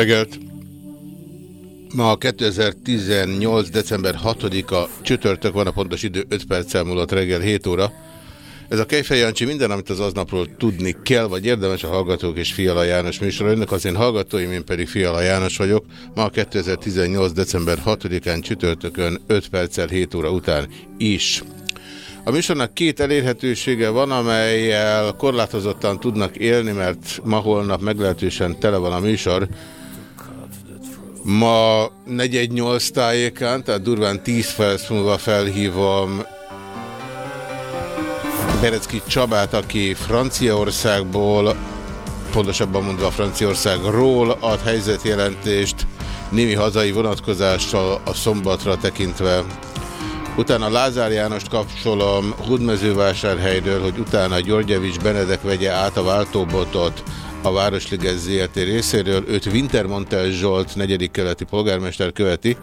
Reggelt! Ma 2018. december 6-a csütörtök van a pontos idő 5 perc múlott reggel 7 óra. Ez a Kejfej minden, amit az aznapról tudni kell, vagy érdemes a Hallgatók és Fiala János műsor. Önök az én hallgatóim, én pedig Fiala János vagyok. Ma 2018. december 6-án csütörtökön 5 perccel 7 óra után is. A műsornak két elérhetősége van, amelyel korlátozottan tudnak élni, mert ma-holnap meglehetősen tele van a műsor. Ma 418 tájékán, tehát durván 10 perc múlva felhívom Berecki Csabát, aki Franciaországból, pontosabban mondva Franciaországról ad helyzetjelentést némi hazai vonatkozással a szombatra tekintve. Utána Lázár Jánost kapcsolom Hudmezővásárhelyről, hogy utána Györgyevics Benedek vegye át a váltóbotot a Városliges ZRT részéről. Őt Wintermontel Zsolt, negyedik keleti polgármester követi,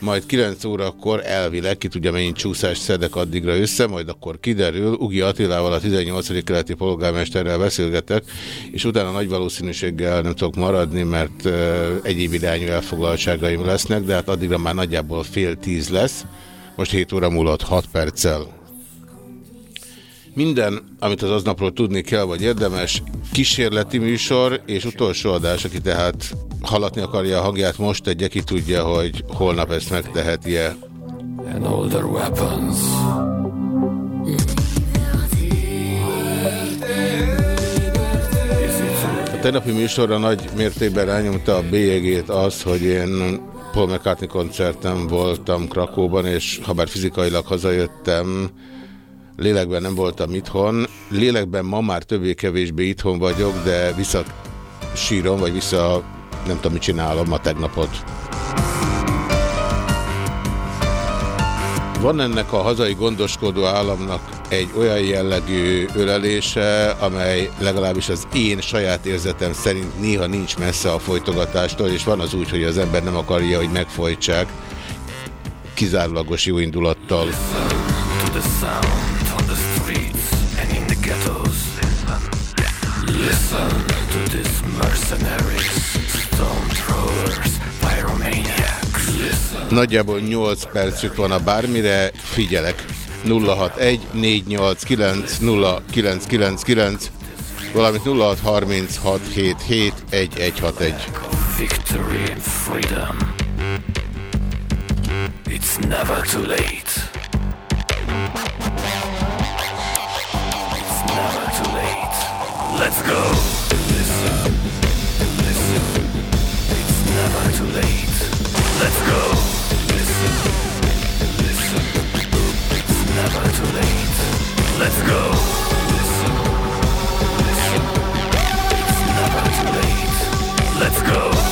majd 9 órakor elvileg, ki tudja mennyi csúszást szedek addigra össze, majd akkor kiderül, Ugi Attilával a 18. keleti polgármesterrel beszélgetek, és utána nagy valószínűséggel nem tudok maradni, mert uh, egyéb irányú elfoglaltságaim lesznek, de hát addigra már nagyjából fél tíz lesz, most 7 óra múlott 6 perccel. Minden, amit az aznapról tudni kell, vagy érdemes, kísérleti műsor és utolsó adás, aki tehát hallatni akarja a hangját, most tegye ki tudja, hogy holnap ezt megteheti-e. and weapons. A tegnapi műsorra nagy mértékben rányomta a bélyegét az, hogy én Paul McCartney koncerten voltam Krakóban, és ha bár fizikailag hazajöttem, lélekben nem voltam itthon. Lélekben ma már többé-kevésbé itthon vagyok, de vissza sírom, vagy vissza nem tudom, mit csinálom a tegnapot. Van ennek a hazai gondoskodó államnak egy olyan jellegű ölelése, amely legalábbis az én saját érzetem szerint néha nincs messze a folytogatástól, és van az úgy, hogy az ember nem akarja, hogy megfojtsák kizárólagos jó indulattal. Ghettos. Listen to these mercenaries, stone throwers, pyromaniacs. Listen. Nagyjából 8 percük van a bármire, figyelek. 061 489 0999 valamint 0636771161. Victory and freedom. It's never too late. Let's go. Listen. Listen. It's never too late. Let's go. Listen. Listen. It's never too late. Let's go. Listen. Listen. It's never too late. Let's go.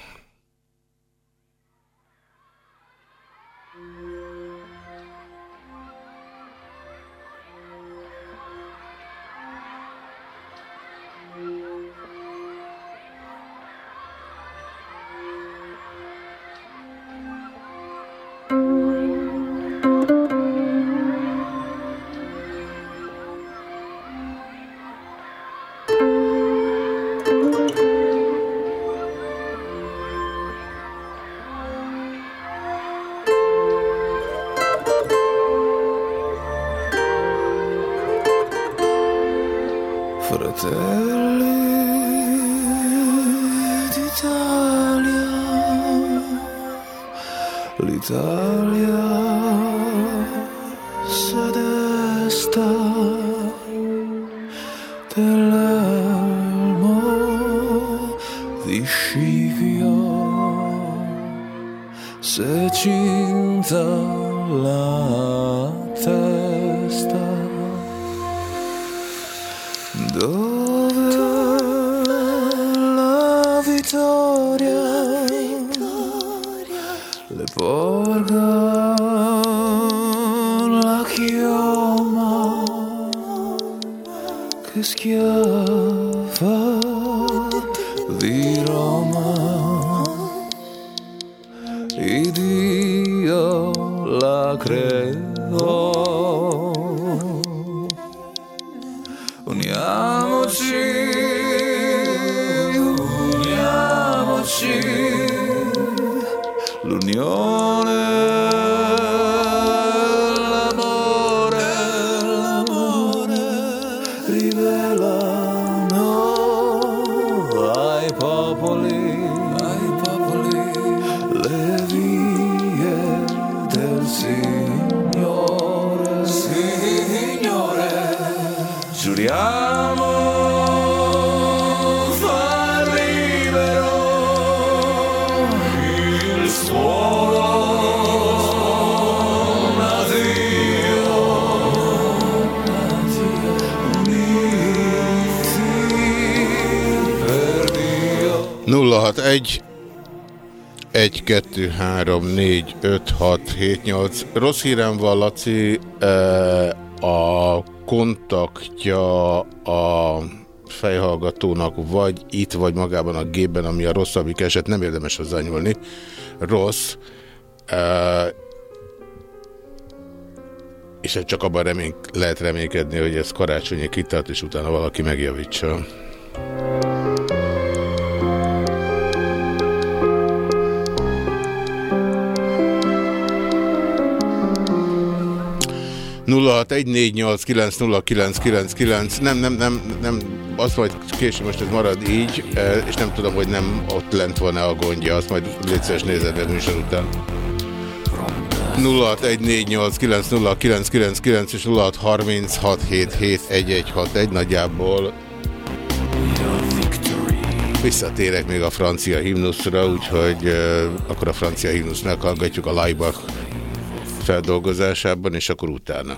2, 3, 4, 5, 6, 7, 8. Rossz hírem van, Laci, eh, a kontaktja a fejhallgatónak vagy itt, vagy magában a gépben, ami a rosszabbik eset, nem érdemes hozzányúlni. Rossz. eh, És csak abban remény, lehet reménykedni, hogy ez karácsonyi kitart, és utána valaki megjavítsa. Kilenc nem, nem, nem, nem, azt majd később most ez marad így, eh, és nem tudom, hogy nem ott lent van-e a gondja, azt majd létszeres nézed meg műsor után. 0614890999 és 0636771161 nagyjából visszatérek még a francia himnuszra, úgyhogy uh, akkor a francia himnusz meghallgatjuk a Laibach feldolgozásában, és akkor utána.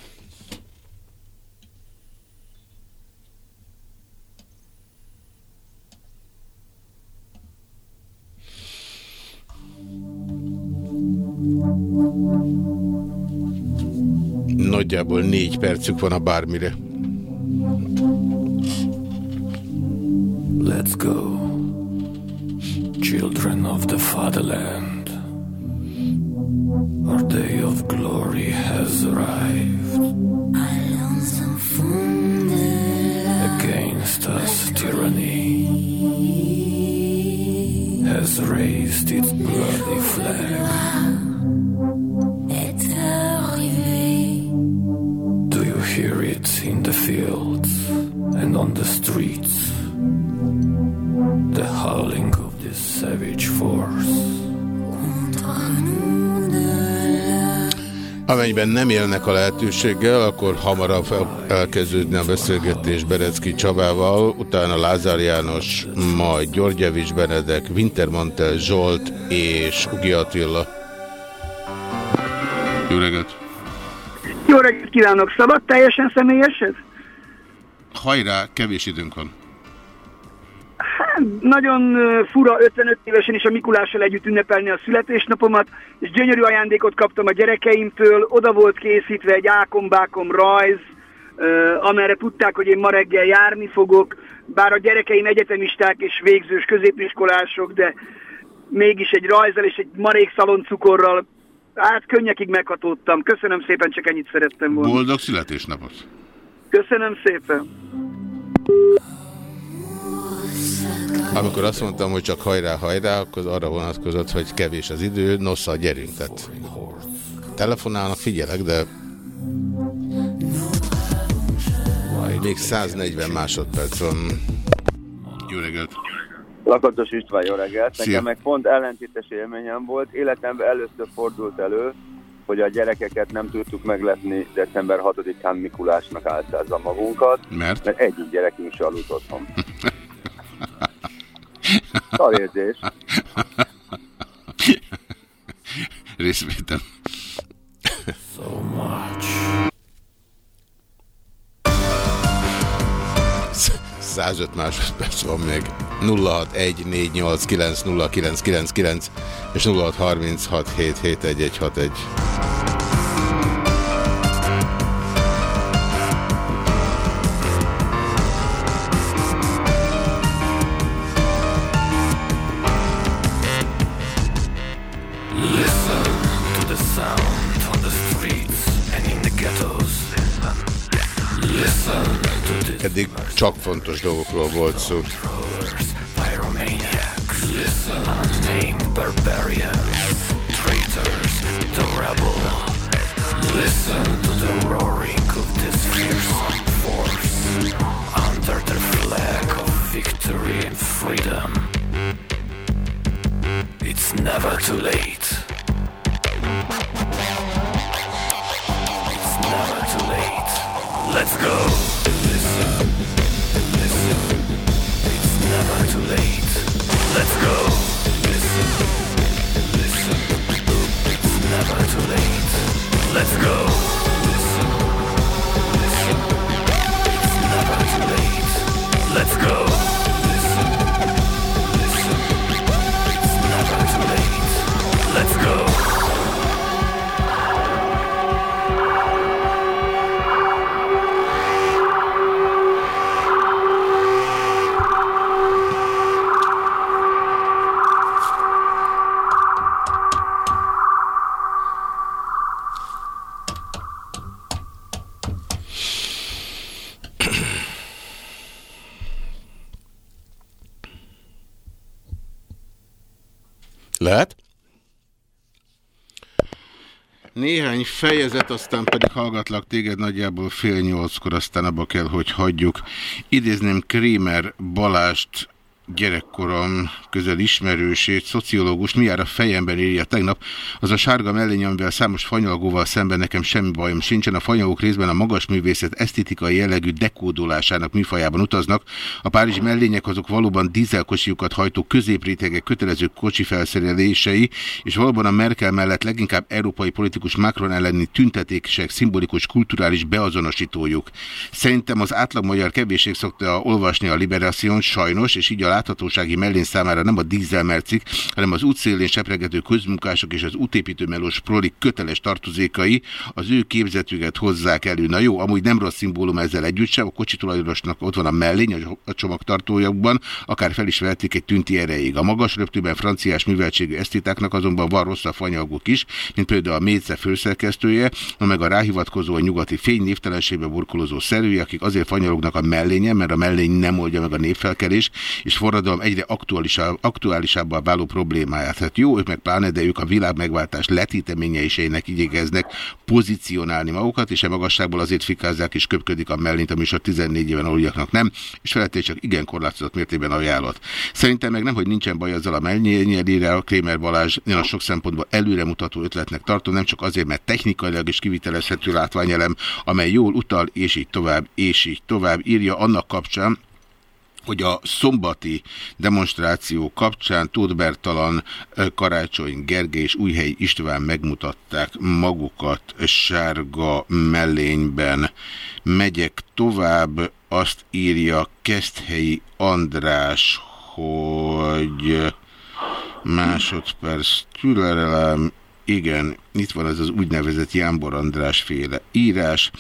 Nagyjából négy percük van a bármire. Nem élnek a lehetőséggel, akkor hamarabb el- elkezdődne a beszélgetés Berecki Csabával, utána Lázár János, majd Györgyevics Benedek, Wintermantel Zsolt és Ugi Attila. Jó reggelt! Jó reggelt kívánok! Szabad teljesen személyes ez? Hajrá, kevés időnk van. Hát, nagyon fura 55 évesen is a Mikulással együtt ünnepelni a születésnapomat, és gyönyörű ajándékot kaptam a gyerekeimtől, oda volt készítve egy ákom-bákom rajz, amerre tudták, hogy én ma reggel járni fogok, bár a gyerekeim egyetemisták és végzős középiskolások, de mégis egy rajzzal és egy marék szaloncukorral, hát könnyekig meghatódtam. Köszönöm szépen, csak ennyit szerettem volna. Boldog születésnapot! Köszönöm szépen. Amikor azt mondtam, hogy csak hajrá, hajrá, akkor arra vonatkozott, hogy kevés az idő, nosszal gyerünk. Tehát telefonálnak, figyelek, de Még 140 másodperc van. Jó reggelt! Lakatos István, jó reggelt! Szia. Nekem meg pont ellentétes élményem volt. Életemben először fordult elő, hogy a gyerekeket nem tudtuk meglepni december 6-án Mikulásnak álszázza magunkat, Mert? mert egyik gyerekünk se aludt otthon. Szarérzés. Részvétem. So much. 105 másodperc van még. 0614890999 és 0636771161. Eddig csak fontos dolgokról volt szó. Listen to the roaring of this fearsome force under the flag of victory and freedom. It's never too late. It's never too late. Let's go. Let's go. Listen, listen. It's never too late. Let's go. Listen, listen. It's never too late. Let's go. Listen, listen. It's never too late. Let's go. Lehet? Néhány fejezet, aztán pedig hallgatlak téged nagyjából fél nyolckor, aztán abba kell, hogy hagyjuk. Idézném Krémer Balást, gyerekkorom közel ismerősét, szociológust, mi jár a fejemben írja tegnap, az a sárga mellény, amivel számos fanyalgóval szemben nekem semmi bajom sincsen, a fanyalgók részben a magas művészet esztétikai jellegű dekódolásának műfajában utaznak, a párizsi mellények azok valóban dízelkocsiukat hajtó középrétegek kötelező kocsi felszerelései, és valóban a Merkel mellett leginkább európai politikus Macron elleni tüntetések szimbolikus kulturális beazonosítójuk. Szerintem az átlag magyar kevésség szokta olvasni a Liberáción sajnos, és így a láthatósági mellény számára nem a dízelmercik, hanem az útszélén sepregető közmunkások és az útépítő melós prolik köteles tartozékai az ő képzetüket hozzák elő. Na jó, amúgy nem rossz szimbólum ezzel együtt sem, a kocsi tulajdonosnak ott van a mellény a- csomagtartójakban, akár fel is vehetik egy tünti erejéig. A magas röptőben franciás műveltségű esztétáknak azonban van rosszabb fanyagok is, mint például a Méce főszerkesztője, meg a ráhivatkozó a nyugati fény névtelenségbe burkolózó szerűi, akik azért fanyalognak a mellénye, mert a mellény nem oldja meg a népfelkelés, és forradalom egyre aktuálisabb, aktuálisabbá váló problémáját. Hát jó, ők meg pláne, de ők a világ megváltás letéteményeiseinek igyekeznek pozícionálni magukat, és e magasságból azért fikázzák és köpködik a mellint, a 14 éven aluljaknak nem, és felett csak igen korlátozott mértékben ajánlott. Szerintem meg nem, hogy nincsen baj azzal a mellényelére, a Krémer Balázs én a sok szempontból előremutató ötletnek tartom, nem csak azért, mert technikailag is kivitelezhető látványelem, amely jól utal, és így tovább, és így tovább írja annak kapcsán, hogy a szombati demonstráció kapcsán Tóth Bertalan, ö, Karácsony Gergely és Újhely István megmutatták magukat sárga mellényben. Megyek tovább, azt írja Keszthelyi András, hogy másodperc türelem, igen, itt van ez az úgynevezett Jánbor András féle írás.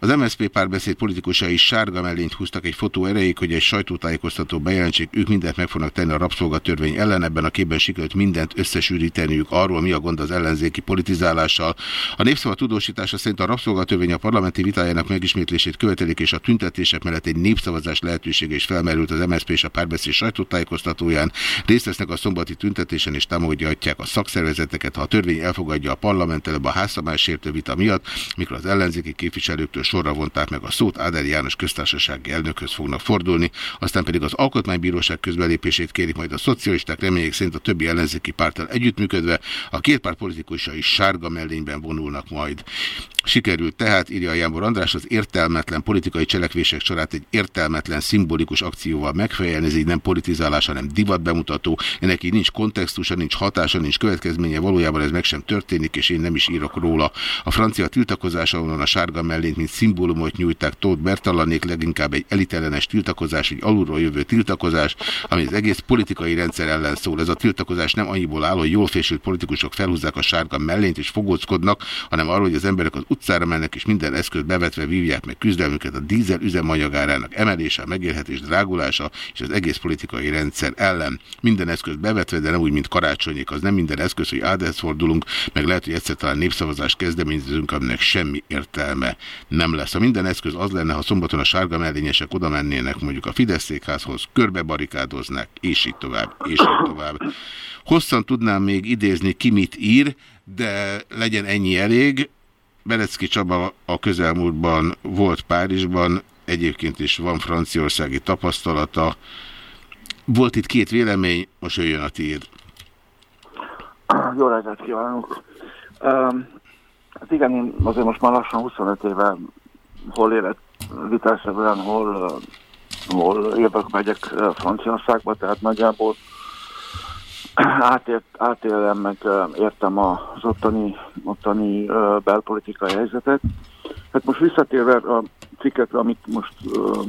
Az MSZP párbeszéd politikusai sárga mellényt húztak egy fotó erejéig, hogy egy sajtótájékoztató bejelentsék, ők mindent meg fognak tenni a rabszolgatörvény ellen, ebben a képben sikerült mindent összesűríteniük arról, mi a gond az ellenzéki politizálással. A népszava tudósítása szerint a rabszolgatörvény a parlamenti vitájának megismétlését követelik, és a tüntetések mellett egy népszavazás lehetősége is felmerült az MSZP és a párbeszéd sajtótájékoztatóján. Részt vesznek a szombati tüntetésen és támogatják a szakszervezeteket, ha a törvény elfogadja a parlament előbb a házszabálysértő vita miatt, mikor az ellenzéki képviselőktől sorra vonták meg a szót, Áder János köztársasági elnökhöz fognak fordulni, aztán pedig az Alkotmánybíróság közbelépését kérik majd a szocialisták remények szerint a többi ellenzéki párttal együttműködve, a két párt politikusai sárga mellényben vonulnak majd. Sikerült tehát, írja Jánbor András, az értelmetlen politikai cselekvések sorát egy értelmetlen, szimbolikus akcióval megfejelni, ez így nem politizálás, hanem divatbemutató, ennek így nincs kontextusa, nincs hatása, nincs következménye, valójában ez meg sem történik, és én nem is írok róla. A francia tiltakozása, onnan a sárga mellényt, mint szimbólumot nyújták Tóth Bertalanék, leginkább egy elitellenes tiltakozás, egy alulról jövő tiltakozás, ami az egész politikai rendszer ellen szól. Ez a tiltakozás nem annyiból áll, hogy jól politikusok felhúzzák a sárga mellényt és fogóckodnak, hanem arról, hogy az emberek az utcára mennek és minden eszközt bevetve vívják meg küzdelmüket a dízel üzemanyagárának emelése, a megélhetés drágulása és az egész politikai rendszer ellen. Minden eszközt bevetve, de nem úgy, mint karácsonyék, az nem minden eszköz, hogy áldhez fordulunk, meg lehet, hogy egyszer talán népszavazást kezdeményezünk, aminek semmi értelme nem lesz. A minden eszköz az lenne, ha szombaton a sárga mellényesek oda mennének mondjuk a Fidesz székházhoz, körbebarikádoznak, és így tovább, és így tovább. Hosszan tudnám még idézni, ki mit ír, de legyen ennyi elég. Belecki Csaba a közelmúltban volt Párizsban, egyébként is van franciaországi tapasztalata. Volt itt két vélemény, most jöjjön a tiéd. Jó reggelt kívánok! Um, hát igen, én azért most már lassan 25 éve hol élet vitásszerűen, hol, hol jövök, megyek Franciaországba, tehát nagyjából átért, átélem, meg értem az ottani, ottani belpolitikai helyzetet. Hát most visszatérve a cikkekre, amit most uh,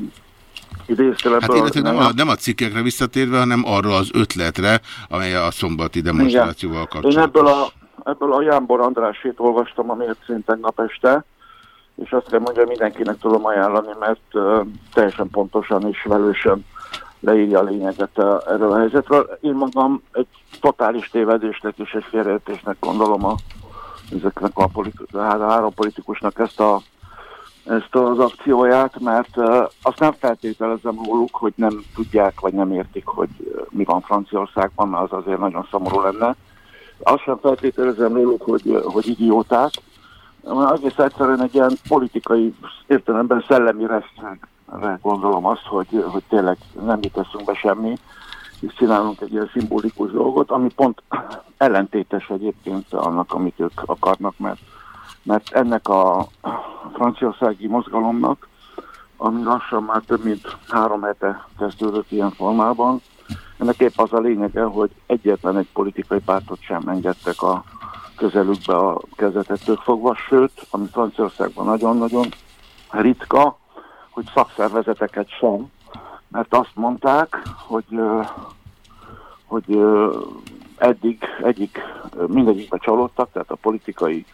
idéztél ebből. Hát nem, a, nem a cikkekre visszatérve, hanem arra az ötletre, amely a szombati demonstrációval kapcsolatban. Én ebből a, ebből a Jánbor Andrásét olvastam a mércén tegnap este, és azt kell mondja, mindenkinek tudom ajánlani, mert uh, teljesen pontosan és velősen leírja a lényeget a, erről a helyzetről. Én magam egy totális tévedésnek és egy félreértésnek gondolom a, ezeknek a, politi- a három politikusnak ezt a ezt az akcióját, mert uh, azt nem feltételezem róluk, hogy nem tudják, vagy nem értik, hogy uh, mi van Franciaországban, mert az azért nagyon szomorú lenne. Azt sem feltételezem róluk, hogy, hogy idióták, mert egész egyszerűen egy ilyen politikai értelemben szellemi resztségre gondolom azt, hogy, hogy tényleg nem teszünk be semmi, és csinálunk egy ilyen szimbolikus dolgot, ami pont ellentétes egyébként annak, amit ők akarnak, mert mert ennek a franciaországi mozgalomnak, ami lassan már több mint három hete kezdődött ilyen formában, ennek épp az a lényege, hogy egyetlen egy politikai pártot sem engedtek a közelükbe a kezdetettől fogva, sőt, ami Franciaországban nagyon-nagyon ritka, hogy szakszervezeteket sem, mert azt mondták, hogy, hogy eddig egyik, mindegyikbe csalódtak, tehát a politikai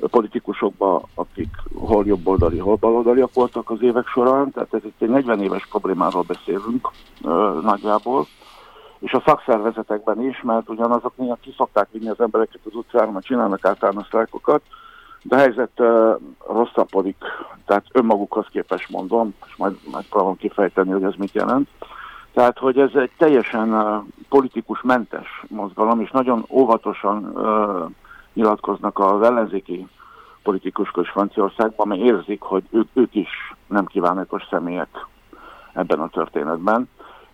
politikusokba, akik hol jobboldali, hol baloldaliak voltak az évek során, tehát ez itt egy 40 éves problémáról beszélünk ö, nagyjából, és a szakszervezetekben is, mert ugyanazok néha ki szokták vinni az embereket az utcára, mert csinálnak általános sztrájkokat, de a helyzet uh, rosszabbodik, tehát önmagukhoz képes mondom, és majd megpróbálom kifejteni, hogy ez mit jelent. Tehát, hogy ez egy teljesen uh, politikus mentes mozgalom, és nagyon óvatosan uh, nyilatkoznak a ellenzéki politikusok Franciaországban, mert érzik, hogy ők, ők is nem kívánatos személyek ebben a történetben.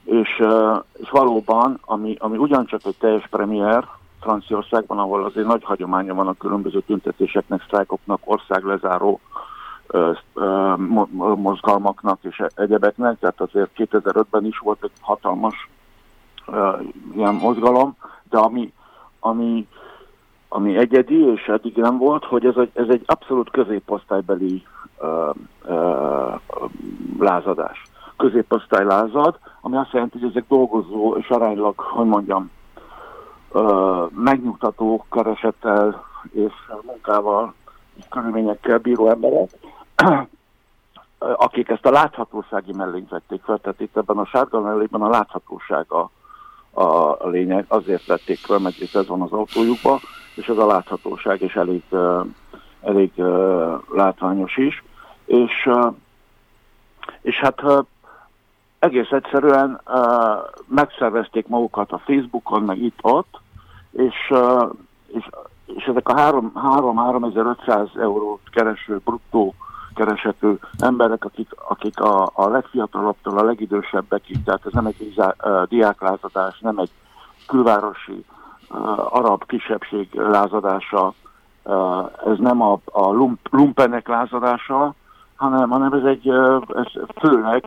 És, és valóban, ami, ami ugyancsak egy teljes premier Franciaországban, ahol azért nagy hagyománya van a különböző tüntetéseknek, sztrájkoknak, országlezáró mozgalmaknak és egyebeknek, tehát azért 2005-ben is volt egy hatalmas ilyen mozgalom, de ami, ami ami egyedi, és eddig nem volt, hogy ez egy, ez egy abszolút középosztálybeli uh, uh, lázadás. Középosztály lázad, ami azt jelenti, hogy ezek dolgozó és aránylag, hogy mondjam, megnyugtató keresettel és munkával körülményekkel bíró emberek, akik ezt a láthatósági mellényt vették fel, tehát itt ebben a sárga mellényben a láthatósága a, a lényeg, azért vették fel, mert itt ez van az autójukban, és az a láthatóság is elég, elég látványos is. És, és hát egész egyszerűen megszervezték magukat a Facebookon, meg itt-ott, és, és, és ezek a 3-3500 eurót kereső, bruttó keresető emberek, akik, akik a, a legfiatalabbtól a legidősebbekig, tehát ez nem egy izá, diáklázadás, nem egy külvárosi uh, arab kisebbség lázadása, uh, ez nem a, a lump, lumpenek lázadása, hanem, hanem ez egy, ez főleg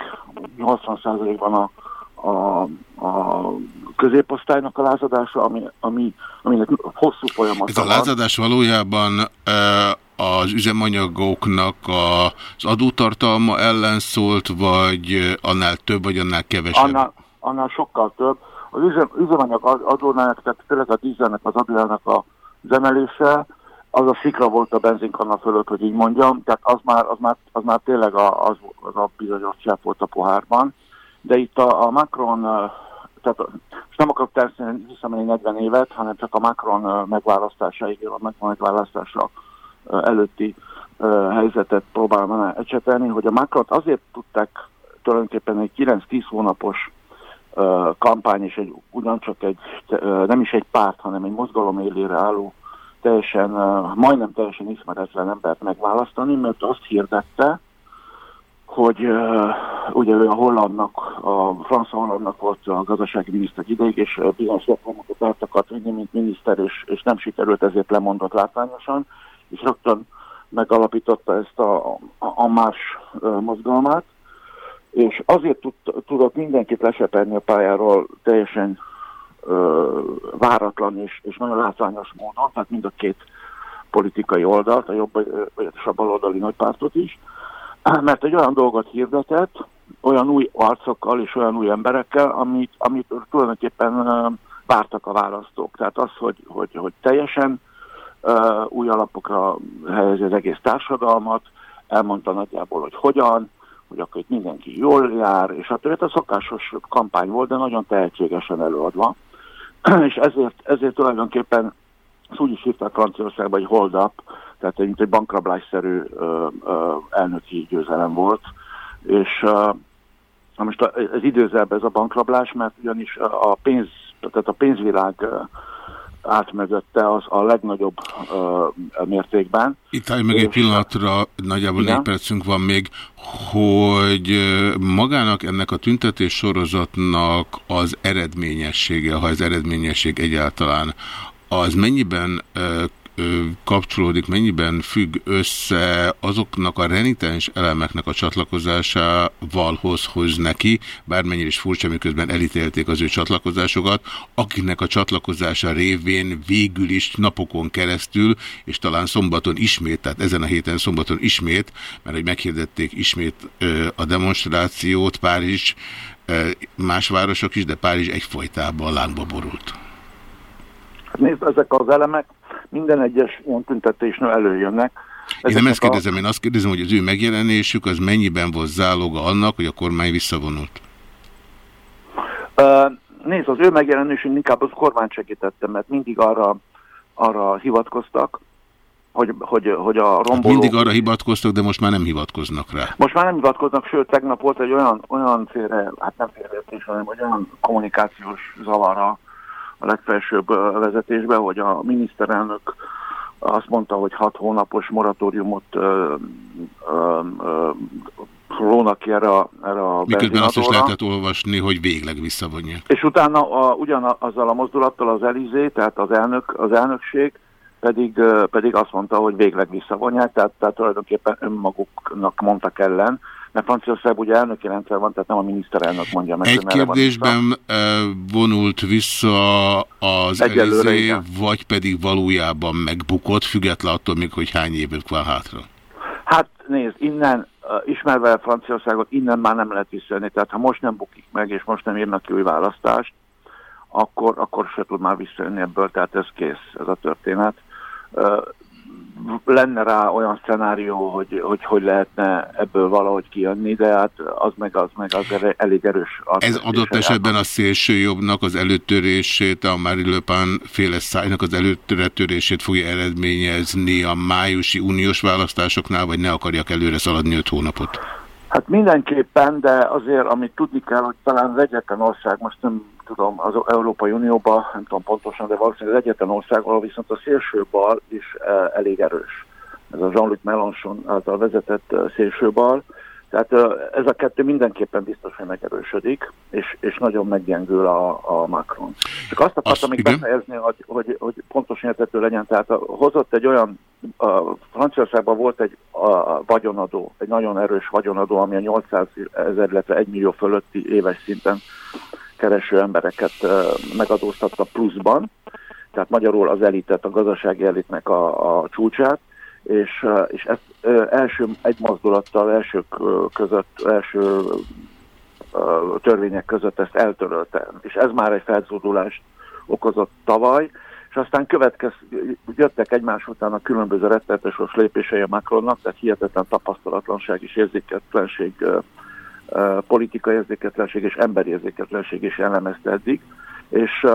80%-ban a, a, a középosztálynak a lázadása, ami, ami, aminek hosszú folyamat. Ez a lázadás valójában az üzemanyagoknak az adótartalma ellen szólt, vagy annál több, vagy annál kevesebb? Annál, annál sokkal több. Az üzem, üzemanyag adónának, tehát tényleg a dízelnek, az adójának az emelése, az a szikra volt a benzinkanna fölött, hogy így mondjam, tehát az már, az már, az már tényleg a, az, az a bizonyos csepp volt a pohárban. De itt a, a Macron, tehát és nem akarok természetesen visszamenni 40 évet, hanem csak a Macron megválasztásaig, a Macron megválasztása előtti helyzetet próbálom ecsetelni, hogy a Macron azért tudták tulajdonképpen egy 9-10 hónapos kampány és egy, ugyancsak egy, nem is egy párt, hanem egy mozgalom élére álló teljesen, majdnem teljesen ismeretlen embert megválasztani, mert azt hirdette, hogy uh, ugye a hollandnak, a francia hollandnak volt a gazdasági miniszter ideig, és bizonyos reformokat el akart vinni, mint miniszter, és, és nem sikerült, ezért lemondott látványosan, és rögtön megalapította ezt a, a, a más mozgalmát, és azért tud, tudott mindenkit leseperni a pályáról teljesen uh, váratlan és, és nagyon látványos módon, tehát mind a két politikai oldalt, a jobb vagy a baloldali nagypártot is, mert egy olyan dolgot hirdetett, olyan új arcokkal és olyan új emberekkel, amit, amit tulajdonképpen vártak a választók. Tehát az, hogy, hogy, hogy teljesen uh, új alapokra helyezi az egész társadalmat, elmondta nagyjából, hogy hogyan, hogy akkor itt mindenki jól jár, és hát a szokásos kampány volt, de nagyon tehetségesen előadva. és ezért, ezért tulajdonképpen ezt úgy is hívták Franciaországban, hogy hold up, tehát egy, egy bankrablásszerű ö, ö, elnöki győzelem volt, és ö, most ez időzebb ez a bankrablás, mert ugyanis a pénz, tehát a pénzvilág ö, az a legnagyobb ö, mértékben. Itt állj meg egy pillanatra, nagyjából Igen? négy percünk van még, hogy magának ennek a tüntetés sorozatnak az eredményessége, ha ez eredményesség egyáltalán, az mennyiben kapcsolódik, mennyiben függ össze azoknak a renitens elemeknek a csatlakozásával hoz, neki, bármennyire is furcsa, miközben elítélték az ő csatlakozásokat, akiknek a csatlakozása révén végül is napokon keresztül, és talán szombaton ismét, tehát ezen a héten szombaton ismét, mert hogy meghirdették ismét a demonstrációt, Párizs, más városok is, de Párizs egyfolytában lángba borult. Nézd, ezek az elemek minden egyes ilyen tüntetésnél előjönnek. Ezek én nem ezt kérdezem, a... én azt kérdezem, hogy az ő megjelenésük az mennyiben volt záloga annak, hogy a kormány visszavonult? Uh, nézd, az ő megjelenésünk inkább az kormány segítette, mert mindig arra, arra hivatkoztak, hogy, hogy, hogy a romboló... Hát mindig arra hivatkoztak, de most már nem hivatkoznak rá. Most már nem hivatkoznak, sőt, tegnap volt egy olyan, olyan félre, hát nem félreértés, hanem olyan kommunikációs zavara a legfelsőbb vezetésbe, hogy a miniszterelnök azt mondta, hogy hat hónapos moratóriumot ö, ö, ö, rónak ki erre a, erre a Miközben azt is lehetett olvasni, hogy végleg visszavonja. És utána a, ugyanazzal a mozdulattal az Elizé, tehát az, elnök, az elnökség pedig, pedig azt mondta, hogy végleg visszavonják, tehát, tehát tulajdonképpen önmaguknak mondtak ellen, mert Franciaország ugye elnöki rendszer van, tehát nem a miniszterelnök mondja meg. Egy kérdésben vonult vissza az Elizé, vagy pedig valójában megbukott, független attól még, hogy hány évük van hátra? Hát nézd, innen, ismerve Franciaországot, innen már nem lehet visszajönni. Tehát ha most nem bukik meg, és most nem írnak ki új választást, akkor, akkor se tud már visszajönni ebből, tehát ez kész, ez a történet lenne rá olyan szenárió, hogy, hogy hogy lehetne ebből valahogy kijönni, de hát az meg az meg az elég erős. Ez adott esetben a szélső jobbnak az előtörését, a Marie Le Pen féle szájnak az előtörését fogja eredményezni a májusi uniós választásoknál, vagy ne akarjak előre szaladni öt hónapot? Hát mindenképpen, de azért, amit tudni kell, hogy talán az egyetlen ország, most nem tudom, az Európai Unióban, nem tudom pontosan, de valószínűleg az egyetlen ország, ahol viszont a szélső bal is elég erős. Ez a Jean-Luc Mélenchon által vezetett szélső bal, tehát ez a kettő mindenképpen biztos, hogy megerősödik, és, és nagyon meggyengül a, a Macron. Csak azt akartam még befejezni, hogy, hogy, hogy pontos értető legyen. Tehát a, hozott egy olyan, a Franciaországban volt egy a, vagyonadó, egy nagyon erős vagyonadó, ami a 800 ezer, illetve 1 millió fölötti éves szinten kereső embereket megadóztatta pluszban. Tehát magyarul az elitet, a gazdasági elitnek a, a csúcsát és, és ezt első egy mozdulattal, elsők között, első törvények között ezt eltörölte. És ez már egy felzódulást okozott tavaly, és aztán következ, jöttek egymás után a különböző rettenetes lépései a Macronnak, tehát hihetetlen tapasztalatlanság és érzéketlenség, politikai érzéketlenség és emberi érzéketlenség is jellemezte eddig, és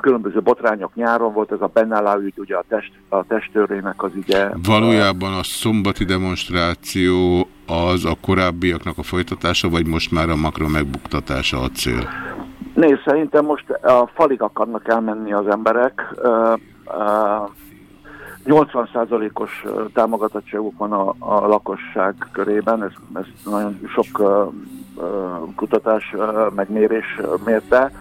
különböző botrányok nyáron volt, ez a Benalla ügy, ugye a, test, a testőrének az ügye. Valójában a szombati demonstráció az a korábbiaknak a folytatása, vagy most már a Macron megbuktatása a cél? Nézd, szerintem most a falig akarnak elmenni az emberek. 80%-os támogatottságuk van a, a lakosság körében, ez, ez nagyon sok kutatás, megmérés mérte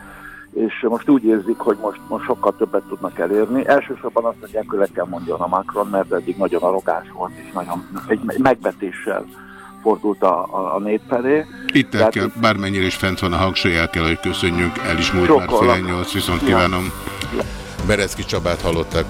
és most úgy érzik, hogy most, most sokkal többet tudnak elérni. Elsősorban azt mondják, hogy le kell mondjon a Macron, mert eddig nagyon arrogáns volt, és nagyon egy megvetéssel fordult a, a, a nép felé. Itt el kell, bármennyire is fent van a hangsúly, el kell, hogy köszönjük, el is múlt már fél nyolc, viszont kívánom. Ja. Berezki Csabát hallottak.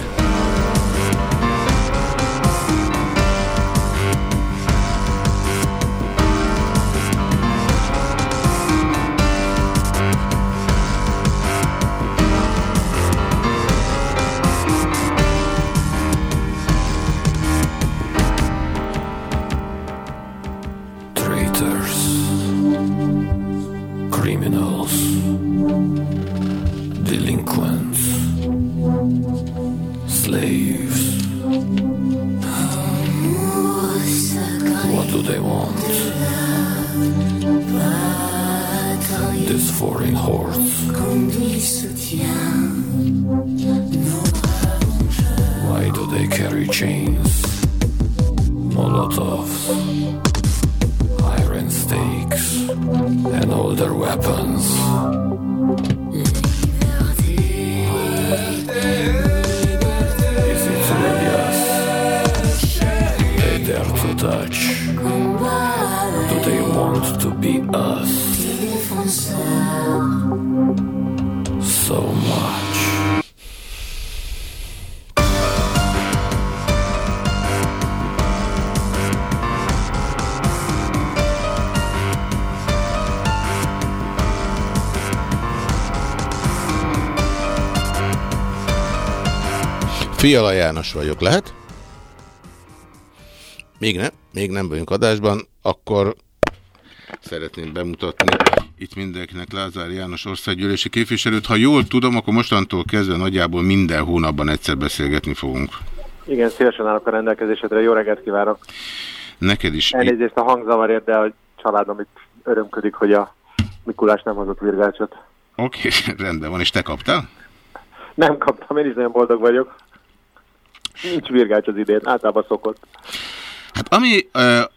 János vagyok, lehet? Még nem, még nem vagyunk adásban, akkor szeretném bemutatni itt mindenkinek Lázár János országgyűlési képviselőt. Ha jól tudom, akkor mostantól kezdve nagyjából minden hónapban egyszer beszélgetni fogunk. Igen, szívesen állok a rendelkezésedre. Jó reggelt kívánok! Neked is. Elnézést a hangzavarért, de a családom itt örömködik, hogy a Mikulás nem hozott virgácsot. Oké, okay, rendben van. És te kaptál? Nem kaptam, én is nagyon boldog vagyok. Nincs virgács az idén, általában szokott. Hát ami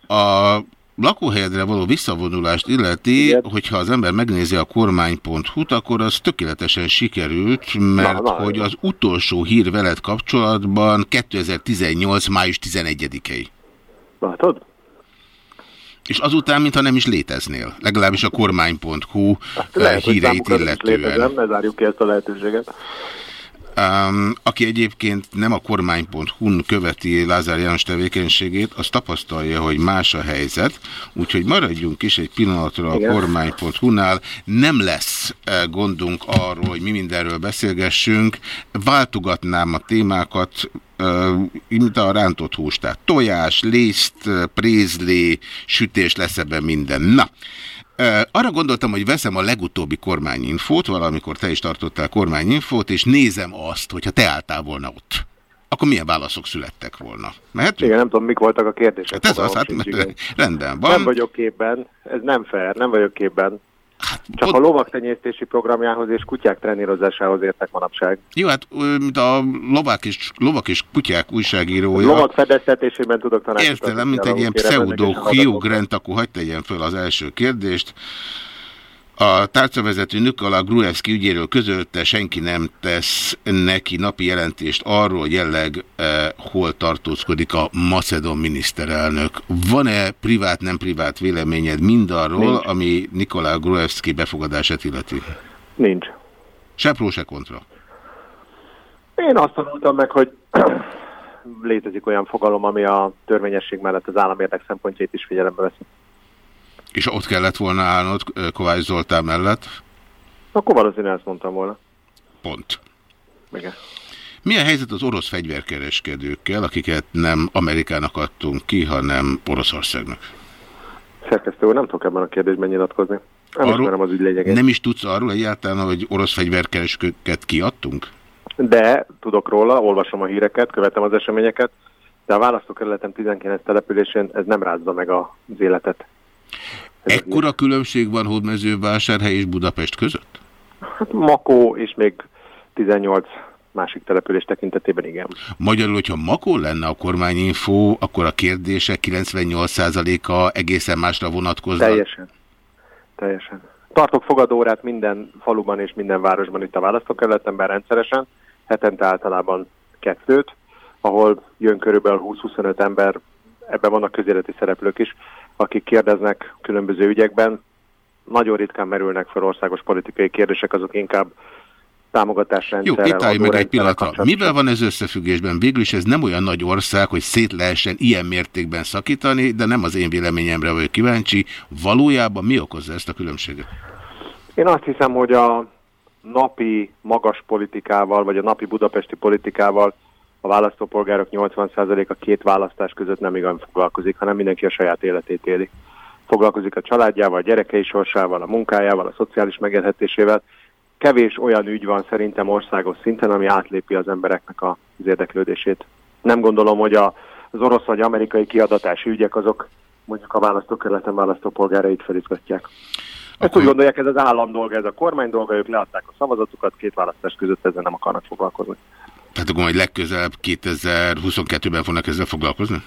a lakóhelyedre való visszavonulást illeti, Igen. hogyha az ember megnézi a kormány.hu-t, akkor az tökéletesen sikerült, mert na, na, hogy az utolsó hír veled kapcsolatban 2018. május 11-ei. Látod? És azután, mintha nem is léteznél. Legalábbis a kormány.hu hát híreit illetően. Létezem, ne zárjuk ki ezt a lehetőséget. Um, aki egyébként nem a kormány.hu-n követi Lázár János tevékenységét, az tapasztalja, hogy más a helyzet, úgyhogy maradjunk is egy pillanatra a kormány.hu-nál. Nem lesz eh, gondunk arról, hogy mi mindenről beszélgessünk. Váltogatnám a témákat, eh, mint a rántott hús, tehát tojás, lészt, eh, prézlé, sütés lesz ebben minden. Na, arra gondoltam, hogy veszem a legutóbbi kormányinfót, valamikor te is tartottál kormányinfót, és nézem azt, hogyha te álltál volna ott. Akkor milyen válaszok születtek volna? Mehetünk? Igen, nem tudom, mik voltak a kérdések. Hát ez az, hát rendben van. Nem vagyok képben, ez nem fair, nem vagyok képben. Csak a lovak tenyésztési programjához és kutyák trenírozásához értek manapság. Jó, hát mint a lovák és, lovak és kutyák újságírója. Lovak fedeztetésében tudok tanácsot. Értelem, mint egy ilyen pseudo. Hugh Grant, akkor hagyd tegyem föl az első kérdést. A tárcavezető Nikola Gruevski ügyéről közölte, senki nem tesz neki napi jelentést arról, hogy jelleg eh, hol tartózkodik a macedon miniszterelnök. Van-e privát, nem privát véleményed mindarról, Nincs. ami Nikola Gruevski befogadását illeti? Nincs. Se pró, se kontra. Én azt tanultam meg, hogy létezik olyan fogalom, ami a törvényesség mellett az államérdek szempontjait is figyelembe veszi. És ott kellett volna állnod Kovács Zoltán mellett? Akkor valószínűleg ezt mondtam volna. Pont. Igen. Mi a helyzet az orosz fegyverkereskedőkkel, akiket nem Amerikának adtunk ki, hanem Oroszországnak? Szerkesztő úr, nem tudok ebben a kérdésben nyilatkozni. Nem Arról- az ügy lényegét. Nem is tudsz arról egyáltalán, hogy orosz fegyverkereskedőket kiadtunk? De tudok róla, olvasom a híreket, követem az eseményeket, de a választókerületem 19 településén ez nem rázza meg az életet. Ekkora különbség van Hódmezővásárhely és Budapest között? Hát Makó és még 18 másik település tekintetében igen. Magyarul, hogyha Makó lenne a kormányinfó, akkor a kérdések 98%-a egészen másra vonatkozna. Teljesen. Teljesen. Tartok fogadórát minden faluban és minden városban itt a választókerületemben rendszeresen, hetente általában kettőt, ahol jön körülbelül 20-25 ember, ebben vannak közéleti szereplők is, akik kérdeznek különböző ügyekben. Nagyon ritkán merülnek fel országos politikai kérdések, azok inkább Jó, támogatásrendszerrel, itt állj meg egy pillanatra. Mivel van ez összefüggésben? Végül is ez nem olyan nagy ország, hogy szét lehessen ilyen mértékben szakítani, de nem az én véleményemre vagyok kíváncsi. Valójában mi okozza ezt a különbséget? Én azt hiszem, hogy a napi magas politikával, vagy a napi budapesti politikával a választópolgárok 80%-a két választás között nem igazán foglalkozik, hanem mindenki a saját életét éli. Foglalkozik a családjával, a gyerekei sorsával, a munkájával, a szociális megélhetésével. Kevés olyan ügy van szerintem országos szinten, ami átlépi az embereknek az érdeklődését. Nem gondolom, hogy a, az orosz vagy amerikai kiadatási ügyek azok mondjuk a választókerületen választópolgárait felizgatják. Ezt úgy gondolják, ez az állam dolga, ez a kormány dolga, ők leadták a szavazatukat, két választás között ezzel nem akarnak foglalkozni. Tehát akkor majd legközelebb 2022-ben fognak ezzel foglalkozni?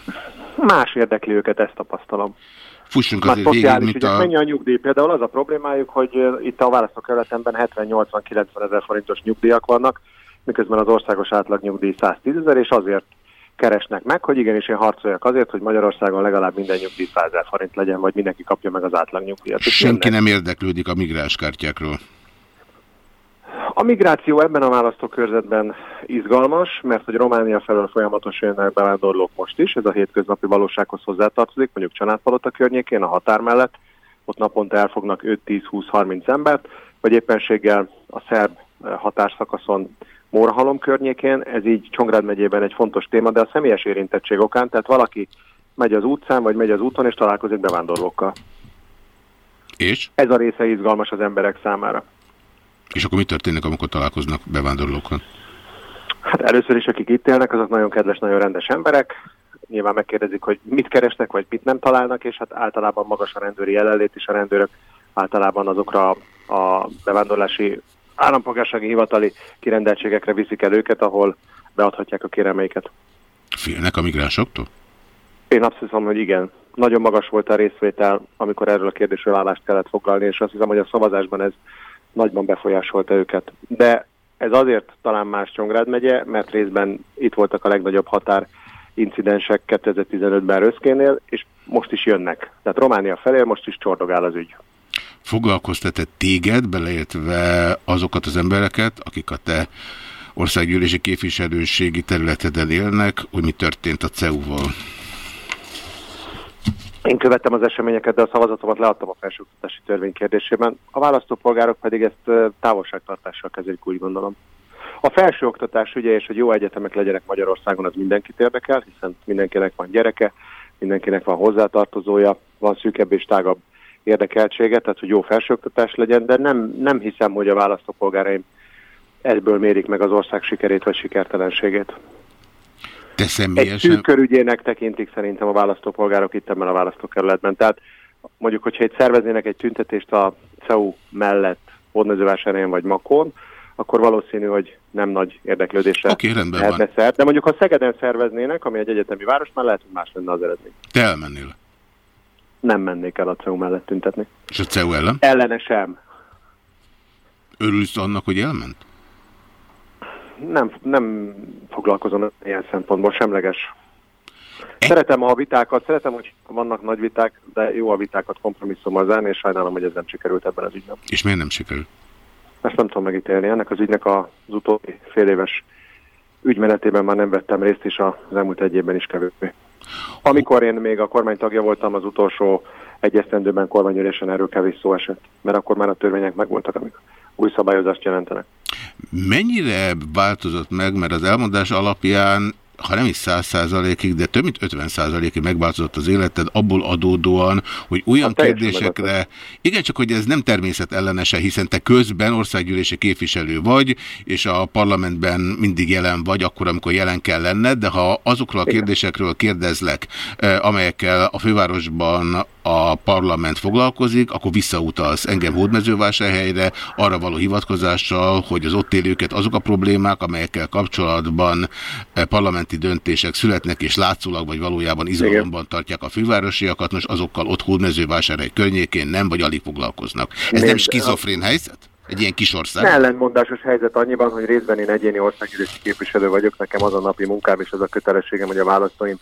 Más érdekli őket, ezt tapasztalom. Fussunk azért végig, mint a... mennyi a nyugdíj? Például az a problémájuk, hogy eh, itt a választókerületemben 70-80-90 ezer forintos nyugdíjak vannak, miközben az országos átlagnyugdíj 110 ezer, és azért keresnek meg, hogy igenis én harcoljak azért, hogy Magyarországon legalább minden nyugdíj 100 ezer forint legyen, vagy mindenki kapja meg az átlagnyugdíjat. És Senki nem érdeklődik a migránskártyákról. A migráció ebben a választókörzetben izgalmas, mert hogy Románia felől folyamatosan jönnek bevándorlók most is, ez a hétköznapi valósághoz hozzátartozik, mondjuk Csanádpalota környékén, a határ mellett, ott naponta elfognak 5-10-20-30 embert, vagy éppenséggel a szerb eh, határszakaszon Mórahalom környékén, ez így Csongrád megyében egy fontos téma, de a személyes érintettség okán, tehát valaki megy az utcán, vagy megy az úton, és találkozik bevándorlókkal. És? Ez a része izgalmas az emberek számára. És akkor mi történik, amikor találkoznak bevándorlókkal? Hát először is, akik itt élnek, azok nagyon kedves, nagyon rendes emberek. Nyilván megkérdezik, hogy mit keresnek, vagy mit nem találnak, és hát általában magas a rendőri jelenlét, és a rendőrök általában azokra a bevándorlási állampolgársági hivatali kirendeltségekre viszik el őket, ahol beadhatják a kérelmeiket. Félnek a migránsoktól? Én azt hiszem, hogy igen. Nagyon magas volt a részvétel, amikor erről a kérdésről állást kellett foglalni, és azt hiszem, hogy a szavazásban ez nagyban befolyásolta őket. De ez azért talán más Csongrád megye, mert részben itt voltak a legnagyobb határ incidensek 2015-ben Röszkénél, és most is jönnek. Tehát Románia felé most is csordogál az ügy. Foglalkoztatett téged, beleértve azokat az embereket, akik a te országgyűlési képviselőségi területeden élnek, hogy mi történt a CEU-val? Én követtem az eseményeket, de a szavazatomat leadtam a felsőoktatási törvény kérdésében. A választópolgárok pedig ezt távolságtartással kezelik, úgy gondolom. A felsőoktatás ugye, és hogy jó egyetemek legyenek Magyarországon, az mindenkit érdekel, hiszen mindenkinek van gyereke, mindenkinek van hozzátartozója, van szűkebb és tágabb érdekeltsége, tehát hogy jó felsőoktatás legyen, de nem, nem hiszem, hogy a választópolgáraim ebből mérik meg az ország sikerét vagy sikertelenségét. Te Egy személyesen... szűk körügyének tekintik szerintem a választópolgárok itt ebben a választókerületben. Tehát mondjuk, hogyha itt szerveznének egy tüntetést a CEU mellett, Hódmezővásárhelyen vagy Makon, akkor valószínű, hogy nem nagy érdeklődésre rendben lehetne szert. De mondjuk, ha Szegeden szerveznének, ami egy egyetemi város, már lehet, hogy más lenne az eredmény. Te elmennél. Nem mennék el a CEU mellett tüntetni. És a CEU ellen? Ellene sem. Örülsz annak, hogy elment? Nem, nem foglalkozom ilyen szempontból, semleges. Szeretem a vitákat, szeretem, hogy vannak nagy viták, de jó a vitákat kompromisszummal zárni, és sajnálom, hogy ez nem sikerült ebben az ügyben. És miért nem sikerül? Ezt nem tudom megítélni. Ennek az ügynek az utóbbi fél éves ügymenetében már nem vettem részt, és az elmúlt egy évben is kevésbé. Amikor én még a kormány tagja voltam, az utolsó egyesztendőben kormányülésen erről kevés szó esett, mert akkor már a törvények megvoltak, amik új szabályozást jelentenek. Mennyire változott meg, mert az elmondás alapján ha nem is száz százalékig, de több mint 50 százalékig megváltozott az életed, abból adódóan, hogy olyan Hát kérdésekre, igen, csak hogy ez nem természetellenese, hiszen te közben országgyűlési képviselő vagy, és a parlamentben mindig jelen vagy, akkor, amikor jelen kell lenned, de ha azokról a kérdésekről kérdezlek, eh, amelyekkel a fővárosban a parlament foglalkozik, akkor visszautalsz engem Hódmezővásárhelyre arra való hivatkozással, hogy az ott élőket azok a problémák, amelyekkel kapcsolatban eh, parlamenti döntések születnek, és látszólag vagy valójában izgalomban tartják a fővárosiakat, most azokkal ott Hódmezővásárhely környékén nem vagy alig foglalkoznak. Ez nem Nézd, skizofrén helyzet? Egy ilyen kis ország? Ellentmondásos helyzet annyiban, hogy részben én egyéni országgyűlési képviselő vagyok, nekem az a napi munkám és az a kötelességem, hogy a választóim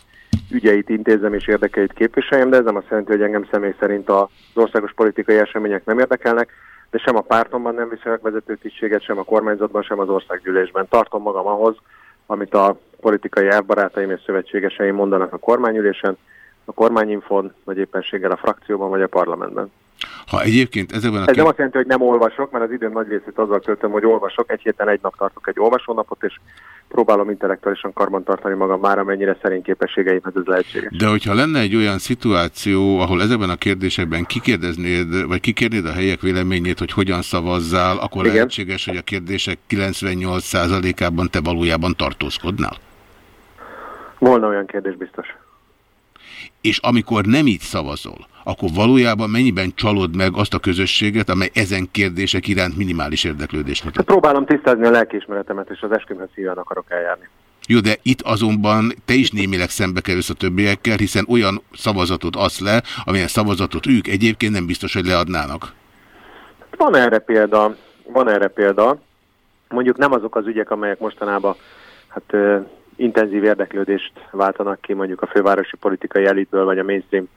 ügyeit intézem és érdekeit képviseljem, de ez nem azt jelenti, hogy engem személy szerint az országos politikai események nem érdekelnek, de sem a pártomban nem viselek vezető tisztséget, sem a kormányzatban, sem az országgyűlésben. Tartom magam ahhoz, amit a politikai elbarátaim és szövetségeseim mondanak a kormányülésen, a kormányinfon, vagy éppenséggel a frakcióban, vagy a parlamentben. Ha egyébként ezekben a Ez nem azt jelenti, hogy nem olvasok, mert az időm nagy részét azzal töltöm, hogy olvasok. Egy héten egy nap tartok egy olvasónapot, és próbálom intellektuálisan karban tartani magam már, amennyire szerint képességeimhez ez lehetséges. De hogyha lenne egy olyan szituáció, ahol ezekben a kérdésekben kikérdeznéd, vagy kikérnéd a helyek véleményét, hogy hogyan szavazzál, akkor Igen. lehetséges, hogy a kérdések 98%-ában te valójában tartózkodnál? Volna olyan kérdés biztos. És amikor nem így szavazol, akkor valójában mennyiben csalod meg azt a közösséget, amely ezen kérdések iránt minimális érdeklődést mutat? Hát próbálom tisztázni a lelkiismeretemet, és az eskümhez szíven akarok eljárni. Jó, de itt azonban te is némileg szembe kerülsz a többiekkel, hiszen olyan szavazatot adsz le, amilyen szavazatot ők egyébként nem biztos, hogy leadnának. Van erre példa, van erre példa. Mondjuk nem azok az ügyek, amelyek mostanában hát, intenzív érdeklődést váltanak ki mondjuk a fővárosi politikai elitből, vagy a mainstream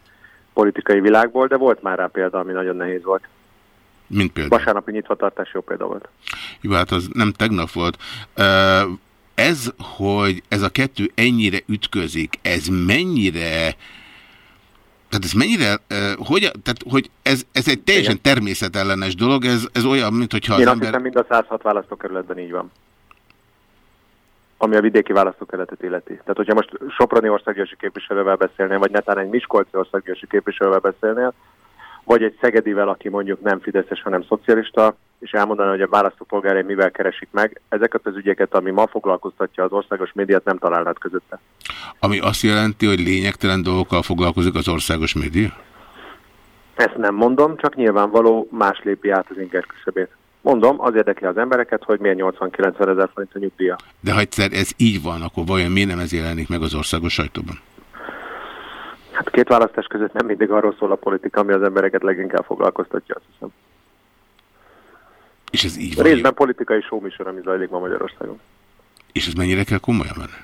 politikai világból, de volt már rá példa, ami nagyon nehéz volt. Mint például. Vasárnapi nyitvatartás jó példa volt. Jó, hát az nem tegnap volt. Ez, hogy ez a kettő ennyire ütközik, ez mennyire... Tehát ez mennyire, hogy, tehát, hogy ez, ez egy teljesen természetellenes dolog, ez, ez olyan, mint hogyha az Én azt ember... hiszem, mind a 106 választókerületben így van. Ami a vidéki választókerületet illeti. Tehát, hogyha most Soproni országgyűlési képviselővel beszélnél, vagy netán egy Miskolci országgyűlési képviselővel beszélnél, vagy egy Szegedivel, aki mondjuk nem fideszes, hanem szocialista, és elmondaná, hogy a választópolgárai mivel keresik meg, ezeket az ügyeket, ami ma foglalkoztatja az országos médiát, nem találnád közötte. Ami azt jelenti, hogy lényegtelen dolgokkal foglalkozik az országos média? Ezt nem mondom, csak nyilvánvaló más lépi át az inger küszöbét. Mondom, az érdekli az embereket, hogy miért 80-90 ezer forint a nyugdíja. De ha egyszer ez így van, akkor vajon miért nem ez jelenik meg az országos sajtóban? Hát két választás között nem mindig arról szól a politika, ami az embereket leginkább foglalkoztatja, azt hiszem. És ez így van. Részben politikai showműsor, ami zajlik ma Magyarországon. És ez mennyire kell komolyan venni?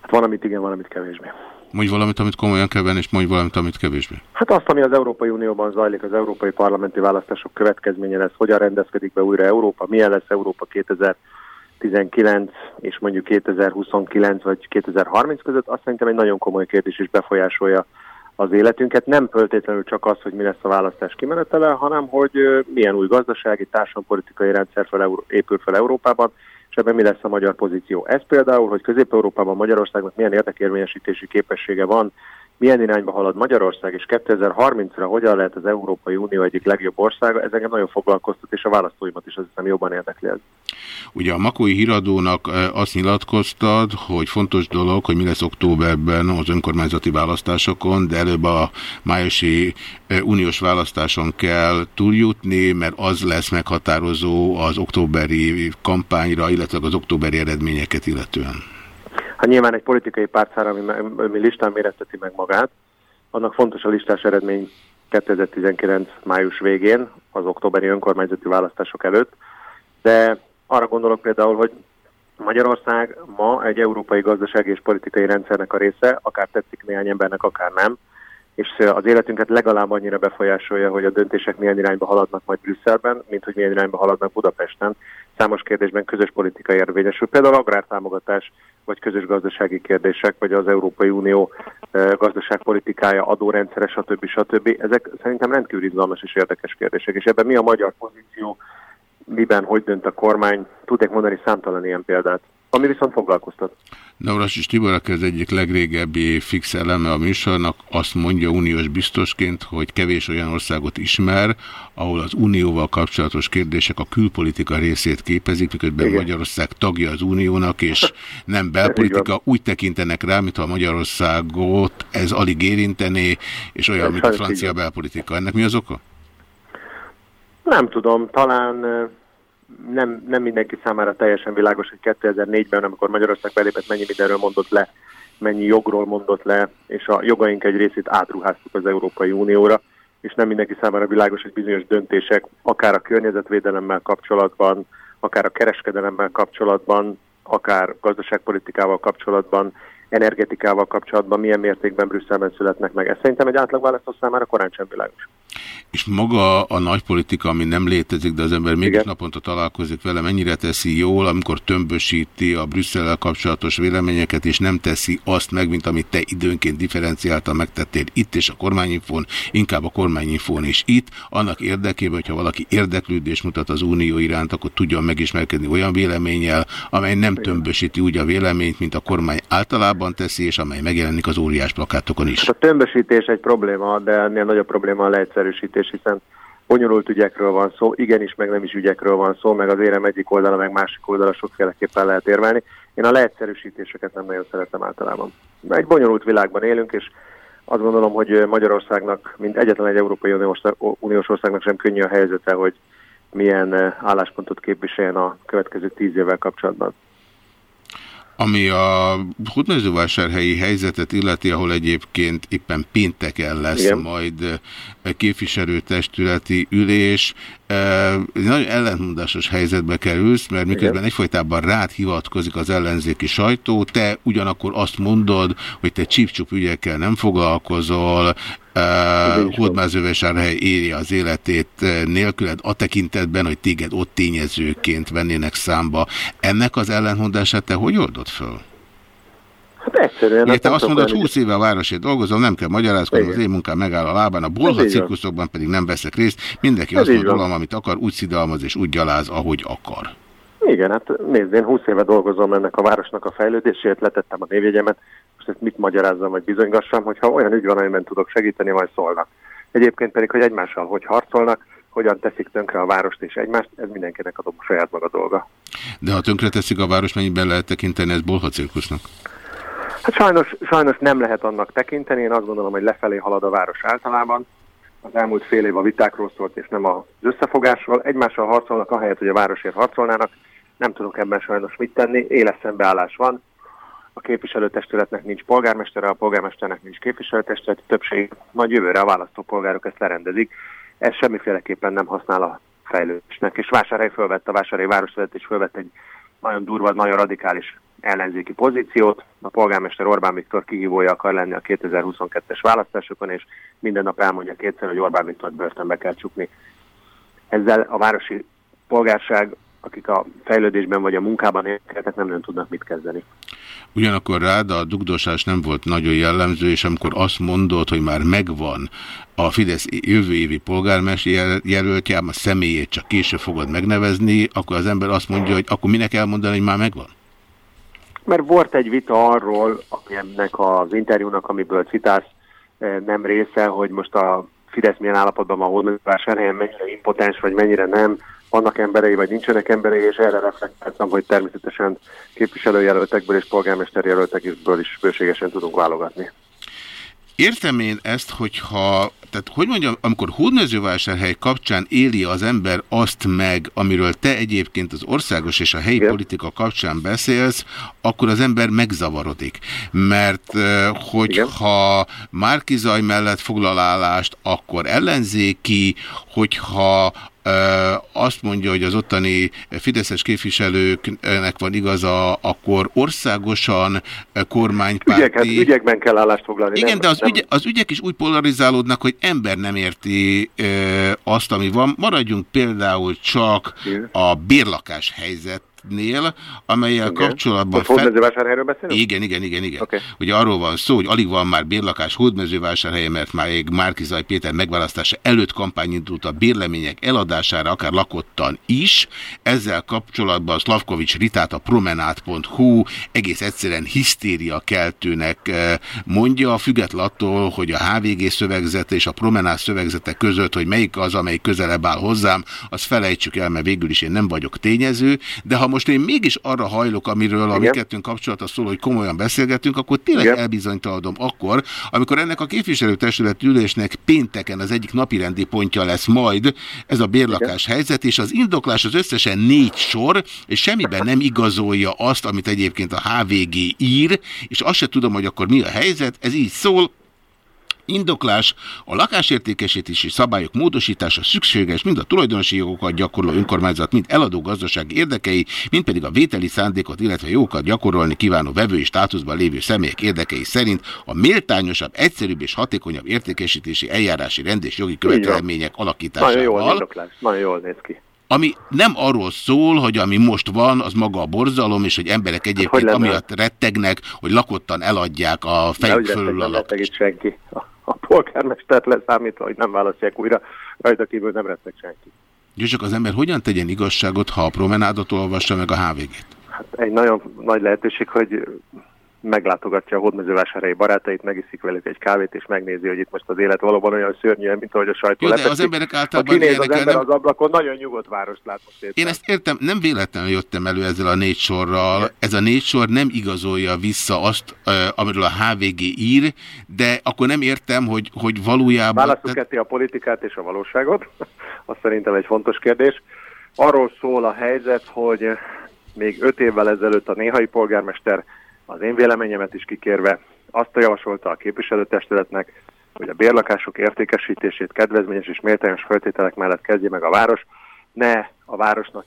Hát van, amit igen, van, amit kevésbé. Mondj valamit, amit komolyan kell venni, és mondj valamit, amit kevésbé. Hát azt, ami az Európai Unióban zajlik, az európai parlamenti választások következménye lesz, hogyan rendezkedik be újra Európa, milyen lesz Európa 2019 és mondjuk 2029 vagy 2030 között, azt szerintem egy nagyon komoly kérdés is befolyásolja az életünket. Nem föltétlenül csak az, hogy mi lesz a választás kimenetele, hanem hogy milyen új gazdasági, társadalompolitikai rendszer fel, épül fel Európában, és ebben mi lesz a magyar pozíció. Ez például, hogy Közép-Európában Magyarországnak milyen érdekérvényesítési képessége van, milyen irányba halad Magyarország, és 2030-ra hogyan lehet az Európai Unió egyik legjobb országa, ez engem nagyon foglalkoztat, és a választóimat is azt hiszem jobban érdekli ez. Ugye a Makói híradónak azt nyilatkoztad, hogy fontos dolog, hogy mi lesz októberben az önkormányzati választásokon, de előbb a májusi uniós választáson kell túljutni, mert az lesz meghatározó az októberi kampányra, illetve az októberi eredményeket illetően. Hát nyilván egy politikai pártszára, ami, ami listán méretteti meg magát, annak fontos a listás eredmény 2019 május végén, az októberi önkormányzati választások előtt, de arra gondolok például, hogy Magyarország ma egy európai gazdasági és politikai rendszernek a része, akár tetszik néhány embernek, akár nem, és az életünket legalább annyira befolyásolja, hogy a döntések milyen irányba haladnak majd Brüsszelben, mint hogy milyen irányba haladnak Budapesten. Számos kérdésben közös politika érvényesül, például agrártámogatás, vagy közös gazdasági kérdések, vagy az Európai Unió gazdaságpolitikája, adórendszere, stb. stb. Ezek szerintem rendkívül izgalmas és érdekes kérdések, és ebben mi a magyar pozíció, miben, hogy dönt a kormány, tudnék mondani számtalan ilyen példát ami viszont foglalkoztat. és Tibor, aki az egyik legrégebbi fix eleme a műsornak, azt mondja uniós biztosként, hogy kevés olyan országot ismer, ahol az unióval kapcsolatos kérdések a külpolitika részét képezik, miközben Igen. Magyarország tagja az uniónak, és nem belpolitika. Úgy tekintenek rá, mintha Magyarországot ez alig érintené, és olyan, mint a francia belpolitika. Ennek mi az oka? Nem tudom, talán nem, nem mindenki számára teljesen világos, hogy 2004-ben, amikor Magyarország belépett, mennyi mindenről mondott le, mennyi jogról mondott le, és a jogaink egy részét átruháztuk az Európai Unióra, és nem mindenki számára világos, hogy bizonyos döntések, akár a környezetvédelemmel kapcsolatban, akár a kereskedelemmel kapcsolatban, akár gazdaságpolitikával kapcsolatban, energetikával kapcsolatban milyen mértékben Brüsszelben születnek meg. Ez szerintem egy átlagválasztó számára korán sem világos. És maga a nagypolitika, ami nem létezik, de az ember mégis naponta találkozik vele, mennyire teszi jól, amikor tömbösíti a Brüsszellel kapcsolatos véleményeket, és nem teszi azt meg, mint amit te időnként differenciáltan megtettél itt és a kormányinfón, inkább a kormányinfón is itt, annak érdekében, hogyha valaki érdeklődés mutat az unió iránt, akkor tudjon megismerkedni olyan véleménnyel, amely nem tömbösíti úgy a véleményt, mint a kormány általában teszi, és amely megjelenik az óriás plakátokon is. Hát a tömbösítés egy probléma, de ennél nagyobb probléma a leegyszerűsítés, hiszen bonyolult ügyekről van szó, igenis, meg nem is ügyekről van szó, meg az érem egyik oldala, meg másik oldala sokféleképpen lehet érvelni. Én a leegyszerűsítéseket nem nagyon szeretem általában. Egy bonyolult világban élünk, és azt gondolom, hogy Magyarországnak, mint egyetlen egy Európai Uniós országnak sem könnyű a helyzete, hogy milyen álláspontot képviseljen a következő tíz évvel kapcsolatban. Ami a hódmezővásárhelyi helyzetet illeti, ahol egyébként éppen pénteken lesz Igen. majd képviselőtestületi ülés, nagyon ellentmondásos helyzetbe kerülsz, mert miközben Igen. egyfolytában rád hivatkozik az ellenzéki sajtó, te ugyanakkor azt mondod, hogy te csípcsup ügyekkel nem foglalkozol, uh, Hódmezővásárhely éri az életét nélküled a tekintetben, hogy téged ott tényezőként vennének számba. Ennek az ellentmondását te hogy oldod föl? Hát egyszerűen. Én te azt mondod, hogy 20 éve a városért dolgozom, nem kell magyarázkodni, az én munkám megáll a lábán, a bolha cirkuszokban pedig nem veszek részt. Mindenki Ez azt mond rólam, amit akar, úgy szidalmaz és úgy gyaláz, ahogy akar. Igen, hát nézd, én 20 éve dolgozom ennek a városnak a fejlődésért, letettem a névjegyemet, most ezt mit magyarázzam, vagy bizonygassam, hogyha olyan ügy van, amiben tudok segíteni, majd szólnak. Egyébként pedig, hogy egymással hogy harcolnak, hogyan teszik tönkre a várost és egymást, ez mindenkinek a saját maga dolga. De ha tönkre teszik a várost, mennyiben lehet tekinteni ez bolha cirkusznak? Hát sajnos, sajnos nem lehet annak tekinteni, én azt gondolom, hogy lefelé halad a város általában. Az elmúlt fél év a vitákról szólt, és nem az összefogásról. Egymással harcolnak, ahelyett, hogy a városért harcolnának. Nem tudok ebben sajnos mit tenni, éles szembeállás van. A képviselőtestületnek nincs polgármestere, a polgármesternek nincs képviselőtestület, többség majd jövőre a választópolgárok ezt lerendezik. Ez semmiféleképpen nem használ a fejlődésnek. És Vásárhely fölvett, a Vásárhely városvezetés fölvett egy nagyon durva, nagyon radikális ellenzéki pozíciót. A polgármester Orbán Viktor kihívója akar lenni a 2022-es választásokon, és minden nap elmondja kétszer, hogy Orbán Viktor börtönbe kell csukni. Ezzel a városi polgárság, akik a fejlődésben vagy a munkában érkeznek, nem nagyon tudnak mit kezdeni. Ugyanakkor rád a dugdosás nem volt nagyon jellemző, és amikor azt mondod, hogy már megvan a Fidesz jövő évi polgármester jelöltje, a személyét csak később fogod megnevezni, akkor az ember azt mondja, hogy akkor minek elmondani, hogy már megvan? Mert volt egy vita arról, ennek az interjúnak, amiből citálsz, nem része, hogy most a Fidesz milyen állapotban van hódmezővásárhelyen, mennyire impotens, vagy mennyire nem, vannak emberei, vagy nincsenek emberei, és erre reflektáltam, hogy természetesen képviselőjelöltekből és polgármesterjelöltekből is bőségesen tudunk válogatni. Értem én ezt, hogyha, tehát hogy mondjam, amikor hódmezővásárhely kapcsán éli az ember azt meg, amiről te egyébként az országos és a helyi Igen. politika kapcsán beszélsz, akkor az ember megzavarodik. Mert hogyha Márkizaj mellett foglal állást, akkor ellenzéki, hogyha azt mondja, hogy az ottani fideszes képviselőknek van igaza, akkor országosan kormánypárti... Ügyeket, ügyekben kell állást foglalni. Igen, nem, de az, nem... Ügy, az ügyek is úgy polarizálódnak, hogy ember nem érti azt, ami van. Maradjunk például csak a bérlakás helyzet nél, amelyel igen. kapcsolatban... Hódmezővásárhelyről beszélünk? Igen, igen, igen, igen. Okay. Ugye arról van szó, hogy alig van már bérlakás hódmezővásárhelye, mert már még Márkizaj Péter megválasztása előtt kampány indult a bérlemények eladására, akár lakottan is. Ezzel kapcsolatban Slavkovics Ritát a promenát.hu egész egyszerűen hisztéria keltőnek eh, mondja, független attól, hogy a HVG szövegzete és a promenát szövegzete között, hogy melyik az, amely közelebb áll hozzám, azt felejtsük el, mert végül is én nem vagyok tényező, de ha most én mégis arra hajlok, amiről Igen. a mi kettőnk kapcsolata szól, hogy komolyan beszélgetünk, akkor tényleg Igen. elbizonytalanodom akkor, amikor ennek a képviselőtestület ülésnek pénteken az egyik napirendi pontja lesz majd ez a bérlakás Igen. helyzet, és az indoklás az összesen négy sor, és semmiben nem igazolja azt, amit egyébként a HVG ír, és azt se tudom, hogy akkor mi a helyzet, ez így szól, Indoklás, a lakásértékesítési szabályok módosítása szükséges mind a tulajdonosi jogokat gyakorló önkormányzat, mind eladó gazdasági érdekei, mind pedig a vételi szándékot, illetve jogokat gyakorolni kívánó vevői státuszban lévő személyek érdekei szerint a méltányosabb, egyszerűbb és hatékonyabb értékesítési eljárási rend és jogi követelmények alakításával. Nagyon jól, indoklás. Nagyon jól néz ki ami nem arról szól, hogy ami most van, az maga a borzalom, és hogy emberek egyébként hogy amiatt rettegnek, hogy lakottan eladják a fejük fölül a lakást. senki a polgármestert leszámítva, hogy nem választják újra, rajta kívül nem rettek senki. Csak az ember hogyan tegyen igazságot, ha a promenádot olvassa meg a HVG-t? Hát egy nagyon nagy lehetőség, hogy meglátogatja a hódmezővásárhelyi barátait, megiszik velük egy kávét, és megnézi, hogy itt most az élet valóban olyan szörnyű, mint ahogy a sajtó Jó, de az emberek általában ha az ember nem... az ablakon, nagyon nyugodt várost lát most Én ezt értem, nem véletlenül jöttem elő ezzel a négy sorral. Ez a négy sor nem igazolja vissza azt, amiről a HVG ír, de akkor nem értem, hogy, hogy valójában... Választunk tehát... a politikát és a valóságot. Azt szerintem egy fontos kérdés. Arról szól a helyzet, hogy még öt évvel ezelőtt a néhai polgármester az én véleményemet is kikérve azt javasolta a képviselőtestületnek, hogy a bérlakások értékesítését kedvezményes és méltányos feltételek mellett kezdje meg a város, ne a városnak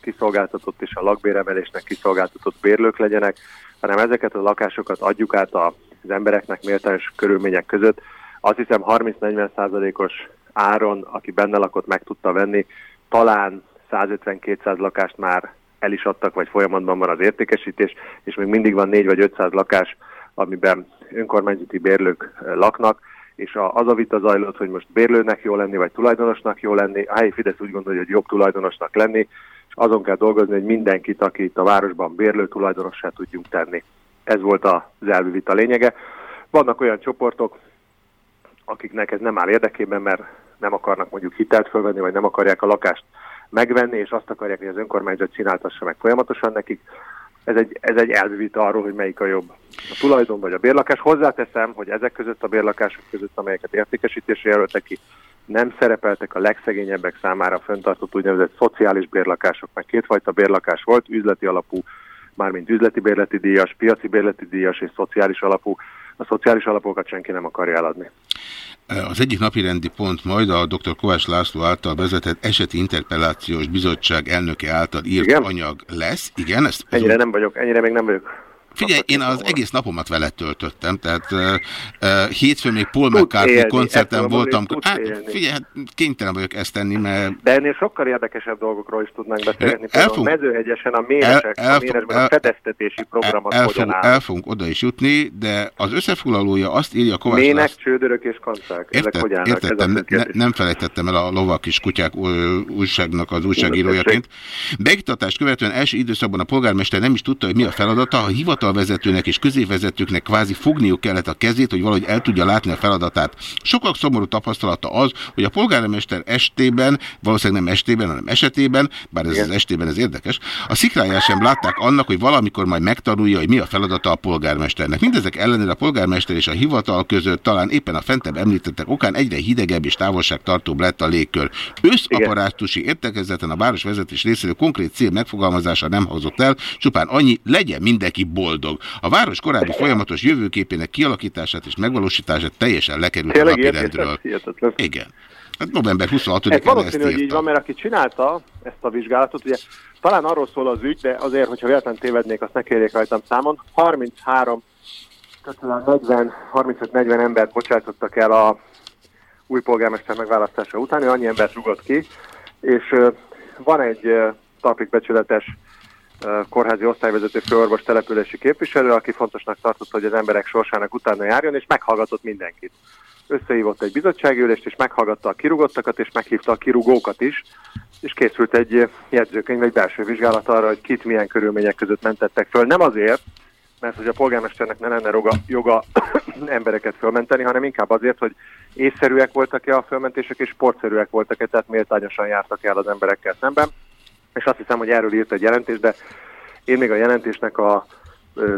kiszolgáltatott és a lakbéremelésnek kiszolgáltatott bérlők legyenek, hanem ezeket a lakásokat adjuk át az embereknek méltányos körülmények között. Azt hiszem 30-40 százalékos áron, aki benne lakott, meg tudta venni, talán 150-200 lakást már el is adtak, vagy folyamatban van az értékesítés, és még mindig van 4 vagy 500 lakás, amiben önkormányzati bérlők eh, laknak, és az a vita zajlott, hogy most bérlőnek jó lenni, vagy tulajdonosnak jó lenni. A helyi Fidesz úgy gondolja, hogy jobb tulajdonosnak lenni, és azon kell dolgozni, hogy mindenkit, aki itt a városban bérlő tulajdonossá tudjunk tenni. Ez volt az elvi vita lényege. Vannak olyan csoportok, akiknek ez nem áll érdekében, mert nem akarnak mondjuk hitelt fölvenni, vagy nem akarják a lakást megvenni, és azt akarják, hogy az önkormányzat csináltassa meg folyamatosan nekik. Ez egy, ez egy elvivita arról, hogy melyik a jobb. A tulajdon vagy a bérlakás. Hozzáteszem, hogy ezek között a bérlakások között, amelyeket értékesítésre jelöltek ki, nem szerepeltek a legszegényebbek számára föntartott úgynevezett szociális bérlakások, mert kétfajta bérlakás volt, üzleti alapú, mármint üzleti bérleti díjas, piaci bérleti díjas és szociális alapú. A szociális alapokat senki nem akarja eladni. Az egyik napi rendi pont majd a dr. Kovács László által vezetett eseti interpellációs bizottság elnöke által írt Igen? anyag lesz. Igen, ezt, ennyire nem vagyok, ennyire még nem vagyok Figyelj, én az egész napomat vele töltöttem, tehát uh, uh, hétfőn még Paul McCartney koncerten voltam. Hát, figyelj, hát kénytelen vagyok ezt tenni, mert... De ennél sokkal érdekesebb dolgokról is tudnánk beszélni. El fog... Mezőhegyesen a méresek, el, el, a méresben el, a fedeztetési programot el, el, fog, el fogunk oda is jutni, de az összefoglalója azt írja Kovács Mének, Lász... csődörök és kancák. Ezek hogy állnak? Értettem, ne, nem felejtettem el a lovak és kutyák újságnak az újságírójaként. Beiktatást követően első időszakban a polgármester nem is tudta, hogy mi a feladata, a hivatal hivatalvezetőnek és középvezetőknek kvázi fogniuk kellett a kezét, hogy valahogy el tudja látni a feladatát. Sokak szomorú tapasztalata az, hogy a polgármester estében, valószínűleg nem estében, hanem esetében, bár ez az estében ez érdekes, a szikráján sem látták annak, hogy valamikor majd megtanulja, hogy mi a feladata a polgármesternek. Mindezek ellenére a polgármester és a hivatal között talán éppen a fentebb említettek okán egyre hidegebb és távolságtartóbb lett a légkör. Összaparátusi értekezeten a városvezetés részéről konkrét cél megfogalmazása nem hozott el, csupán annyi, legyen mindenki boldog. A város korábbi folyamatos jövőképének kialakítását és megvalósítását teljesen lekerült a napirendről. Igen. Hát november 26-án Ez valószínű, hogy így van, mert aki csinálta ezt a vizsgálatot, ugye talán arról szól az ügy, de azért, hogyha véletlen tévednék, azt ne kérjék rajtam számon. 33, 40, 35-40 embert bocsátottak el a új polgármester megválasztása után, ő annyi embert rugott ki, és van egy talpikbecsületes kórházi osztályvezető főorvos települési képviselő, aki fontosnak tartotta, hogy az emberek sorsának utána járjon, és meghallgatott mindenkit. Összehívott egy bizottsági ülést, és meghallgatta a kirugottakat, és meghívta a kirugókat is, és készült egy jegyzőkönyv, egy belső vizsgálat arra, hogy kit milyen körülmények között mentettek föl. Nem azért, mert hogy a polgármesternek ne lenne joga, joga embereket fölmenteni, hanem inkább azért, hogy észszerűek voltak-e a fölmentések, és sportszerűek voltak-e, tehát méltányosan jártak el az emberekkel szemben. És azt hiszem, hogy erről írt egy jelentés, de én még a jelentésnek a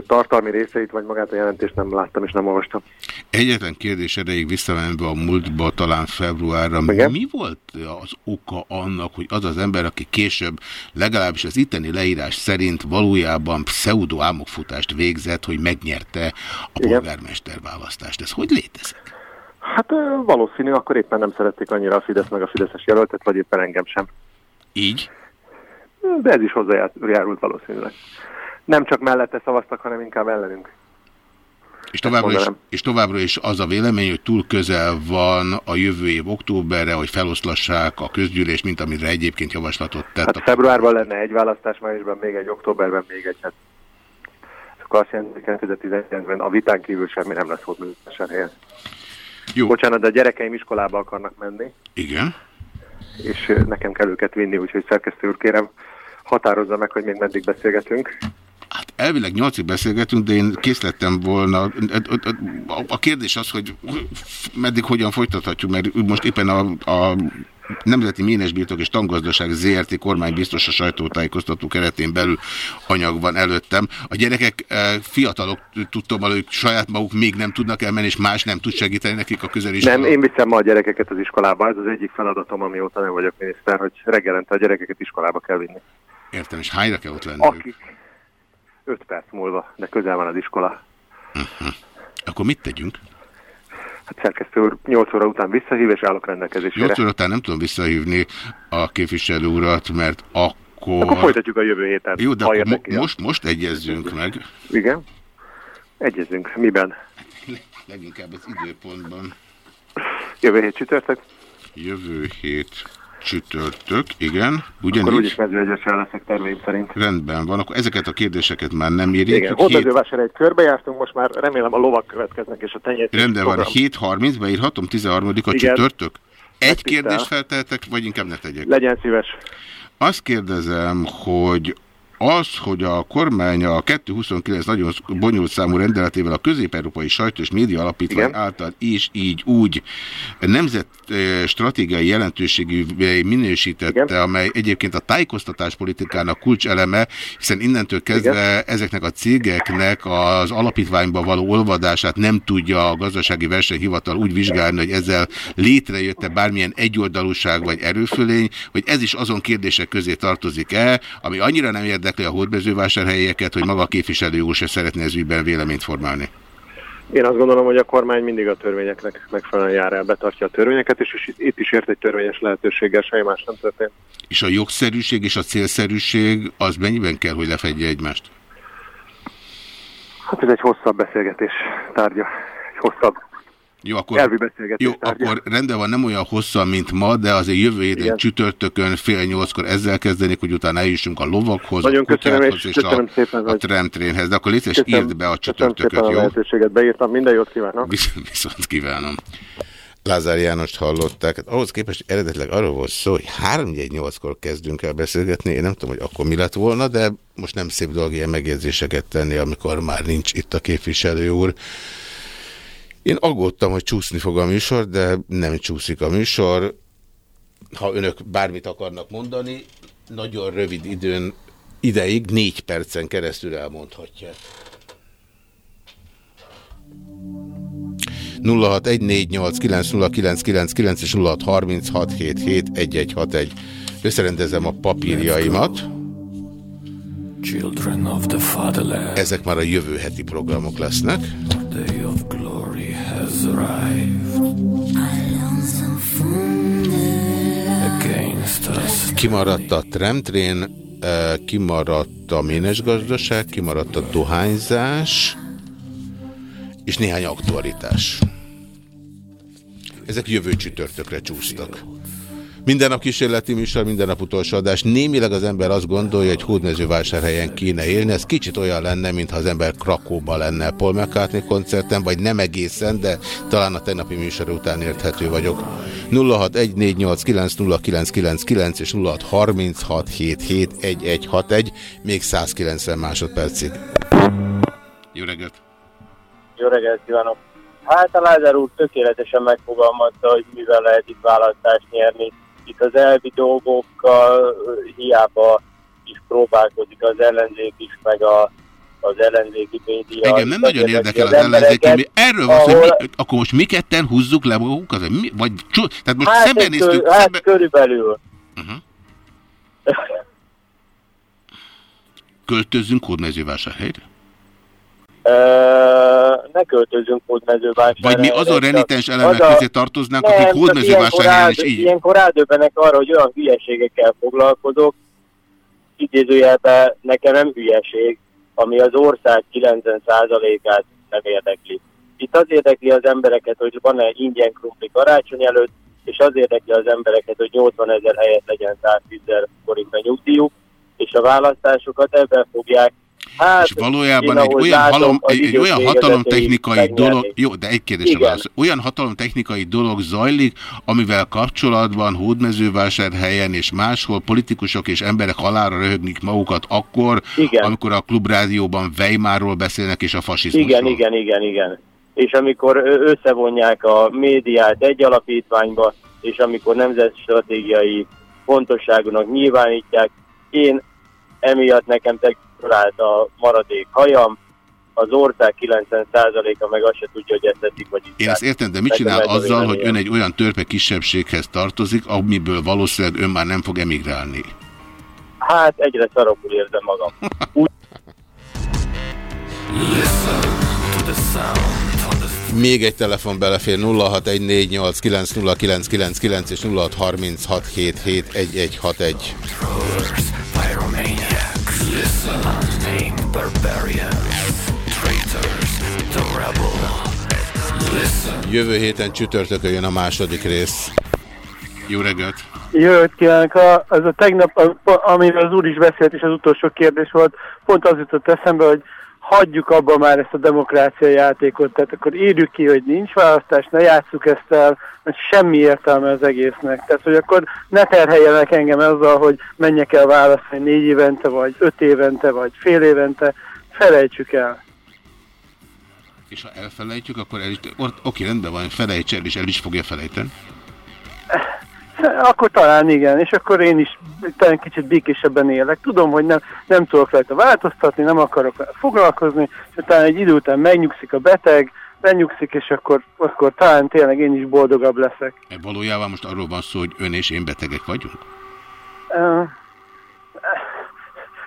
tartalmi részeit, vagy magát a jelentést nem láttam és nem olvastam. Egyetlen kérdés erejéig visszamenve a múltba, talán februárra. Igen? Mi volt az oka annak, hogy az az ember, aki később legalábbis az itteni leírás szerint valójában pseudo álmokfutást végzett, hogy megnyerte a Igen. polgármester választást? Ez hogy létezik? Hát valószínű, akkor éppen nem szerették annyira a Fidesz meg a Fideszes jelöltet, vagy éppen engem sem. Így? De ez is hozzájárult valószínűleg nem csak mellette szavaztak, hanem inkább ellenünk. És továbbra, is, és továbbra is az a vélemény, hogy túl közel van a jövő év októberre, hogy feloszlassák a közgyűlés, mint amire egyébként javaslatot tett. Hát februárban lenne egy választás, májusban még egy, októberben még egy. Hát. akkor azt jelenti, hogy 2019-ben a vitán kívül semmi nem lesz ott helyen. Jó. Bocsánat, de a gyerekeim iskolába akarnak menni. Igen. És nekem kell őket vinni, úgyhogy szerkesztő úr kérem, határozza meg, hogy még meddig beszélgetünk. Hát elvileg nyolcig beszélgetünk, de én kész lettem volna. A kérdés az, hogy meddig hogyan folytathatjuk, mert most éppen a, a Nemzeti Ménesbirtok és Tangazdaság ZRT kormány biztos a sajtótájékoztató keretén belül anyag van előttem. A gyerekek fiatalok, tudtam, hogy ők saját maguk még nem tudnak elmenni, és más nem tud segíteni nekik a közeliskolában. Nem, én viszem ma a gyerekeket az iskolába. Ez az egyik feladatom, amióta nem vagyok miniszter, hogy reggelente a gyerekeket iskolába kell vinni. Értem, és hányra kell ott lenni? Akik, 5 perc múlva, de közel van az iskola. Uh -huh. Akkor mit tegyünk? Hát szerkesztő úr 8 óra után visszahív, és állok rendelkezésére. 8 óra után nem tudom visszahívni a képviselő urat, mert akkor... Akkor folytatjuk a jövő héten. Jó, de akkor mo most, most egyezzünk meg. Igen. Egyezünk. Miben? Leginkább az időpontban. Jövő hét csütörtök? Jövő hét csütörtök, igen. Ugyanígy? Akkor úgyis mezőegyesen leszek terveim szerint. Rendben van, akkor ezeket a kérdéseket már nem írjuk. Igen, hódmezővásárhely egy körbejártunk, most már remélem a lovak következnek, és a tenyésztés Rendben van, 7.30, beírhatom, 13 a igen. csütörtök? Egy kérdést felteltek, vagy inkább ne tegyek? Legyen szíves. Azt kérdezem, hogy az, hogy a kormány a 229 nagyon bonyolult számú rendeletével a közép-európai sajtó és média alapítvány Igen. által és így úgy nemzet stratégiai jelentőségű minősítette, Igen. amely egyébként a tájékoztatáspolitikának kulcseleme, hiszen innentől kezdve Igen. ezeknek a cégeknek az alapítványba való olvadását nem tudja a gazdasági versenyhivatal úgy vizsgálni, hogy ezzel létrejött-e bármilyen egyoldalúság vagy erőfölény, hogy ez is azon kérdések közé tartozik-e, ami annyira nem érdekel, érdekli a hódmezővásárhelyeket, hogy maga a képviselő úr se szeretne ez ügyben véleményt formálni? Én azt gondolom, hogy a kormány mindig a törvényeknek megfelelően jár el, betartja a törvényeket, és itt is ért egy törvényes lehetőséggel, semmi más nem történt. És a jogszerűség és a célszerűség az mennyiben kell, hogy lefedje egymást? Hát ez egy hosszabb beszélgetés tárgya, egy hosszabb jó, akkor, jó, akkor rendben van, nem olyan hossza, mint ma, de azért jövő héten csütörtökön fél nyolckor ezzel kezdenik, hogy utána eljussunk a lovakhoz, Nagyon a köszönöm, és, és köszönöm a, szépen, a tramtrénhez. De akkor légy írd be a csütörtököt, jó? a lehetőséget, beírtam, minden jót kívánok. Visz, viszont kívánom. Lázár Jánost hallották. Hát ahhoz képest eredetileg arról volt szó, hogy 3-8-kor kezdünk el beszélgetni. Én nem tudom, hogy akkor mi lett volna, de most nem szép dolog ilyen megjegyzéseket tenni, amikor már nincs itt a képviselő úr. Én aggódtam, hogy csúszni fog a műsor, de nem csúszik a műsor. Ha önök bármit akarnak mondani, nagyon rövid időn, ideig, négy percen keresztül elmondhatják. 0614890999 és 0636771161. Összerendezem a papírjaimat. Ezek már a jövő heti programok lesznek. Kimaradt a tramtrén, eh, kimaradt a ménesgazdaság, kimaradt a dohányzás, és néhány aktualitás. Ezek jövő csütörtökre csúsztak. Minden nap kísérleti műsor, minden nap utolsó adás. Némileg az ember azt gondolja, hogy hódmezővásárhelyen kéne élni. Ez kicsit olyan lenne, mintha az ember Krakóba lenne Paul McCartney koncerten, vagy nem egészen, de talán a tegnapi műsor után érthető vagyok. 0614890999 és 0636771161, még 190 másodpercig. Jó reggelt! Jó reggelt kívánok! Hát a Lázár úr tökéletesen megfogalmazta, hogy mivel lehet itt választást nyerni. Itt az elvi dolgokkal hiába is próbálkozik az ellenzék is, meg a, az ellenzéki média. Igen, nem nagyon érdekel az, az ellenzéki média. Erről van, ahol... hogy mi, akkor most mi ketten húzzuk le magunkat? Mi, vagy, tehát most hát szembenéztük... Kö, hát szembe... körülbelül. Uh -huh. Költözzünk Hódmezővásárhelyre? Ne költözünk hódmezővásárra. Vagy mi azon renitens elemek a... közé tartoznánk, nem, akik hódmezővásárhelyen is így... Ilyenkor rádöbbenek arra, hogy olyan hülyeségekkel foglalkozok, idézőjelben nekem nem hülyeség, ami az ország 90%-át nem érdekli. Itt az érdekli az embereket, hogy van-e ingyen krumpli karácsony előtt, és az érdekli az embereket, hogy 80 ezer helyet legyen 110 ezer forint a nyugdíjuk, és a választásokat ebben fogják Hát, és valójában egy olyan, látom, halom, egy, egy olyan hatalomtechnikai dolog, jó, de egy kérdés válasz, olyan hatalomtechnikai dolog zajlik, amivel kapcsolatban Hódmezővásárhelyen és máshol politikusok és emberek halára röhögnik magukat akkor, igen. amikor a klubrádióban Weimarról beszélnek és a fasizmusról. Igen, igen, igen, igen. És amikor összevonják a médiát egy alapítványba, és amikor nemzetstratégiai fontosságúnak nyilvánítják, én emiatt nekem megtalált a maradék hajam, az ország 90%-a meg azt se tudja, hogy ezt teszik, vagy Én ezt értem, de mit csinál azzal, hogy ön egy olyan törpe kisebbséghez tartozik, amiből valószínűleg ön már nem fog emigrálni? Hát egyre szarokul érzem magam. Úgy... Még egy telefon belefér 0614890999 és 0636771161. Unnamed barbarians, traitors, the rebel. Listen. Jövő héten csütörtökön jön a második rész. Jó reggelt! Jó reggelt kívánok! Az a tegnap, amiről az úr is beszélt, és az utolsó kérdés volt, pont az jutott eszembe, hogy hagyjuk abba már ezt a demokrácia játékot, tehát akkor írjuk ki, hogy nincs választás, ne játsszuk ezt el, mert semmi értelme az egésznek. Tehát, hogy akkor ne terheljenek engem azzal, hogy menjek el választani négy évente, vagy öt évente, vagy fél évente, felejtsük el. És ha elfelejtjük, akkor el is, oké, rendben van, felejts el, és el is fogja felejteni. Akkor talán igen, és akkor én is talán kicsit békésebben élek. Tudom, hogy nem, nem tudok rajta változtatni, nem akarok foglalkozni, és talán egy idő után megnyugszik a beteg, megnyugszik, és akkor, akkor talán tényleg én is boldogabb leszek. E valójában most arról van szó, hogy ön és én betegek vagyunk? Uh,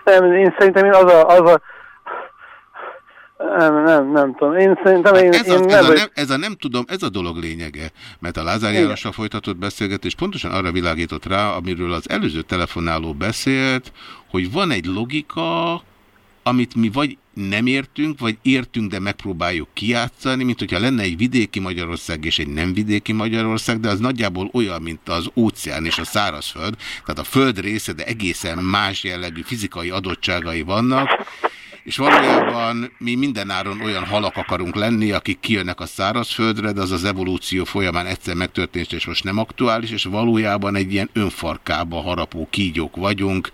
nem, én szerintem én az a, az a nem, nem, nem tudom. Én szerintem én, ez, én az, nem, ez, a nem, ez a nem tudom, ez a dolog lényege. Mert a Lázár Jánossal folytatott beszélgetés pontosan arra világított rá, amiről az előző telefonáló beszélt, hogy van egy logika, amit mi vagy nem értünk, vagy értünk, de megpróbáljuk kijátszani, mint hogyha lenne egy vidéki Magyarország és egy nem vidéki Magyarország, de az nagyjából olyan, mint az óceán és a szárazföld, tehát a föld része, de egészen más jellegű fizikai adottságai vannak, és valójában mi mindenáron olyan halak akarunk lenni, akik kijönnek a szárazföldre, de az az evolúció folyamán egyszer megtörtént, és most nem aktuális, és valójában egy ilyen önfarkába harapó kígyók vagyunk,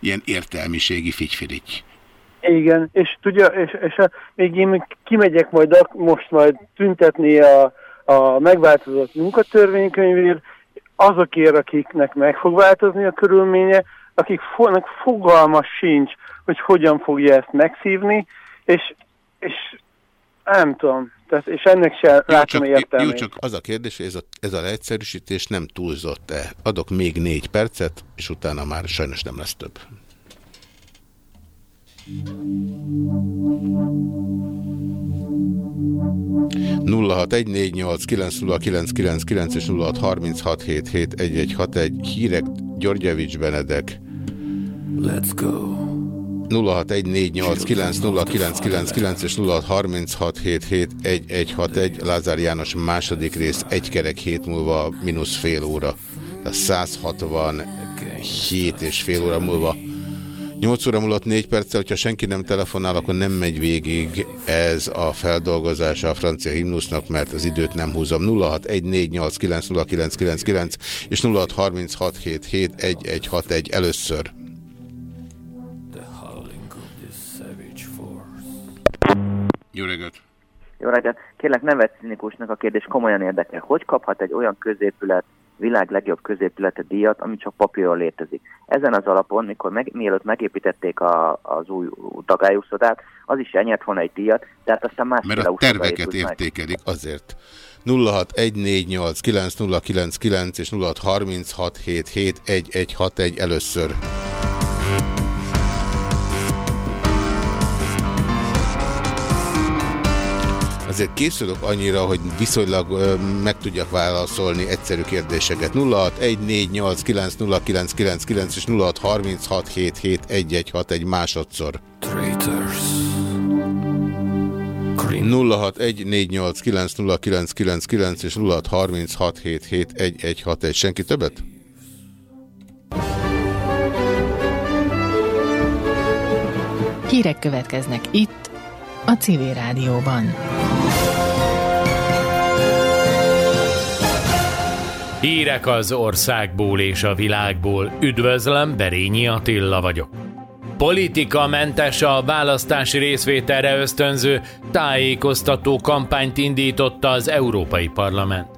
ilyen értelmiségi figyfirigy. Igen, és tudja, és, és a, még én kimegyek majd most majd tüntetni a, a megváltozott munkatörvénykönyvért, azokért, akiknek meg fog változni a körülménye, akik fognak fogalmas sincs, hogy hogyan fogja ezt megszívni, és, és nem tudom, tehát, és ennek se látom értelmét. Jó, csak az a kérdés, hogy ez a, ez a leegyszerűsítés nem túlzott-e? Adok még négy percet, és utána már sajnos nem lesz több. 0614890999 és 0636771161 hírek Györgyevics Benedek. Let's go. 0614890999 és 0636771161 Lázár János második rész egy kerek hét múlva mínusz fél óra. A 167 és fél óra múlva 8 óra múlott 4 perccel, hogyha senki nem telefonál, akkor nem megy végig ez a feldolgozása a francia himnusznak, mert az időt nem húzom. 0614890999 és 0636771161 először. Jó reggelt! Jó reggelt! Kérlek, nem vett színikusnak a kérdés, komolyan érdekel. Hogy kaphat egy olyan középület világ legjobb középülete díjat, ami csak papíron létezik. Ezen az alapon, mikor meg, mielőtt megépítették a, az új dagályúszodát, az is elnyert volna egy díjat, tehát aztán más Mert a terveket értékelik meg. azért. 0614890999 és 0636771161 először. Azért készülök annyira, hogy viszonylag ö, meg tudjak válaszolni egyszerű kérdéseket. 0614890999 és 0636771161 másodszor. Traitors. 0614890999 és 0636771161. Senki többet? Hírek következnek itt, a Civil Rádióban. Hírek az országból és a világból. Üdvözlöm, Berényi Attila vagyok. Politika mentes a választási részvételre ösztönző tájékoztató kampányt indította az Európai Parlament.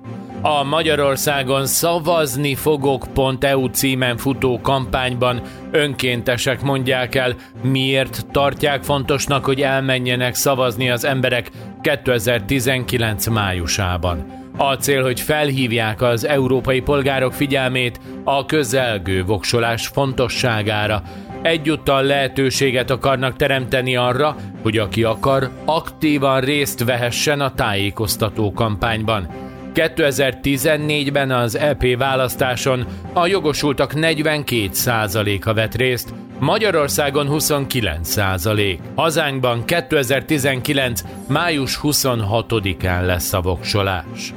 A Magyarországon szavazni fogok.eu címen futó kampányban önkéntesek mondják el, miért tartják fontosnak, hogy elmenjenek szavazni az emberek 2019 májusában. A cél, hogy felhívják az európai polgárok figyelmét a közelgő voksolás fontosságára. Egyúttal lehetőséget akarnak teremteni arra, hogy aki akar, aktívan részt vehessen a tájékoztató kampányban. 2014-ben az EP választáson a jogosultak 42%-a vett részt, Magyarországon 29%. Hazánkban 2019. május 26-án lesz a voksolás.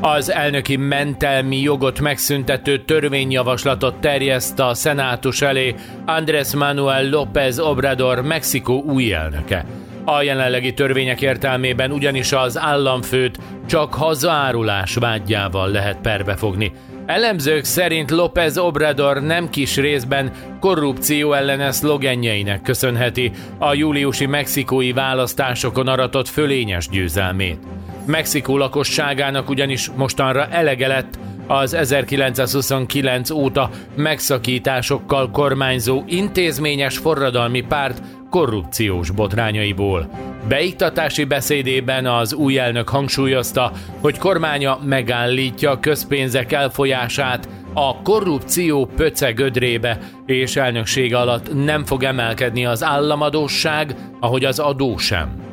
Az elnöki mentelmi jogot megszüntető törvényjavaslatot terjeszt a szenátus elé Andrés Manuel López Obrador Mexikó új elnöke. A jelenlegi törvények értelmében ugyanis az államfőt csak hazárulás vágyjával lehet perbefogni. Elemzők szerint López Obrador nem kis részben korrupció ellenes szlogenjeinek köszönheti a júliusi mexikói választásokon aratott fölényes győzelmét. Mexikó lakosságának ugyanis mostanra elege lett az 1929 óta megszakításokkal kormányzó intézményes forradalmi párt korrupciós botrányaiból. Beiktatási beszédében az új elnök hangsúlyozta, hogy kormánya megállítja a közpénzek elfolyását a korrupció pöce gödrébe, és elnöksége alatt nem fog emelkedni az államadóság, ahogy az adó sem.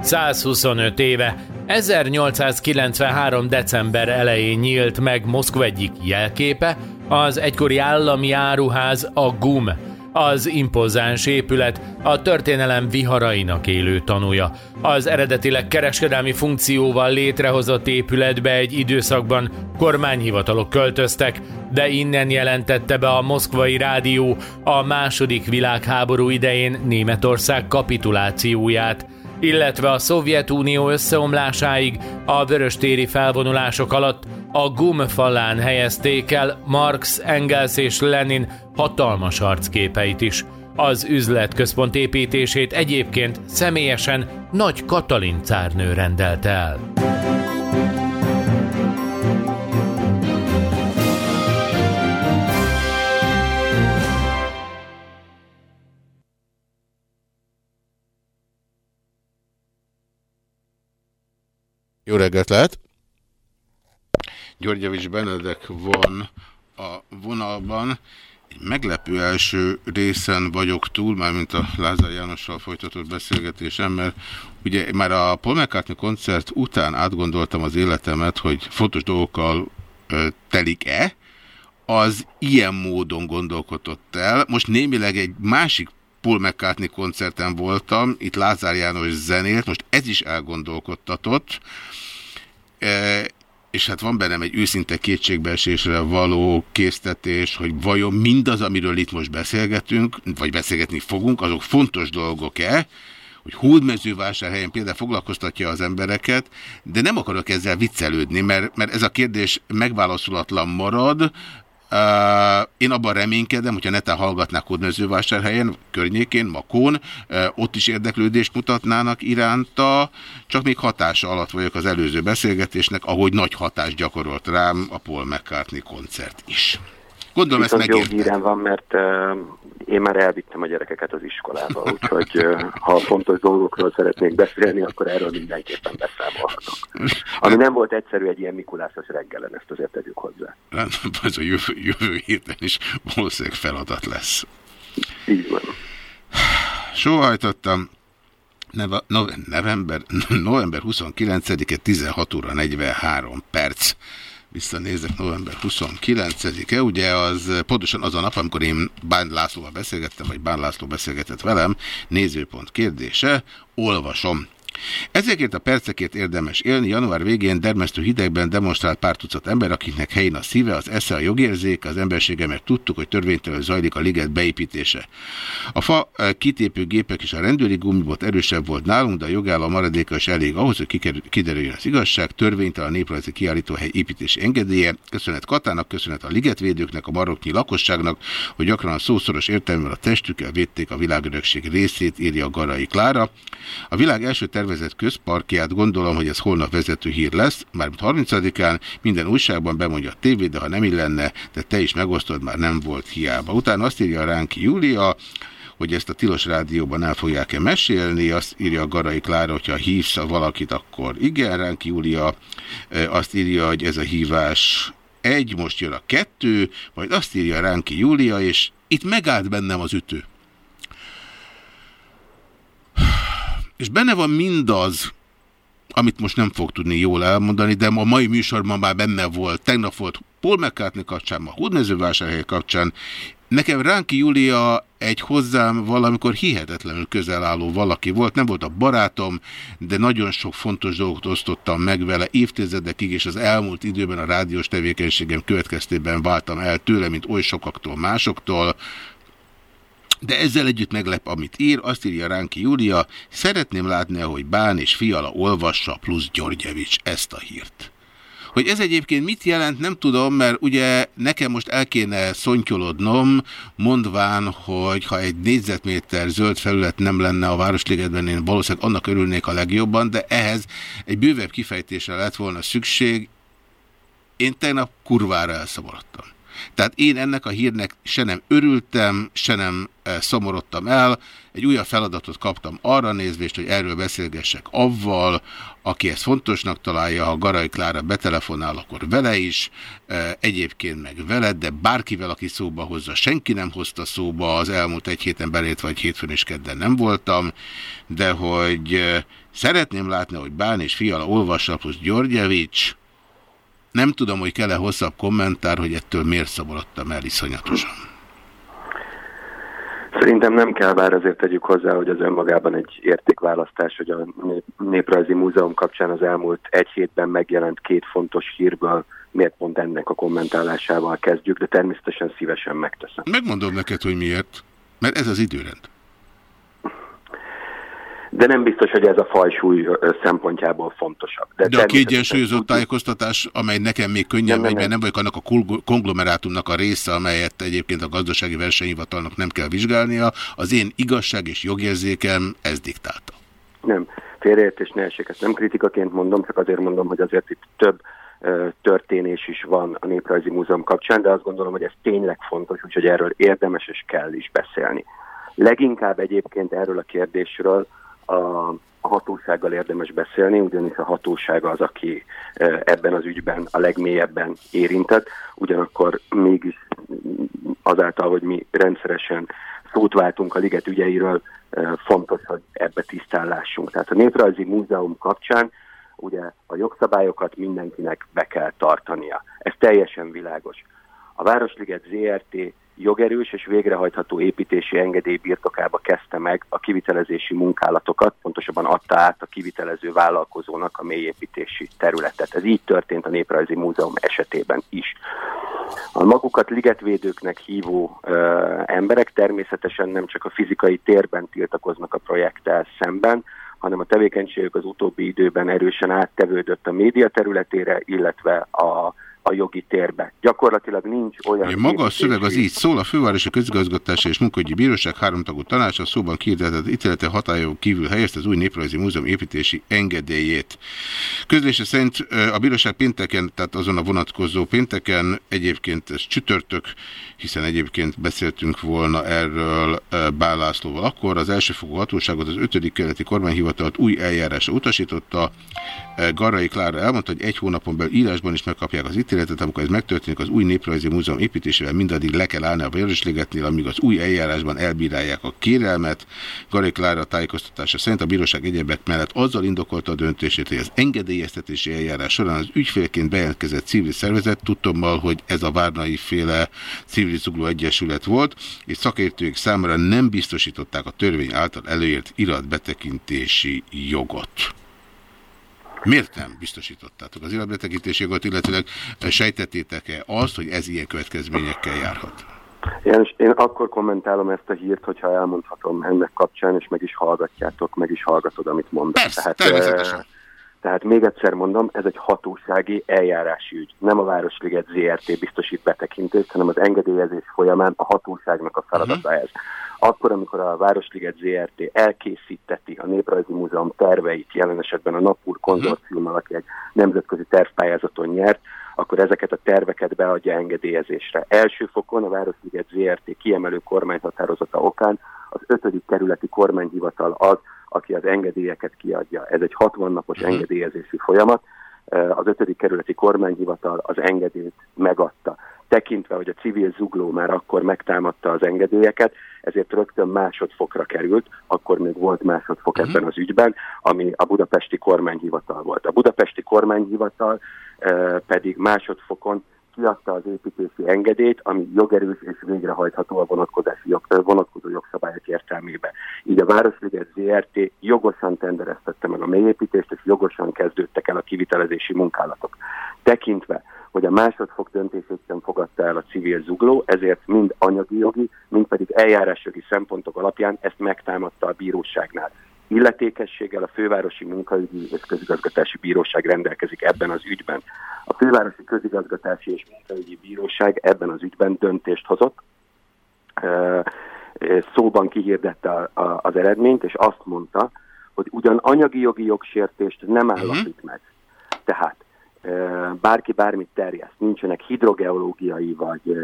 125 éve 1893. december elején nyílt meg Moszkva egyik jelképe, az egykori állami áruház, a GUM. Az impozáns épület a történelem viharainak élő tanúja. Az eredetileg kereskedelmi funkcióval létrehozott épületbe egy időszakban kormányhivatalok költöztek, de innen jelentette be a moszkvai rádió a második világháború idején Németország kapitulációját, illetve a Szovjetunió összeomlásáig a vöröstéri felvonulások alatt a gumfalán helyezték el Marx, Engels és Lenin hatalmas arcképeit is. Az üzletközpont építését egyébként személyesen Nagy Katalin cárnő rendelte el. Jó reggelt lehet! Györgyevics Benedek van a vonalban. Egy meglepő első részen vagyok túl, mármint a Lázár Jánossal folytatott beszélgetésem, mert ugye már a Paul McCartney koncert után átgondoltam az életemet, hogy fontos dolgokkal telik-e, az ilyen módon gondolkodott el. Most némileg egy másik Paul McCartney koncerten voltam, itt Lázár János zenélt, most ez is elgondolkodtatott, és hát van bennem egy őszinte kétségbeesésre való késztetés, hogy vajon mindaz, amiről itt most beszélgetünk, vagy beszélgetni fogunk, azok fontos dolgok-e, hogy hódmezővásárhelyen például foglalkoztatja az embereket, de nem akarok ezzel viccelődni, mert, mert ez a kérdés megválaszolatlan marad, Uh, én abban reménykedem, hogyha netán hallgatnák Hódmezővásárhelyen, környékén, Makón, uh, ott is érdeklődést mutatnának iránta, csak még hatása alatt vagyok az előző beszélgetésnek, ahogy nagy hatást gyakorolt rám a Paul McCartney koncert is. Gondolom Viszont ezt megérte. jó hírem van, mert uh, én már elvittem a gyerekeket az iskolába, úgyhogy ha fontos dolgokról szeretnék beszélni, akkor erről mindenképpen beszámolhatok. Ami nem volt egyszerű egy ilyen Mikulászos reggelen, ezt azért tegyük hozzá. Ez a jövő, jövő héten is valószínűleg feladat lesz. Így van. Sóhajtottam. Neve, nove, november, november 29-e 16 óra 43 perc visszanézek, november 29-e, ugye az pontosan az a nap, amikor én Bán Lászlóval beszélgettem, vagy Bán László beszélgetett velem, nézőpont kérdése, olvasom. Ezekért a percekért érdemes élni. Január végén dermesztő hidegben demonstrált pár tucat ember, akiknek helyén a szíve, az esze, a jogérzék, az embersége, mert tudtuk, hogy törvénytelen zajlik a liget beépítése. A fa eh, kitépő gépek és a rendőri gumibot erősebb volt nálunk, de a jogállam maradéka is elég ahhoz, hogy kiderüljön az igazság. Törvénytelen a néprajzi kiállítóhely építési engedélye. Köszönet Katának, köszönet a ligetvédőknek, a maroknyi lakosságnak, hogy gyakran a szószoros értelmel a testükkel védték a világörökség részét, írja Garai Klára. A világ első tervezett közparkját gondolom, hogy ez holnap vezető hír lesz, mármint 30-án minden újságban bemondja a tévé, de ha nem illenne, de te is megosztod, már nem volt hiába. Utána azt írja a Ránki Júlia, hogy ezt a Tilos Rádióban el fogják-e mesélni, azt írja Garai Klára, hogyha hívsz valakit, akkor igen, Ránki Júlia azt írja, hogy ez a hívás egy, most jön a kettő, majd azt írja Ránki Júlia, és itt megállt bennem az ütő. És benne van mindaz, amit most nem fog tudni jól elmondani, de a mai műsorban már benne volt. Tegnap volt Paul McCartney kapcsán, ma Hódmezővásárhely kapcsán. Nekem Ránki Júlia egy hozzám valamikor hihetetlenül közel álló valaki volt. Nem volt a barátom, de nagyon sok fontos dolgot osztottam meg vele évtizedekig, és az elmúlt időben a rádiós tevékenységem következtében váltam el tőle, mint oly sokaktól másoktól. De ezzel együtt meglep, amit ír, azt írja Ránki Júlia, szeretném látni, hogy Bán és Fiala olvassa plusz Györgyevics ezt a hírt. Hogy ez egyébként mit jelent, nem tudom, mert ugye nekem most el kéne szontyolodnom, mondván, hogy ha egy négyzetméter zöld felület nem lenne a Városligetben, én valószínűleg annak örülnék a legjobban, de ehhez egy bővebb kifejtésre lett volna szükség. Én tegnap kurvára elszamorodtam. Tehát én ennek a hírnek se nem örültem, se nem e, szomorodtam el. Egy újabb feladatot kaptam arra nézvést, hogy erről beszélgessek avval, aki ezt fontosnak találja, ha Garai Klára betelefonál, akkor vele is, e, egyébként meg veled, de bárkivel, aki szóba hozza, senki nem hozta szóba, az elmúlt egy héten belét, vagy hétfőn és kedden nem voltam, de hogy e, szeretném látni, hogy Bán és Fiala olvassa plusz Györgyevics, nem tudom, hogy kell-e hosszabb kommentár, hogy ettől miért szabadottam el iszonyatosan. Szerintem nem kell, bár azért tegyük hozzá, hogy az önmagában egy értékválasztás, hogy a Néprajzi Múzeum kapcsán az elmúlt egy hétben megjelent két fontos hírből miért pont ennek a kommentálásával kezdjük, de természetesen szívesen megteszem. Megmondom neked, hogy miért. Mert ez az időrend. De nem biztos, hogy ez a fajsúly szempontjából fontosabb. De, de a kiegyensúlyozott tájékoztatás, amely nekem még könnyebb, nem, nem, nem vagyok annak a konglomerátumnak a része, amelyet egyébként a gazdasági versenyhivatalnak nem kell vizsgálnia, az én igazság és jogérzékem ez diktálta. Nem, félreértés ne esik, ezt nem kritikaként mondom, csak azért mondom, hogy azért itt több történés is van a Néprajzi Múzeum kapcsán, de azt gondolom, hogy ez tényleg fontos, úgyhogy erről érdemes és kell is beszélni. Leginkább egyébként erről a kérdésről a hatósággal érdemes beszélni, ugyanis a hatóság az, aki ebben az ügyben a legmélyebben érintett, ugyanakkor mégis azáltal, hogy mi rendszeresen szót váltunk a liget ügyeiről, fontos, hogy ebbe tisztállásunk. Tehát a Néprajzi Múzeum kapcsán ugye a jogszabályokat mindenkinek be kell tartania. Ez teljesen világos. A Városliget ZRT jogerős és végrehajtható építési engedély birtokába kezdte meg a kivitelezési munkálatokat, pontosabban adta át a kivitelező vállalkozónak a mélyépítési területet. Ez így történt a Néprajzi Múzeum esetében is. A magukat ligetvédőknek hívó ö, emberek természetesen nem csak a fizikai térben tiltakoznak a projekttel szemben, hanem a tevékenységük az utóbbi időben erősen áttevődött a média területére, illetve a a jogi térbe. Gyakorlatilag nincs olyan... Ja, maga a szöveg az így szól, a Fővárosi Közigazgatási és Munkahogyi Bíróság háromtagú tanácsa szóban kiirdetett ítélete hatályon kívül helyezte az új Néprajzi Múzeum építési engedélyét. Közlése szerint a bíróság pénteken, tehát azon a vonatkozó pénteken, egyébként ez csütörtök, hiszen egyébként beszéltünk volna erről Bálászlóval akkor, az elsőfogó hatóságot az 5. keleti kormányhivatalt új eljárásra utasította. Garai Klára elmondta, hogy egy hónapon belül írásban is megkapják az ítéletet, ítéletet, amikor ez megtörténik, az új néprajzi múzeum építésével mindaddig le kell állni a Vörösligetnél, amíg az új eljárásban elbírálják a kérelmet. Garik Klára tájékoztatása szerint a bíróság egyebek mellett azzal indokolta a döntését, hogy az engedélyeztetési eljárás során az ügyfélként bejelentkezett civil szervezet, tudtommal, hogy ez a Várnai féle civil zugló egyesület volt, és szakértők számára nem biztosították a törvény által előírt iratbetekintési jogot. Miért nem biztosítottátok az életbetekintési jogot, illetőleg sejtettétek-e azt, hogy ez ilyen következményekkel járhat? Én, én akkor kommentálom ezt a hírt, hogyha elmondhatom ennek kapcsán, és meg is hallgatjátok, meg is hallgatod, amit mondok. Persze, tehát, természetesen. Tehát még egyszer mondom, ez egy hatósági eljárási ügy. Nem a Városliget ZRT biztosít betekintést, hanem az engedélyezés folyamán a hatóságnak a feladata uh -huh. ez. Akkor, amikor a Városliget ZRT elkészíteti a Néprajzi Múzeum terveit, jelen esetben a Napur konzorciummal, aki egy nemzetközi tervpályázaton nyert, akkor ezeket a terveket beadja engedélyezésre. Első fokon a Városliget ZRT kiemelő kormányhatározata okán az 5. kerületi kormányhivatal az, aki az engedélyeket kiadja. Ez egy 60 napos uh-huh. engedélyezési folyamat. Az 5. kerületi kormányhivatal az engedélyt megadta. Tekintve, hogy a civil zugló már akkor megtámadta az engedélyeket, ezért rögtön másodfokra került, akkor még volt másodfok uh-huh. ebben az ügyben, ami a budapesti kormányhivatal volt. A budapesti kormányhivatal pedig másodfokon kiadta az építési engedélyt, ami jogerős és végrehajtható a vonatkozási jog, vonatkozó jogszabályok értelmében. Így a Városliget ZRT jogosan tendereztette meg a mélyépítést, és jogosan kezdődtek el a kivitelezési munkálatok. Tekintve, hogy a másodfok döntését sem fogadta el a civil zugló, ezért mind anyagi jogi, mind pedig eljárásjogi szempontok alapján ezt megtámadta a bíróságnál illetékességgel a Fővárosi Munkaügyi és Közigazgatási Bíróság rendelkezik ebben az ügyben. A Fővárosi Közigazgatási és Munkaügyi Bíróság ebben az ügyben döntést hozott, szóban kihirdette az eredményt, és azt mondta, hogy ugyan anyagi jogi jogsértést nem mhm. állapít meg. Tehát bárki bármit terjeszt, nincsenek hidrogeológiai, vagy,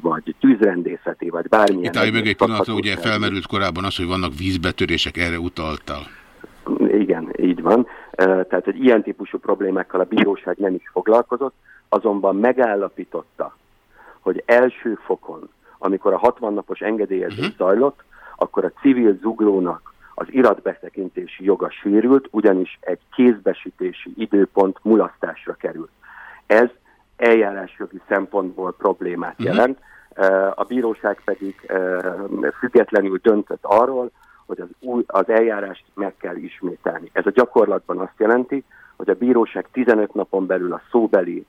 vagy tűzrendészeti, vagy bármilyen... Itt állj meg egy pillanatra, ugye felmerült korábban az, hogy vannak vízbetörések, erre utaltal. Igen, így van. Tehát egy ilyen típusú problémákkal a bíróság nem is foglalkozott, azonban megállapította, hogy első fokon, amikor a 60 napos engedélyezés uh mhm. -huh. zajlott, akkor a civil zuglónak az iratbeszekintési joga sérült, ugyanis egy kézbesítési időpont mulasztásra került. Ez eljárásjogi szempontból problémát mhm. jelent, A bíróság pedig függetlenül döntött arról, hogy az, új, az eljárást meg kell ismételni. Ez a gyakorlatban azt jelenti, hogy a bíróság 15 napon belül a szóbeli,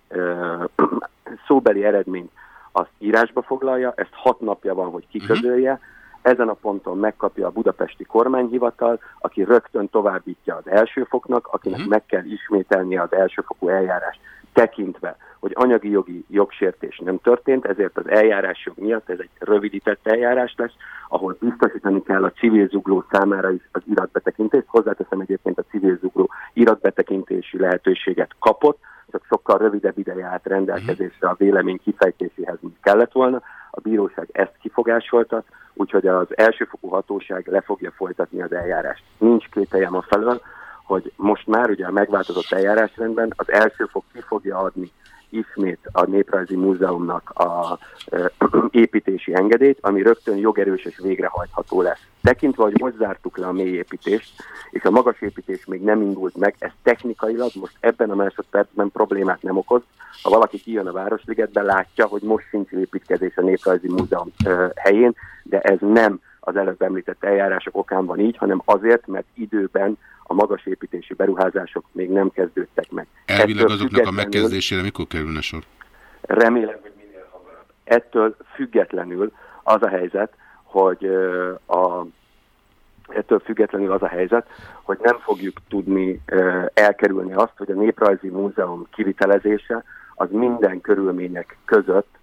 szóbeli eredményt azt írásba foglalja, ezt 6 napja van, hogy kiközölje, uh-huh ezen a ponton megkapja a budapesti kormányhivatal, aki rögtön továbbítja az elsőfoknak, akinek uh-huh. meg kell ismételnie az elsőfokú eljárást tekintve, hogy anyagi jogi jogsértés nem történt, ezért az eljárásjog miatt ez egy rövidített eljárás lesz, ahol biztosítani kell a civil zugló számára is az iratbetekintést. Hozzáteszem egyébként a civil zugló iratbetekintési lehetőséget kapott, csak sokkal rövidebb ideje állt rendelkezésre a vélemény kifejtéséhez, mint kellett volna. A bíróság ezt kifogásolta, úgyhogy az elsőfokú hatóság le fogja folytatni az eljárást. Nincs kételjem a felől, hogy most már ugye a megváltozott eljárásrendben az elsőfok ki fogja adni ismét a Néprajzi Múzeumnak a építési engedélyt, ami rögtön jogerős és végrehajtható lesz. Tekintve, hogy most zártuk le a mély építést, és a magas építés még nem indult meg, ez technikailag most ebben a másodpercben problémát nem okoz. Ha valaki kijön a Városligetbe, látja, hogy most sincs építkezés a Néprajzi Múzeum helyén, de ez nem az előbb említett eljárások okán van így, hanem azért, mert időben a magas építési beruházások még nem kezdődtek meg. Elvileg azoknak a megkezdésére mikor kerülne sor? Remélem, hogy minél hamarabb. Ettől függetlenül az a helyzet, hogy a ettől függetlenül az a helyzet, hogy nem fogjuk tudni elkerülni azt, hogy a Néprajzi Múzeum kivitelezése az minden körülmények között,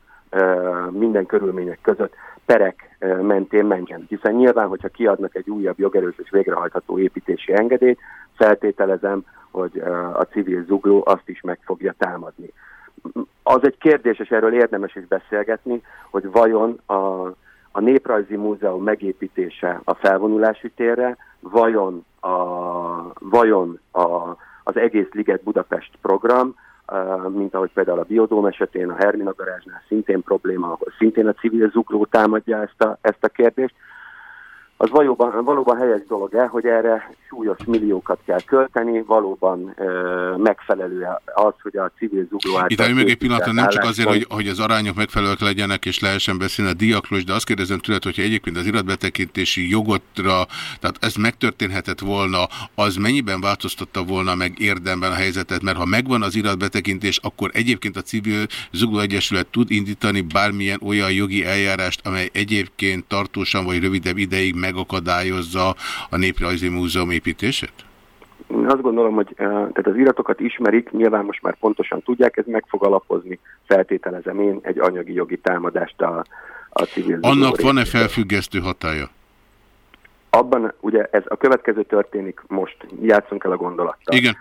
minden körülmények között perek mentén menjen. Hiszen nyilván, hogyha kiadnak egy újabb jogerős és végrehajtható építési engedélyt, feltételezem, hogy a civil zugló azt is meg fogja támadni. Az egy kérdés, és erről érdemes is beszélgetni, hogy vajon a, a Néprajzi Múzeum megépítése a felvonulási térre, vajon, a, vajon a, az egész Liget Budapest program, mint ahogy például a Biodóm esetén, a Hermina garázsnál szintén probléma, ahol szintén a civil zugló támadja ezt a, ezt a kérdést az valóban, valóban helyes dolog-e, hogy erre súlyos milliókat kell költeni, valóban e, megfelelő az, hogy a civil zugló által... Itt meg egy pillanatra, nem csak azért, hogy, hogy az arányok megfelelők legyenek, és lehessen beszélni a diakról, de azt kérdezem tőled, hogyha egyébként az iratbetekintési jogotra, tehát ez megtörténhetett volna, az mennyiben változtatta volna meg érdemben a helyzetet, mert ha megvan az iratbetekintés, akkor egyébként a civil zugló egyesület tud indítani bármilyen olyan jogi eljárást, amely egyébként tartósan vagy rövidebb ideig meg megakadályozza a Néprajzi Múzeum építését? Én azt gondolom, hogy eh, tehát az iratokat ismerik, nyilván most már pontosan tudják, ez meg fog alapozni, feltételezem én, egy anyagi jogi támadást a, a civil Annak van-e felfüggesztő hatája? Abban, ugye ez a következő történik most, játszunk el a gondolattal. Igen.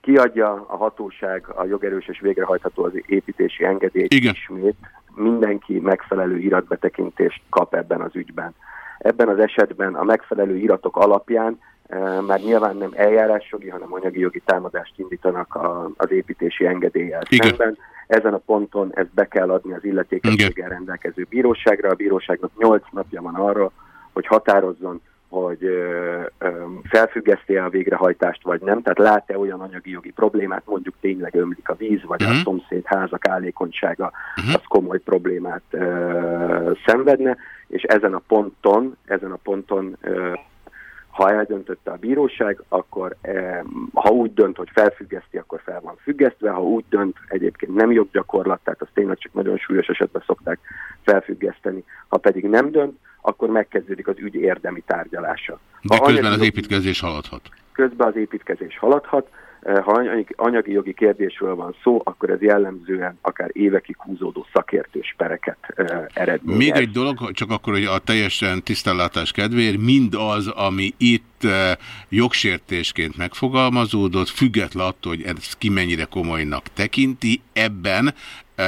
Kiadja a hatóság a jogerős és végrehajtható az építési engedélyt Igen. ismét, mindenki megfelelő iratbetekintést kap ebben az ügyben. Ebben az esetben a megfelelő iratok alapján e, már nyilván nem eljárásjogi, hanem anyagi jogi támadást indítanak a, az építési engedéllyel Igen. szemben. Ezen a ponton ezt be kell adni az illetékességgel rendelkező bíróságra. A bíróságnak 8 napja van arra, hogy határozzon, hogy ö, ö, felfüggeszti-e a végrehajtást, vagy nem. Tehát lát-e olyan anyagi jogi problémát, mondjuk tényleg ömlik a víz, vagy uh -huh. a mhm. szomszéd házak állékonysága, uh mhm. -huh. az komoly problémát ö, szenvedne és ezen a ponton, ezen a ponton ha eldöntötte a bíróság, akkor ha úgy dönt, hogy felfüggeszti, akkor fel van függesztve, ha úgy dönt, egyébként nem joggyakorlat, tehát azt tényleg csak nagyon súlyos esetben szokták felfüggeszteni, ha pedig nem dönt, akkor megkezdődik az ügy érdemi tárgyalása. De közben az építkezés haladhat. Közben az építkezés haladhat, Eh, ha anyagi jogi kérdésről van szó, akkor ez jellemzően akár évekig húzódó szakértős pereket eh, eredményez. Még egy dolog, csak akkor, hogy a teljesen tisztánlátás kedvéért, mindaz, ami itt eh, jogsértésként megfogalmazódott, független attól, hogy ez ki mennyire komolynak tekinti, ebben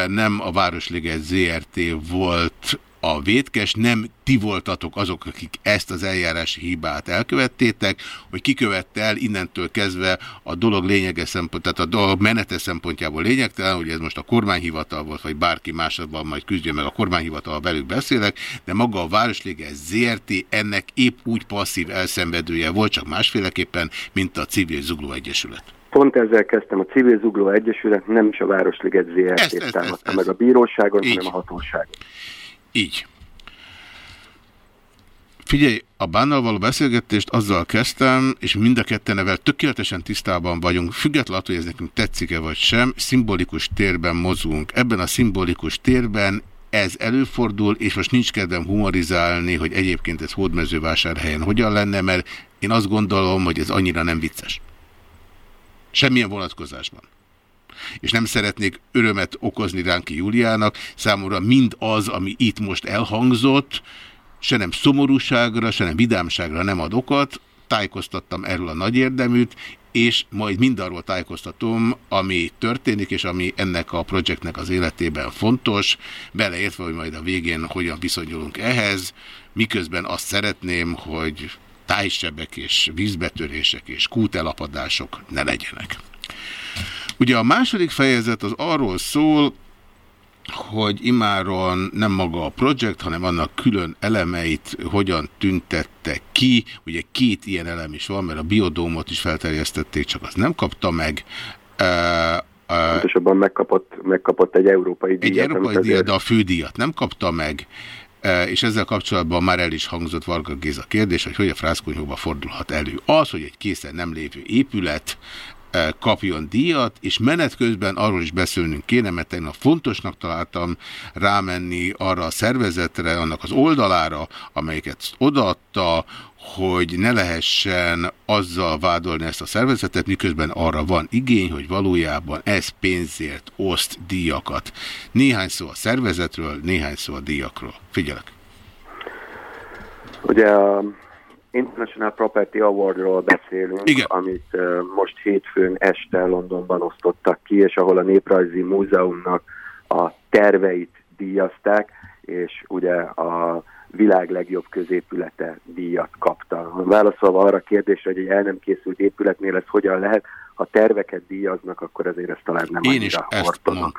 nem a Városliget ZRT volt a vétkes, nem ti voltatok azok, akik ezt az eljárási hibát elkövettétek, hogy kikövette el innentől kezdve a dolog lényege szempont, tehát a dolog menete szempontjából lényegtelen, hogy ez most a kormányhivatal volt, vagy bárki másodban majd küzdjön meg a kormányhivatal velük beszélek, de maga a Városlége ZRT ennek épp úgy passzív elszenvedője volt, csak másféleképpen, mint a Civil Zugló Egyesület. Pont ezzel kezdtem, a Civil Zugló Egyesület nem is a Városliget ZRT-t támadta meg a bíróságon, Így. hanem a hatóságon. Így. Figyelj, a bánnal való beszélgetést azzal kezdtem, és mind a kettenevel tökéletesen tisztában vagyunk, függetlenül hogy ez nekünk tetszik-e vagy sem, szimbolikus térben mozgunk. Ebben a szimbolikus térben ez előfordul, és most nincs kedvem humorizálni, hogy egyébként ez hódmezővásárhelyen hogyan lenne, mert én azt gondolom, hogy ez annyira nem vicces. Semmilyen vonatkozásban. És nem szeretnék örömet okozni Ránki Júliának, számomra mind az, ami itt most elhangzott, se nem szomorúságra, se nem vidámságra nem ad okot, tájékoztattam erről a nagy érdeműt, és majd mindarról tájékoztatom, ami történik, és ami ennek a projektnek az életében fontos, beleértve, hogy majd a végén hogyan viszonyulunk ehhez, miközben azt szeretném, hogy tájsebek és vízbetörések és kútelapadások ne legyenek. Ugye a második fejezet az arról szól, hogy imáron nem maga a projekt, hanem annak külön elemeit hogyan tüntette ki. Ugye két ilyen elem is van, mert a biodómot is felterjesztették, csak az nem kapta meg. Pontosabban megkapott, megkapott egy európai díjat. Egy európai díjat, azért... de a fődíjat nem kapta meg. És ezzel kapcsolatban már el is hangzott Varga Géza kérdés, hogy hogy a frászkonyhóba fordulhat elő. Az, hogy egy készen nem lévő épület kapjon díjat, és menet közben arról is beszélnünk kéne, mert én a fontosnak találtam rámenni arra a szervezetre, annak az oldalára, amelyiket odaadta, hogy ne lehessen azzal vádolni ezt a szervezetet, miközben arra van igény, hogy valójában ez pénzért oszt díjakat. Néhány szó a szervezetről, néhány szó a díjakról. Figyelek! Ugye a International Property Awardról beszélünk, Igen. amit uh, most hétfőn este Londonban osztottak ki, és ahol a Néprajzi Múzeumnak a terveit díjazták, és ugye a világ legjobb középülete díjat kapta. Válaszolva arra a kérdésre, hogy egy el nem készült épületnél ez hogyan lehet, ha terveket díjaznak, akkor azért ez talán nem Én is ezt mondtam.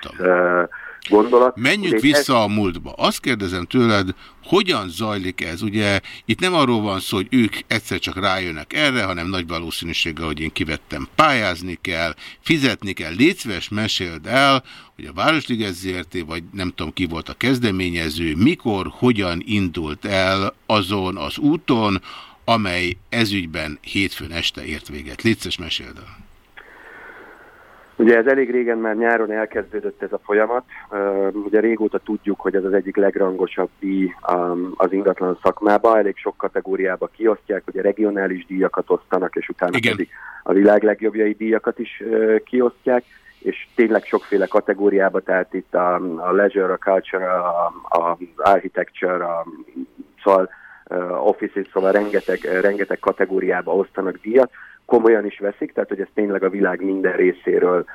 gondolat. Menjünk Ugye vissza ez- a múltba. Azt kérdezem tőled, hogyan zajlik ez? Ugye itt nem arról van szó, hogy ők egyszer csak rájönnek erre, hanem nagy valószínűséggel, hogy én kivettem, pályázni kell, fizetni kell. Légy szíves, meséld el, hogy a Városliget ZRT, vagy nem tudom ki volt a kezdeményező, mikor, hogyan indult el azon az úton, amely ezügyben hétfőn este ért véget. Légy szíves, meséld el. Ugye ez elég régen már nyáron elkezdődött ez a folyamat. Ugye régóta tudjuk, hogy ez az egyik legrangosabb díj um, az ingatlan szakmában. Elég sok kategóriába kiosztják, ugye regionális díjakat osztanak, és utána Igen. pedig a világ legjobbjai díjakat is kiosztják, és tényleg sokféle kategóriába, tehát itt a, a leisure, a culture, a, a architecture, a, szóval offices, szóval rengeteg, rengeteg kategóriába osztanak díjat, komolyan is veszik, tehát hogy ez tényleg a világ minden részéről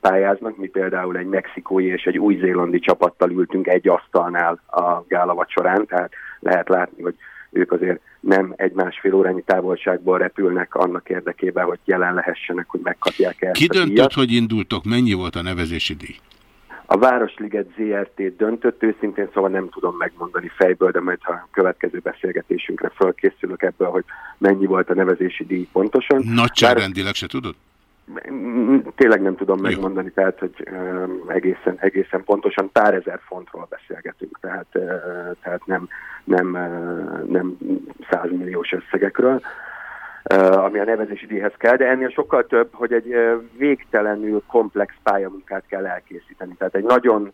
pályáznak. Mi például egy mexikói és egy új-zélandi csapattal ültünk egy asztalnál a gálavat során, tehát lehet látni, hogy ők azért nem egy másfél órányi távolságból repülnek annak érdekében, hogy jelen lehessenek, hogy megkapják el Ki döntött, hogy indultok? Mennyi volt a nevezési díj? A Városliget ZRT döntött, őszintén szóval nem tudom megmondani fejből, de majd ha a következő beszélgetésünkre fölkészülök ebből, hogy mennyi volt a nevezési díj pontosan. Nagyságrendileg se tudod? Mm, Tényleg nem tudom megmondani, tehát hogy um, egészen, egészen pontosan pár ezer fontról beszélgetünk, tehát, uh, tehát nem, nem, uh, nem százmilliós összegekről, ami a nevezési díjhez kell, de ennél sokkal több, hogy egy végtelenül komplex pályamunkát kell elkészíteni. Tehát egy nagyon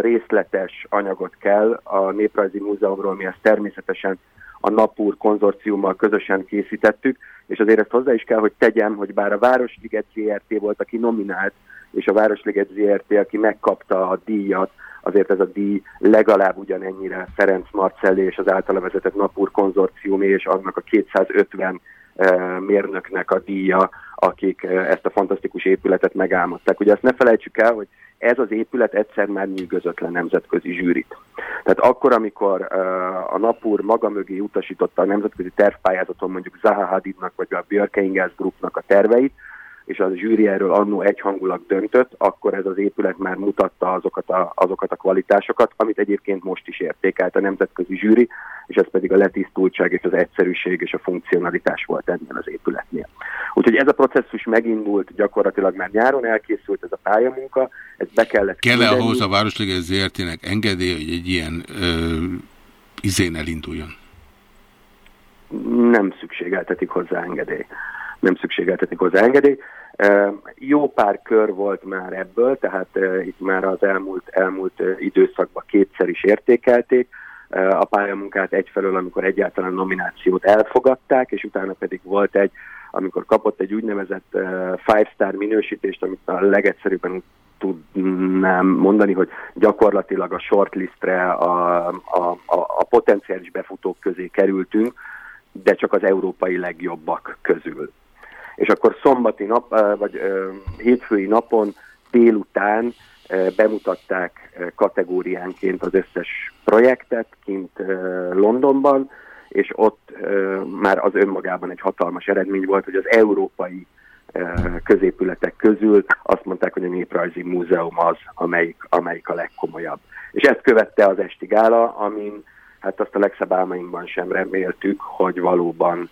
részletes anyagot kell a Néprajzi Múzeumról, mi ezt természetesen a Napur konzorciummal közösen készítettük, és azért ezt hozzá is kell, hogy tegyem, hogy bár a Városliget ZRT volt, aki nominált, és a Városliget ZRT, aki megkapta a díjat, azért ez a díj legalább ugyanennyire Ferenc Marcelli és az általa vezetett Napur konzorciumé, és annak a 250 eh, mérnöknek a díja, akik eh, ezt a fantasztikus épületet megálmodták. Ugye azt ne felejtsük el, hogy ez az épület egyszer már nyűgözött le nemzetközi zsűrit. Tehát akkor, amikor uh, a Napur maga mögé utasította a nemzetközi tervpályázaton mondjuk Zaha Hadidnak vagy a Björke Ingels Groupnak a terveit, és a zsűri erről annó egyhangulag döntött, akkor ez az épület már mutatta azokat a, azokat a kvalitásokat, amit egyébként most is értékelt a nemzetközi zsűri, és ez pedig a letisztultság és az egyszerűség és a funkcionalitás volt ennél az épületnél. Úgyhogy ez a processzus megindult, gyakorlatilag már nyáron elkészült ez a pályamunka, ezt be kellett Kell-e ahhoz a Városliget ZRT-nek engedély, hogy egy ilyen ö, izén elinduljon? Nem szükségeltetik hozzá engedély. Nem szükségeltetik hozzá engedély. Jó pár kör volt már ebből, tehát itt már az elmúlt, elmúlt időszakban kétszer is értékelték a pályamunkát egyfelől, amikor egyáltalán nominációt elfogadták, és utána pedig volt egy, amikor kapott egy úgynevezett five-star minősítést, amit a legegyszerűbben tudnám mondani, hogy gyakorlatilag a shortlistre, a, a, a, a potenciális befutók közé kerültünk, de csak az európai legjobbak közül. És akkor szombati nap, vagy hétfői napon délután bemutatták kategóriánként az összes projektet kint Londonban, és ott már az önmagában egy hatalmas eredmény volt, hogy az európai középületek közül azt mondták, hogy a Néprajzi Múzeum az, amelyik, amelyik a legkomolyabb. És ezt követte az esti gála, amin hát azt a legszebb álmainkban sem reméltük, hogy valóban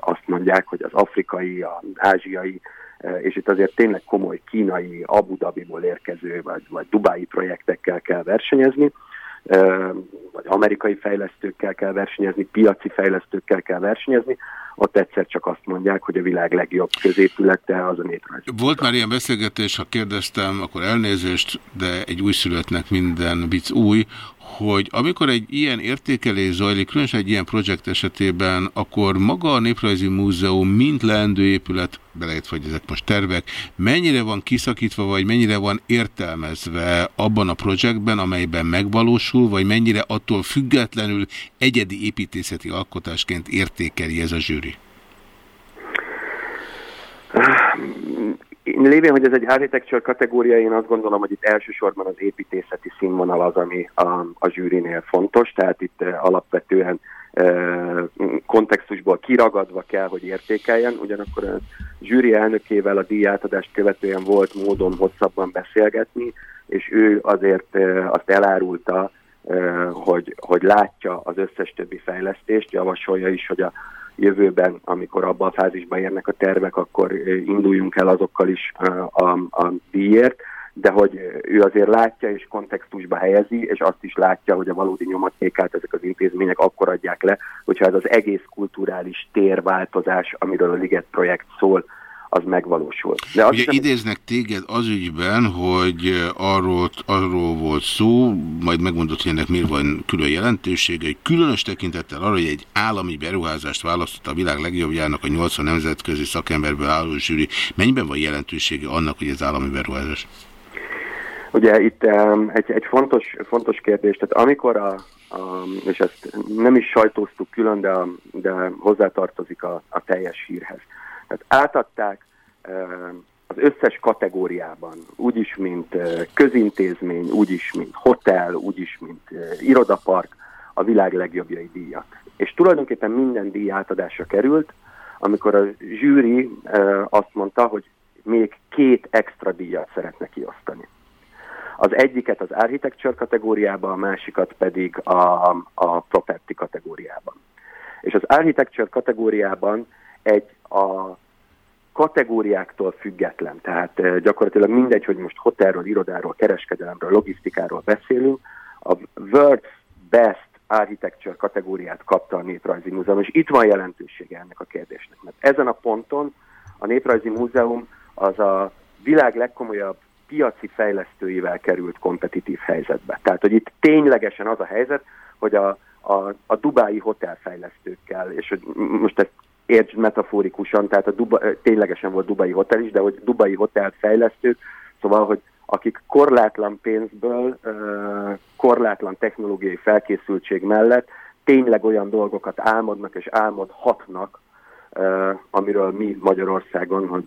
azt mondják, hogy az afrikai, az ázsiai, és itt azért tényleg komoly kínai, Abu Dhabiból érkező, vagy, vagy dubái projektekkel kell versenyezni, vagy amerikai fejlesztőkkel kell versenyezni, piaci fejlesztőkkel kell versenyezni, ott egyszer csak azt mondják, hogy a világ legjobb középülete az a néprajz. Volt már ilyen beszélgetés, ha kérdeztem, akkor elnézést, de egy újszülöttnek minden vicc új, hogy amikor egy ilyen értékelés zajlik, különösen egy ilyen projekt esetében, akkor maga a Néprajzi Múzeum, mint leendő épület, belejött, hogy ezek most tervek, mennyire van kiszakítva, vagy mennyire van értelmezve abban a projektben, amelyben megvalósul, vagy mennyire attól függetlenül egyedi építészeti alkotásként értékeli ez a zsűri? Lévén, hogy ez egy architecture kategória, én azt gondolom, hogy itt elsősorban az építészeti színvonal az, ami a, a zsűrinél fontos, tehát itt uh, alapvetően uh, kontextusból kiragadva kell, hogy értékeljen, ugyanakkor a zsűri elnökével a díjátadást követően volt módon hosszabban beszélgetni, és ő azért uh, azt elárulta, hogy, hogy látja az összes többi fejlesztést, javasolja is, hogy a jövőben, amikor abban a fázisban érnek a tervek, akkor induljunk el azokkal is a, a díjért, de hogy ő azért látja és kontextusba helyezi, és azt is látja, hogy a valódi nyomatékát ezek az intézmények akkor adják le, hogyha ez az egész kulturális térváltozás, amiről a Liget projekt szól, az megvalósul. De Ugye hiszem, idéznek téged az ügyben, hogy arról, arról volt szó, majd megmondott, hogy ennek miért van külön jelentősége, hogy különös tekintettel arra, hogy egy állami beruházást választott a világ legjobbjának a 80 nemzetközi szakemberből álló zsűri. Mennyiben van jelentősége annak, hogy ez állami beruházás? Ugye itt um, egy, egy fontos, fontos kérdés, tehát amikor a, a, és ezt nem is sajtóztuk külön, de, de hozzátartozik a, a teljes hírhez. Tehát átadták az összes kategóriában, úgyis, mint közintézmény, úgyis, mint hotel, úgyis, mint irodapark, a világ legjobbjai díjat. És tulajdonképpen minden díj átadásra került, amikor a zsűri azt mondta, hogy még két extra díjat szeretne kiosztani. Az egyiket az architecture kategóriában, a másikat pedig a, a property kategóriában. És az architecture kategóriában egy a kategóriáktól független, tehát gyakorlatilag mindegy, hogy most hotelről, irodáról, kereskedelemről, logisztikáról beszélünk, a World's Best Architecture kategóriát kapta a Néprajzi Múzeum, és itt van jelentősége ennek a kérdésnek, mert ezen a ponton a Néprajzi Múzeum az a világ legkomolyabb piaci fejlesztőivel került kompetitív helyzetbe. Tehát, hogy itt ténylegesen az a helyzet, hogy a, a, a dubái hotelfejlesztőkkel, és hogy most ezt értsd metaforikusan, tehát a Duba, ténylegesen volt Dubai Hotel is, de hogy Dubai Hotel fejlesztők, szóval, hogy akik korlátlan pénzből, korlátlan technológiai felkészültség mellett tényleg olyan dolgokat álmodnak és álmodhatnak, amiről mi Magyarországon, hogy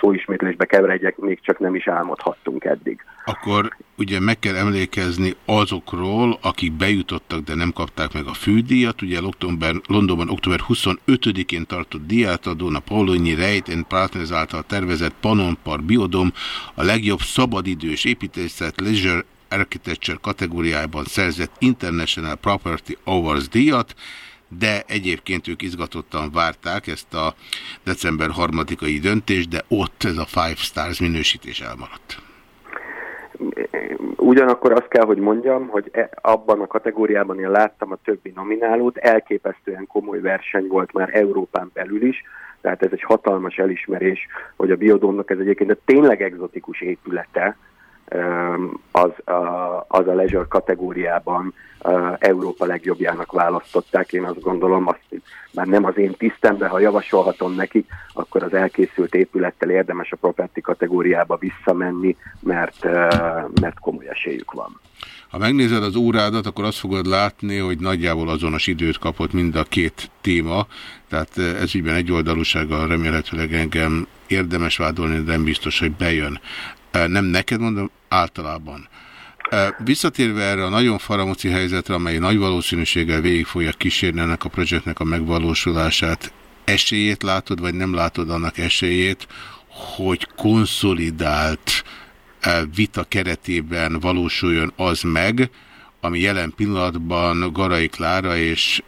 szóismétlésbe keveredjek, még csak nem is álmodhattunk eddig. Akkor ugye meg kell emlékezni azokról, akik bejutottak, de nem kapták meg a fődíjat. Ugye Londonban, Londonban október 25-én tartott diátadón a Paulonyi Rejt Partners által tervezett Panonpar Biodom a legjobb szabadidős építészet Leisure Architecture kategóriában szerzett International Property Awards díjat de egyébként ők izgatottan várták ezt a december harmadikai döntést, de ott ez a Five Stars minősítés elmaradt. ugyanakkor azt kell, hogy mondjam, hogy e, abban a kategóriában én láttam a többi nominálót, elképesztően komoly verseny volt már Európán belül is, tehát ez egy hatalmas elismerés, hogy a biodómnak ez egyébként a tényleg egzotikus épülete, az a, az a leisure kategóriában Európa legjobbjának választották. Én azt gondolom, azt már nem az én tisztem, de ha javasolhatom neki, akkor az elkészült épülettel érdemes a property kategóriába visszamenni, mert, mert komoly esélyük van. Ha megnézed az órádat, akkor azt fogod látni, hogy nagyjából azonos időt kapott mind a két téma, tehát ez ügyben egy oldalúsággal remélhetőleg engem érdemes vádolni, de nem biztos, hogy bejön. Nem neked mondom, általában. Visszatérve erre a nagyon faramoci helyzetre, amely nagy valószínűséggel végig fogja kísérni ennek a projektnek a megvalósulását, esélyét látod, vagy nem látod annak esélyét, hogy konszolidált vita keretében valósuljon az meg, ami jelen pillanatban Garai Klára és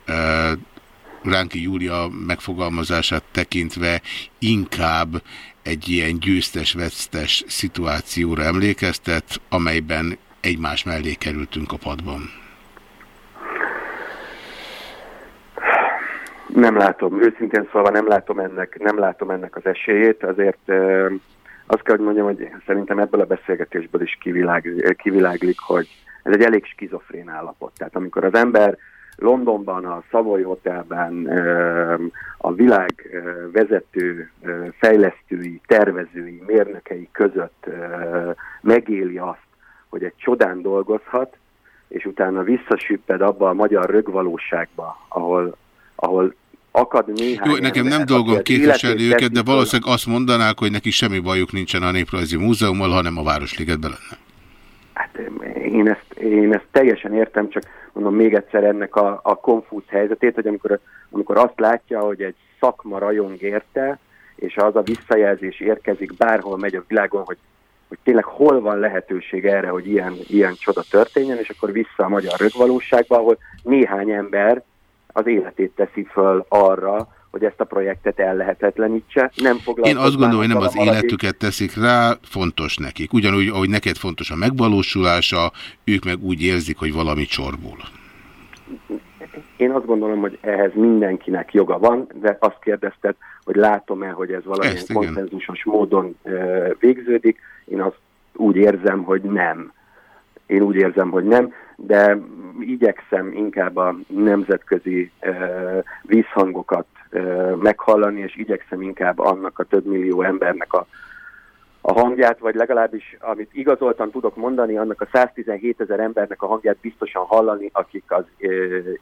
Ránki Júlia megfogalmazását tekintve inkább egy ilyen győztes-vesztes szituációra emlékeztet, amelyben egymás mellé kerültünk a padban. Nem látom, őszintén szólva nem látom ennek, nem látom ennek az esélyét, azért azt kell, hogy mondjam, hogy szerintem ebből a beszélgetésből is kivilág, kiviláglik, hogy ez egy elég skizofrén állapot. Tehát amikor az ember Londonban, a Savoy Hotelben a világ vezető fejlesztői, tervezői, mérnökei között megéli azt, hogy egy csodán dolgozhat, és utána visszasüpped abba a magyar rögvalóságba, ahol, ahol akad néhány... Jó, nekem nem dolgom képviselni őket, de valószínűleg azt mondanák, hogy neki semmi bajuk nincsen a Néprajzi Múzeummal, hanem a Városligetben lenne. Hát én ezt, én ezt teljesen értem, csak mondom még egyszer ennek a, a konfúz helyzetét, hogy amikor, amikor azt látja, hogy egy szakma rajong érte, és az a visszajelzés érkezik, bárhol megy a világon, hogy, hogy tényleg hol van lehetőség erre, hogy ilyen, ilyen csoda történjen, és akkor vissza a magyar rögvalóságba, ahol néhány ember az életét teszi föl arra, hogy ezt a projektet ellehetetlenítse. Nem Én azt gondolom, hogy nem az életüket teszik rá, fontos nekik. Ugyanúgy, ahogy neked fontos a megvalósulása, ők meg úgy érzik, hogy valami csorbul. Én azt gondolom, hogy ehhez mindenkinek joga van, de azt kérdezted, hogy látom-e, hogy ez valamilyen konszenzusos módon végződik. Én azt úgy érzem, hogy nem. Én úgy érzem, hogy nem, de igyekszem inkább a nemzetközi vízhangokat meghallani, és igyekszem inkább annak a több millió embernek a, a hangját, vagy legalábbis, amit igazoltan tudok mondani, annak a 117 ezer embernek a hangját biztosan hallani, akik az e,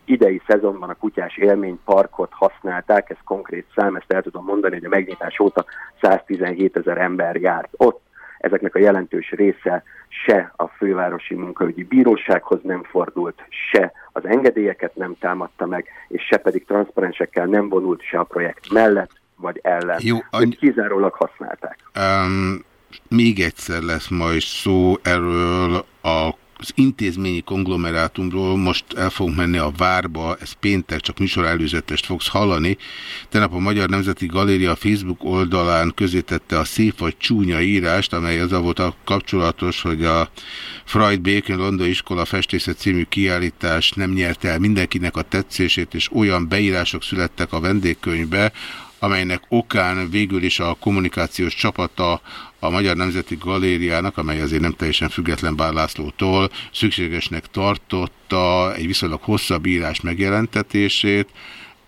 idei szezonban a kutyás élményparkot használták, ez konkrét szám, ezt el tudom mondani, hogy a megnyitás óta 117 ezer ember járt ott, ezeknek a jelentős része se a fővárosi munkaügyi bírósághoz nem fordult, se az engedélyeket nem támadta meg, és se pedig transzparensekkel nem vonult se a projekt mellett vagy ellen. Jó, any... Kizárólag használták. Um, még egyszer lesz majd szó erről a az intézményi konglomerátumról most el fogunk menni a Várba, ez péntek, csak műsor előzetest fogsz hallani. Tegnap a Magyar Nemzeti Galéria Facebook oldalán közétette a szép vagy csúnya írást, amely az volt a kapcsolatos, hogy a Freud Bacon London Iskola Festészet című kiállítás nem nyerte el mindenkinek a tetszését, és olyan beírások születtek a vendégkönyvbe, amelynek okán végül is a kommunikációs csapata a Magyar Nemzeti Galériának, amely azért nem teljesen független Bár Lászlótól, szükségesnek tartotta egy viszonylag hosszabb írás megjelentetését,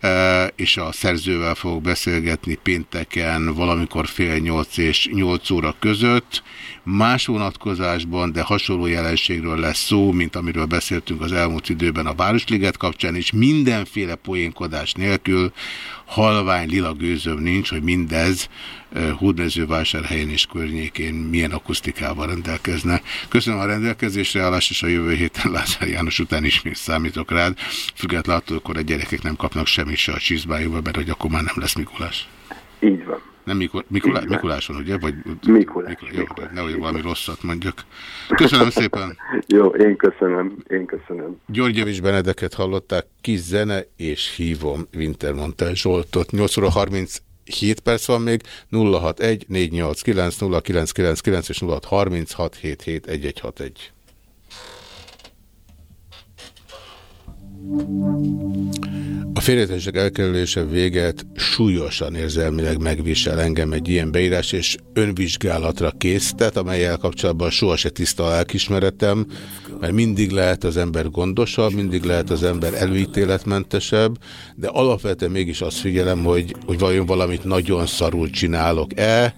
e, és a szerzővel fogok beszélgetni pénteken valamikor fél nyolc és nyolc óra között. Más vonatkozásban, de hasonló jelenségről lesz szó, mint amiről beszéltünk az elmúlt időben a Városliget kapcsán, és mindenféle poénkodás nélkül halvány lila gőzöm nincs, hogy mindez Hódmezővásárhelyen és környékén milyen akusztikával rendelkezne. Köszönöm a rendelkezésre állást, és a jövő héten Lázár János után ismét számítok rád. Függetlenül attól, akkor a gyerekek nem kapnak semmit se a csizbájúba, mert hogy akkor már nem lesz Mikulás. Így van. Nem Mikul Mikulá Mikuláson, ugye? Vagy Mikulás. Mikulás. Jó, Mikulás. nehogy valami rosszat mondjak. Köszönöm szépen. Jó, én köszönöm. Én köszönöm. György Javis Benedeket hallották, kis zene, és hívom Wintermantel Zsoltot. 8 óra 30 7 perc van még, 061 489 0999 és 0636 771161. A félretések elkerülése véget súlyosan érzelmileg megvisel engem egy ilyen beírás, és önvizsgálatra késztet, amelyel kapcsolatban soha se tiszta a lelkismeretem, mert mindig lehet az ember gondosabb, mindig lehet az ember előítéletmentesebb, de alapvetően mégis azt figyelem, hogy, hogy vajon valamit nagyon szarul csinálok-e,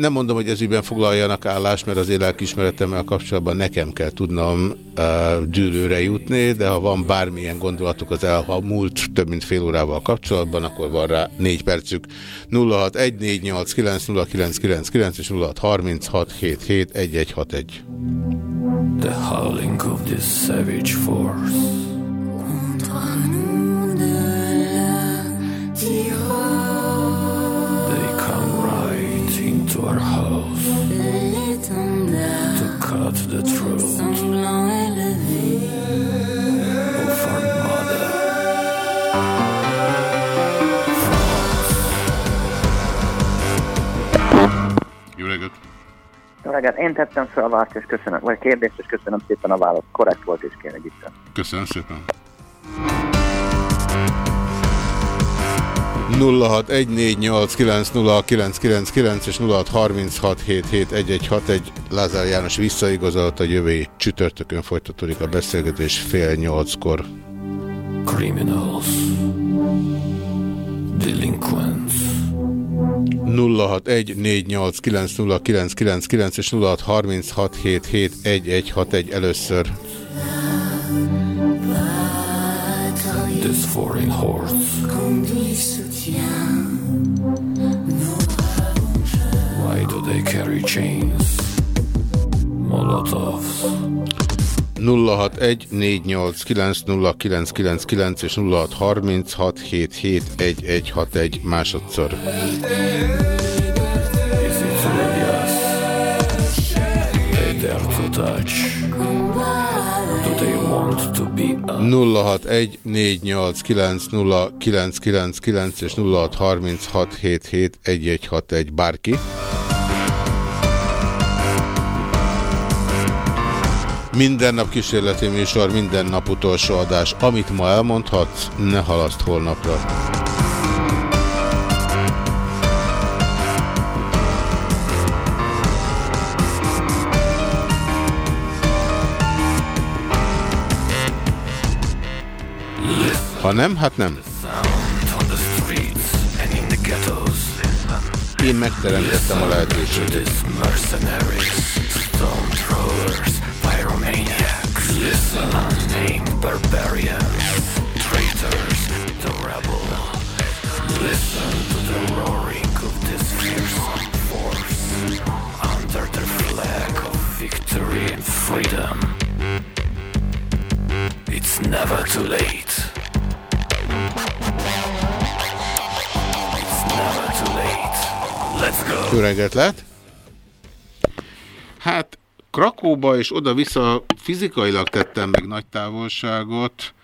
nem mondom, hogy ez ügyben foglaljanak állást, mert az élelkismeretemmel kapcsolatban nekem kell tudnom uh, gyűrőre jutni, de ha van bármilyen gondolatok az elmúlt több mint fél órával kapcsolatban, akkor van rá négy percük. 0614890999 és 0636771161. The howling of this savage force. To our house to cut the of our mother. Jó reggelt! Jó reggelt, én tettem fel a választ, és köszönöm, vagy kérdést, és köszönöm szépen a választ. Korrekt volt és kielégítő. Köszönöm szépen. 0614890999 és 0636771161 Lázár János visszaigazolt a jövő csütörtökön folytatódik a beszélgetés fél nyolckor. Criminals. Delinquents. 0614890999 és 0636771161 először. This foreign horse. Chains? Molotovs. 0614890999 és 0636771161 másodszor. To touch. Do they want to be us? 0614890999 és 0636771161 bárki. Minden nap kísérleti műsor, minden nap utolsó adás. Amit ma elmondhatsz, ne halaszt holnapra. Ha nem, hát nem. Én megteremtettem a lehetőséget. Listen, unnamed barbarians, traitors, the rebel. Listen to the roaring of this fearsome force under the flag of victory and freedom. It's never too late. It's never too late. Let's go. Jó reggelt lehet? Hát Krakóba és oda-vissza fizikailag tettem meg nagy távolságot.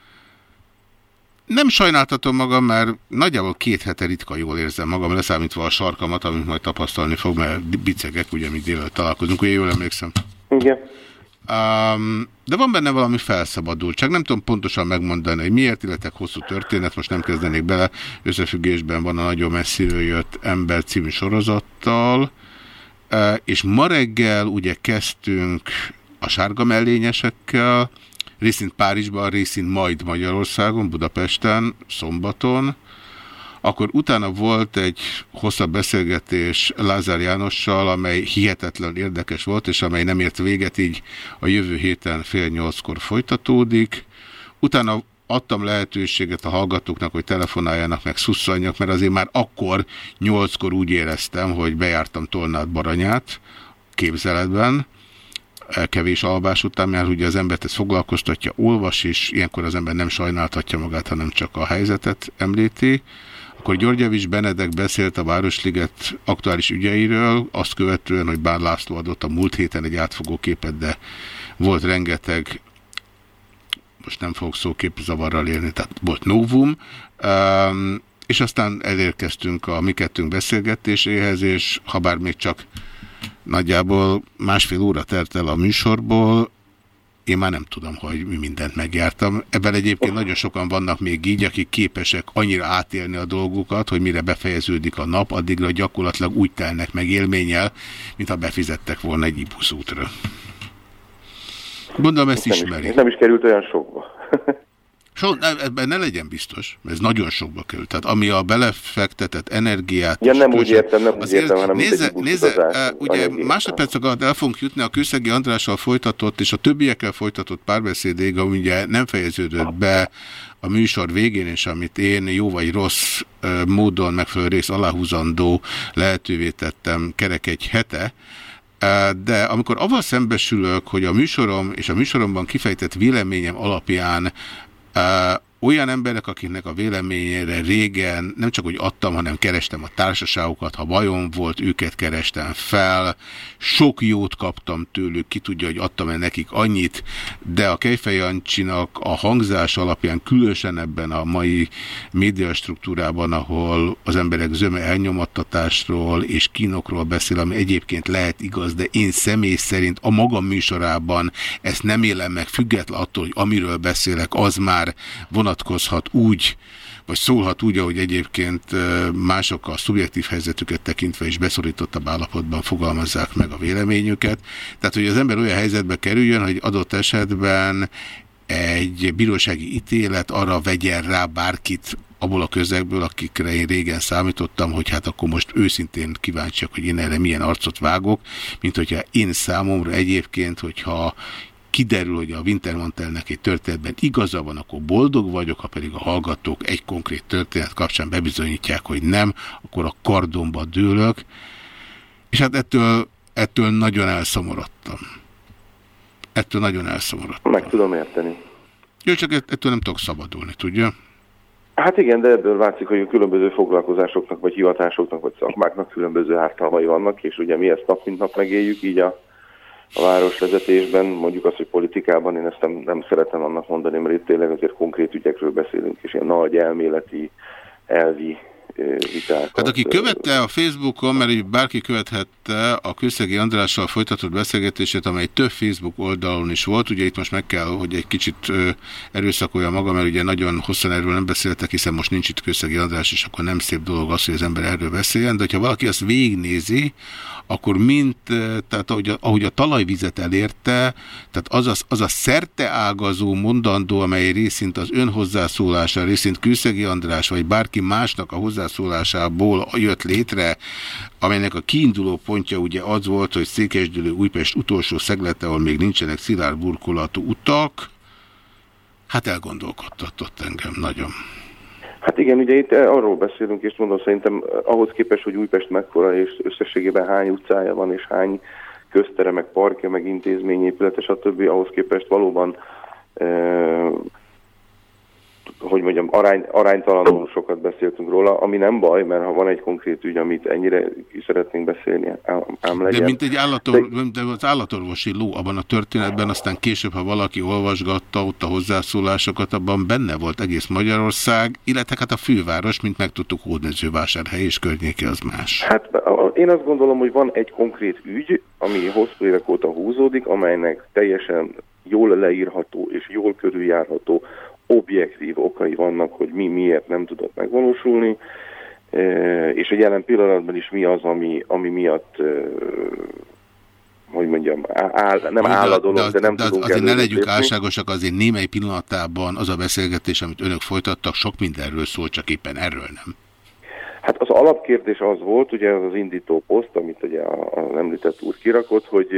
Nem sajnáltatom magam, mert nagyjából két hete ritka jól érzem magam, leszámítva a sarkamat, amit majd tapasztalni fog, mert bicegek, ugye, mi délelőtt találkozunk, ugye jól emlékszem. Igen. Um, de van benne valami felszabadultság. Nem tudom pontosan megmondani, hogy miért, illetve hosszú történet, most nem kezdenék bele. Összefüggésben van a nagyon messziről jött ember című sorozattal. És ma reggel ugye kezdtünk a sárga mellényesekkel, részint Párizsban, részint majd Magyarországon, Budapesten, szombaton. Akkor utána volt egy hosszabb beszélgetés Lázár Jánossal, amely hihetetlen érdekes volt, és amely nem ért véget, így a jövő héten fél nyolckor folytatódik. Utána adtam lehetőséget a hallgatóknak, hogy telefonáljanak, meg szusszanjak, mert azért már akkor nyolckor úgy éreztem, hogy bejártam Tolnát Baranyát képzeletben, kevés alvás után, mert ugye az embert ez foglalkoztatja, olvas, és ilyenkor az ember nem sajnáltatja magát, hanem csak a helyzetet említi. Akkor Györgyevics Benedek beszélt a Városliget aktuális ügyeiről, azt követően, hogy Bár László adott a múlt héten egy átfogó képet, de volt rengeteg most nem fogok szóképzavarral élni, tehát volt novum, um, és aztán elérkeztünk a mi kettőnk beszélgetéséhez, és ha bár még csak nagyjából másfél óra telt el a műsorból, én már nem tudom, hogy mi mindent megjártam. Ebben egyébként nagyon sokan vannak még így, akik képesek annyira átélni a dolgokat, hogy mire befejeződik a nap, addigra gyakorlatilag úgy telnek meg élménnyel, mintha befizettek volna egy ibuszútra. Gondolom ezt ismeri. Nem is, nem is került olyan sokba. So, ebben ne legyen biztos, ez nagyon sokba kerül. Tehát ami a belefektetett energiát... Ja, nem úgy értem, nem úgy értem, hanem nézze, nézze, uh, ugye másodpercek alatt el fogunk jutni a Kőszegi Andrással folytatott és a többiekkel folytatott párbeszédéig, ami ugye nem fejeződött be a műsor végén, és amit én jó vagy rossz uh, módon megfelelő rész aláhúzandó lehetővé tettem kerek egy hete, de amikor avval szembesülök, hogy a műsorom és a műsoromban kifejtett véleményem alapján Uh, olyan emberek, akiknek a véleményére régen nem csak, hogy adtam, hanem kerestem a társaságokat, ha bajom volt, őket kerestem fel, sok jót kaptam tőlük, ki tudja, hogy adtam-e nekik annyit, de a Kejfejancsinak a hangzás alapján, különösen ebben a mai médiastruktúrában, ahol az emberek zöme elnyomattatásról és kínokról beszél, ami egyébként lehet igaz, de én személy szerint a magam műsorában ezt nem élem meg, független attól, hogy amiről beszélek, az már vonat vonatkozhat úgy, vagy szólhat úgy, ahogy egyébként mások a szubjektív helyzetüket tekintve is beszorítottabb állapotban fogalmazzák meg a véleményüket. Tehát, hogy az ember olyan helyzetbe kerüljön, hogy adott esetben egy bírósági ítélet arra vegyen rá bárkit abból a közegből, akikre én régen számítottam, hogy hát akkor most őszintén kíváncsiak, hogy én erre milyen arcot vágok, mint hogyha én számomra egyébként, hogyha kiderül, hogy a Wintermantelnek egy történetben igaza van, akkor boldog vagyok, ha pedig a hallgatók egy konkrét történet kapcsán bebizonyítják, hogy nem, akkor a kardomba dőlök, és hát ettől, ettől nagyon elszomorodtam. Ettől nagyon elszomorodtam. Meg tudom érteni. Jó, csak ettől nem tudok szabadulni, tudja? Hát igen, de ebből látszik, hogy a különböző foglalkozásoknak, vagy hivatásoknak, vagy szakmáknak különböző ártalmai vannak, és ugye mi ezt nap mint nap megéljük, így a a városvezetésben, mondjuk azt, hogy politikában, én ezt nem, nem szeretem annak mondani, mert itt tényleg azért konkrét ügyekről beszélünk, és ilyen nagy elméleti, elvi vitákat. Hát aki követte a Facebookon, mert így bárki követhette a Kőszegi Andrással folytatott beszélgetését, amely több Facebook oldalon is volt, ugye itt most meg kell, hogy egy kicsit erőszakolja maga, mert ugye nagyon hosszan erről nem beszéltek, hiszen most nincs itt Kőszegi András, és akkor nem szép dolog az, hogy az ember erről beszéljen, de hogyha valaki azt végignézi, akkor mint, tehát ahogy a, ahogy a talajvizet elérte, tehát az a, az a szerte ágazó mondandó, amely részint az ön hozzászólása, részint Kőszegi András, vagy bárki másnak a hozzászólásából jött létre, amelynek a kiinduló pontja ugye az volt, hogy Székesdülő Újpest utolsó szeglete, ahol még nincsenek szilárd burkolatú utak, hát elgondolkodtatott engem nagyon. Hát igen, ugye itt arról beszélünk, és mondom szerintem ahhoz képest, hogy Újpest mekkora, és összességében hány utcája van, és hány köztere, meg parkja, meg intézményépülete, stb. ahhoz képest valóban hogy mondjam, arány, aránytalanul sokat beszéltünk róla, ami nem baj, mert ha van egy konkrét ügy, amit ennyire is szeretnénk beszélni, ám legyen. De mint egy állator, de... de az állatorvosi ló abban a történetben, aztán később, ha valaki olvasgatta ott a hozzászólásokat, abban benne volt egész Magyarország, illetve hát a főváros, mint megtudtuk, Hódmezővásárhely és környéke az más. Hát én azt gondolom, hogy van egy konkrét ügy, ami hosszú évek óta húzódik, amelynek teljesen jól leírható és jól körüljárható objektív okai vannak, hogy mi miért nem tudott megvalósulni, e, és a jelen pillanatban is mi az, ami, ami miatt e, hogy mondjam, áll, nem de, áll a dolog, de, de nem de tudunk Azért ne legyünk lépni. álságosak, azért némely pillanatában az a beszélgetés, amit önök folytattak, sok mindenről szól, csak éppen erről nem. Hát az alapkérdés az volt, ugye az az indító poszt, amit ugye az említett úr kirakott, hogy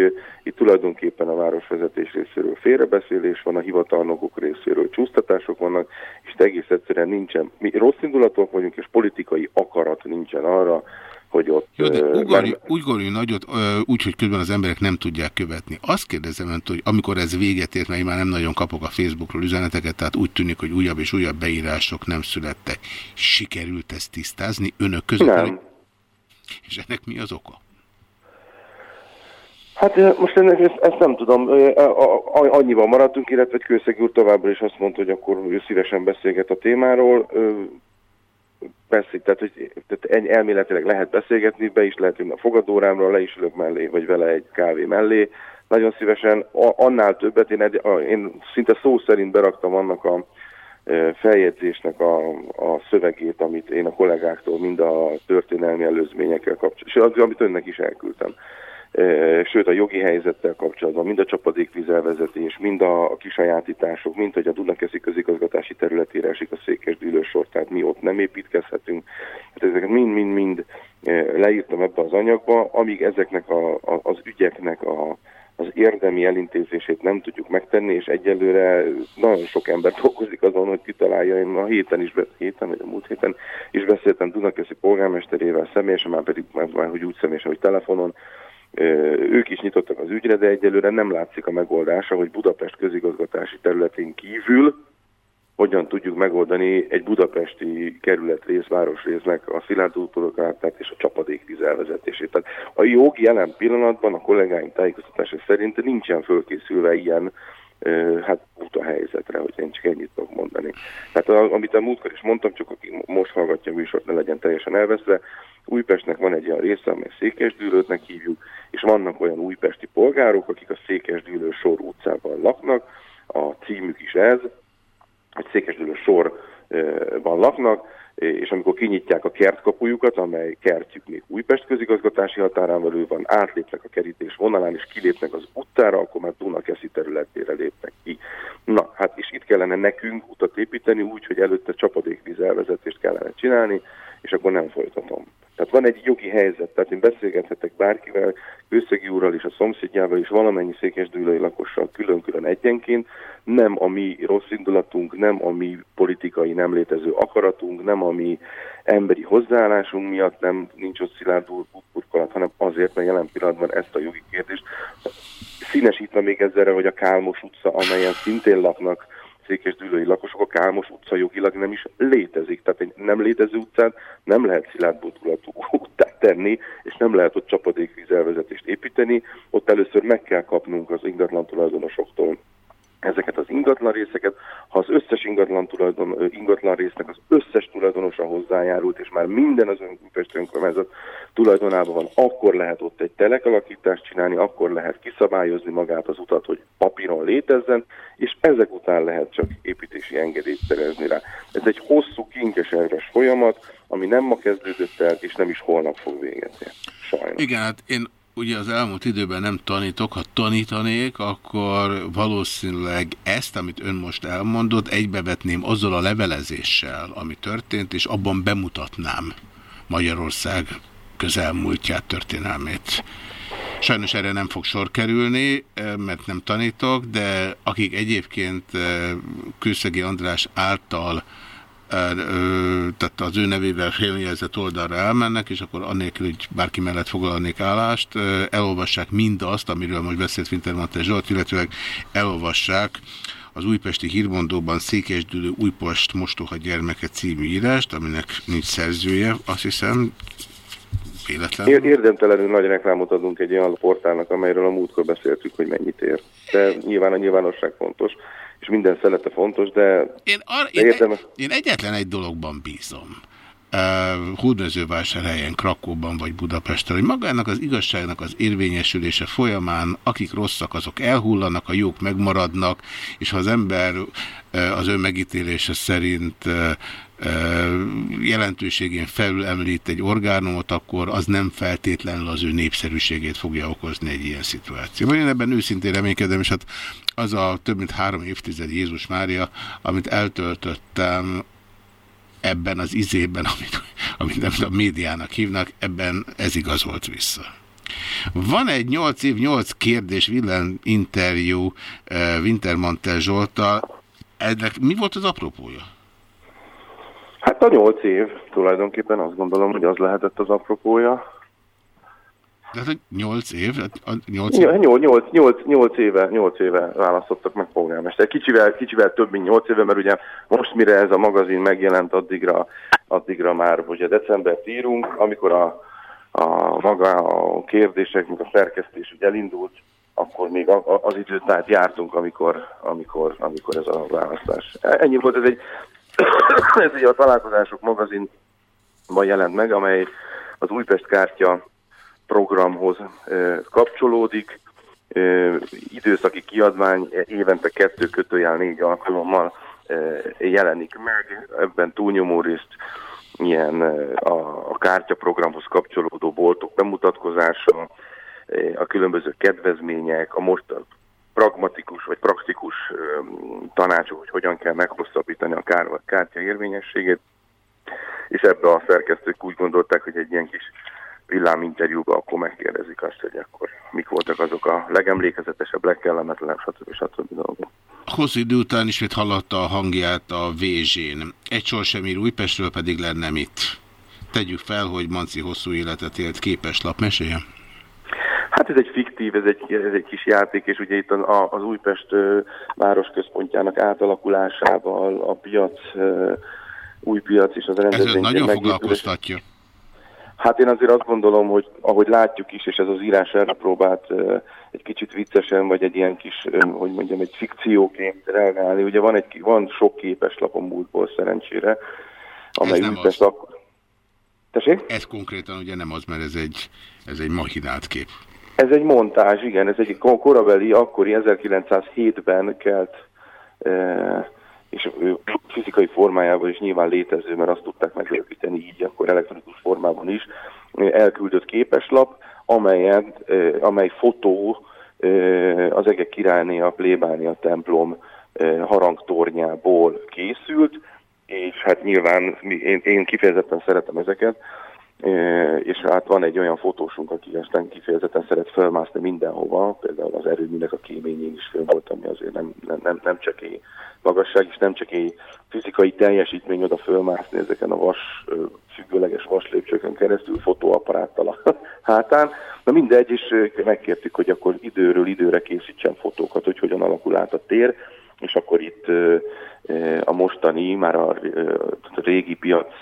itt tulajdonképpen a városvezetés részéről félrebeszélés van, a hivatalnokok részéről csúsztatások vannak, és egész egyszerűen nincsen, mi rossz indulatok vagyunk, és politikai akarat nincsen arra, hogy ott... Jó, de ugorj, nem... ugorj nagyot, úgy, hogy közben az emberek nem tudják követni. Azt kérdezem önt, hogy amikor ez véget ért, mert én már nem nagyon kapok a Facebookról üzeneteket, tehát úgy tűnik, hogy újabb és újabb beírások nem születtek. Sikerült ezt tisztázni önök között? Nem. És ennek mi az oka? Hát most ennek ezt, ezt nem tudom, annyiban maradtunk, illetve Kőszeg úr továbbra is azt mondta, hogy akkor ő szívesen beszélget a témáról beszél, tehát, hogy tehát elméletileg lehet beszélgetni, be is lehet ülni a fogadórámra, le is ülök mellé, vagy vele egy kávé mellé. Nagyon szívesen, annál többet, én, egy, én szinte szó szerint beraktam annak a e, feljegyzésnek a, a szövegét, amit én a kollégáktól mind a történelmi előzményekkel kapcsolatban, és amit önnek is elküldtem sőt a jogi helyzettel kapcsolatban, mind a csapadékvizelvezetés, mind a kisajátítások, mind hogy a Dunakeszi közigazgatási területére esik a székes sor, tehát mi ott nem építkezhetünk. Hát ezeket mind-mind-mind leírtam ebbe az anyagba, amíg ezeknek a, a, az ügyeknek a, az érdemi elintézését nem tudjuk megtenni, és egyelőre nagyon sok ember dolgozik azon, hogy kitalálja. Én a héten is, héten, vagy a múlt héten is beszéltem Dunakeszi polgármesterével személyesen, már pedig már, hogy úgy személyesen, hogy telefonon, ők is nyitottak az ügyre, de egyelőre nem látszik a megoldása, hogy Budapest közigazgatási területén kívül hogyan tudjuk megoldani egy budapesti kerületrész, városrésznek a szilárd útprodukáltát és a csapadékvíz elvezetését. Tehát a jog jelen pillanatban a kollégáink tájékoztatása szerint nincsen fölkészülve ilyen hát a helyzetre, hogy én csak ennyit tudok mondani. Tehát amit a múltkor is mondtam, csak aki most hallgatja a műsort, ne legyen teljesen elveszve, Újpestnek van egy olyan része, amely Székesdűlőtnek hívjuk, és vannak olyan újpesti polgárok, akik a Székesdűlő sor utcában laknak, a címük is ez, hogy Székesdűlő sorban laknak, és amikor kinyitják a kertkapujukat, amely kertjük még Újpest közigazgatási határán belül van, átlépnek a kerítés vonalán, és kilépnek az uttára, akkor már Dunakeszi területére lépnek ki. Na, hát és itt kellene nekünk utat építeni úgy, hogy előtte csapadékvíz elvezetést kellene csinálni, és akkor nem folytatom. Tehát van egy jogi helyzet, tehát én beszélgethetek bárkivel, Kőszegi úrral és a szomszédjával és valamennyi székesdűlői lakossal külön-külön egyenként, nem a mi rossz indulatunk, nem a mi politikai nem létező akaratunk, nem a mi emberi hozzáállásunk miatt nem nincs ott szilárd burkolat, hanem azért, mert jelen pillanatban ezt a jogi kérdést színesítve még ezzel, hogy a Kálmos utca, amelyen szintén laknak székesdűlői lakosok, a Kálmos utca jogilag nem is létezik. Tehát egy nem létező utcán nem lehet szilárd burkolatú utcát tenni, és nem lehet ott csapadékvízelvezetést építeni. Ott először meg kell kapnunk az ingatlan tulajdonosoktól ezeket az ingatlan részeket, ha az összes ingatlan, tulajdon, ingatlan résznek az összes tulajdonosa hozzájárult, és már minden az önpest önkormányzat tulajdonában van, akkor lehet ott egy telekalakítást csinálni, akkor lehet kiszabályozni magát az utat, hogy papíron létezzen, és ezek után lehet csak építési engedélyt szerezni rá. Ez egy hosszú, kinkeserves folyamat, ami nem ma kezdődött el, és nem is holnap fog végezni. Sajnos. Igen, hát én ugye az elmúlt időben nem tanítok, ha tanítanék, akkor valószínűleg ezt, amit ön most elmondott, egybevetném azzal a levelezéssel, ami történt, és abban bemutatnám Magyarország közelmúltját, történelmét. Sajnos erre nem fog sor kerülni, mert nem tanítok, de akik egyébként eh, Kőszegi András által tehát az ő nevével félményezett oldalra elmennek, és akkor annélkül, hogy bárki mellett foglalnék állást, elolvassák mindazt, amiről most beszélt Wintermantel Zsolt, illetve elolvassák az újpesti hírmondóban Székesdülő Újpest Mostoha gyermeke című írást, aminek nincs szerzője, azt hiszem, véletlenül. Érdemtelenül nagy reklámot adunk egy olyan portálnak, amelyről a múltkor beszéltük, hogy mennyit ér. De nyilván a nyilvánosság fontos és minden szelete fontos, de, én, ar, de én, egy, én egyetlen egy dologban bízom. Uh, Hódmezővásárhelyen, Krakóban vagy Budapesten, hogy magának az igazságnak az érvényesülése folyamán, akik rosszak, azok elhullanak, a jók megmaradnak, és ha az ember uh, az ön megítélése szerint uh, jelentőségén felül említ egy orgánumot, akkor az nem feltétlenül az ő népszerűségét fogja okozni egy ilyen szituációban. Én ebben őszintén reménykedem, és hát az a több mint három évtized Jézus Mária, amit eltöltöttem ebben az izében, amit, amit nem a médiának hívnak, ebben ez igazolt vissza. Van egy 8 év, 8 kérdés villan interjú Wintermantel Zsoltal. Ennek mi volt az apropója? Hát a 8 év tulajdonképpen azt gondolom, hogy az lehetett az apropója. De hát 8 év? 8 év? 8, 8, 8, 8, éve, 8 éve választottak meg polgármester. Kicsivel, kicsivel több, mint 8 éve, mert ugye most mire ez a magazin megjelent, addigra, addigra már ugye decembert írunk, amikor a, a maga a kérdések, meg a szerkesztés ugye elindult, akkor még az időt át jártunk, amikor, amikor, amikor ez a választás. Ennyi volt, ez egy, ez egy a találkozások magazin jelent meg, amely az Újpest kártya programhoz kapcsolódik. Időszaki kiadvány évente kettő kötőjel négy alkalommal jelenik meg. Ebben túlnyomó részt ilyen a, a kártyaprogramhoz kapcsolódó boltok bemutatkozása, a különböző kedvezmények, a most pragmatikus vagy praktikus tanácsok, hogy hogyan kell meghosszabbítani a kár, kártya érvényességét, és ebbe a szerkesztők úgy gondolták, hogy egy ilyen kis villáminterjúban akkor megkérdezik azt, hogy akkor mik voltak azok a legemlékezetesebb, legkellemetlenebb, stb. stb. dolgok. Hosszú idő után ismét hallotta a hangját a Vézsén. Egy sor sem ír Újpestről pedig lenne mit. Tegyük fel, hogy Manci hosszú életet élt képes lap, mesélje? Hát ez egy fiktív, ez egy, ez egy kis játék, és ugye itt az Újpest városközpontjának átalakulásával, a piac, új piac és az rendezvény. Ez nagyon foglalkoztatja. Hát én azért azt gondolom, hogy ahogy látjuk is, és ez az írás erre próbált egy kicsit viccesen, vagy egy ilyen kis, hogy mondjam, egy fikcióként reagálni. Ugye van, egy, van sok képes lapom múltból szerencsére, amely Újpest akkor... Tessék? Ez konkrétan ugye nem az, mert ez egy, ez egy machinált kép. Ez egy montázs, igen, ez egy korabeli, akkori 1907-ben kelt, e, és fizikai formájában is nyilván létező, mert azt tudták megépíteni így, akkor elektronikus formában is, elküldött képeslap, amelyen, e, amely fotó az Egek királyné, a plébánia templom harangtornyából készült, és hát nyilván én, én kifejezetten szeretem ezeket, és hát van egy olyan fotósunk, aki aztán kifejezetten szeret felmászni mindenhova, például az erőműnek a kéményén is föl volt, ami azért nem, nem, nem, nem csak egy magasság, és nem csak egy fizikai teljesítmény oda fölmászni ezeken a vas, függőleges vaslépcsőkön keresztül fotóapparáttal a hátán. Na mindegy, és megkértük, hogy akkor időről időre készítsen fotókat, hogy hogyan alakul át a tér, és akkor itt a mostani, már a régi piac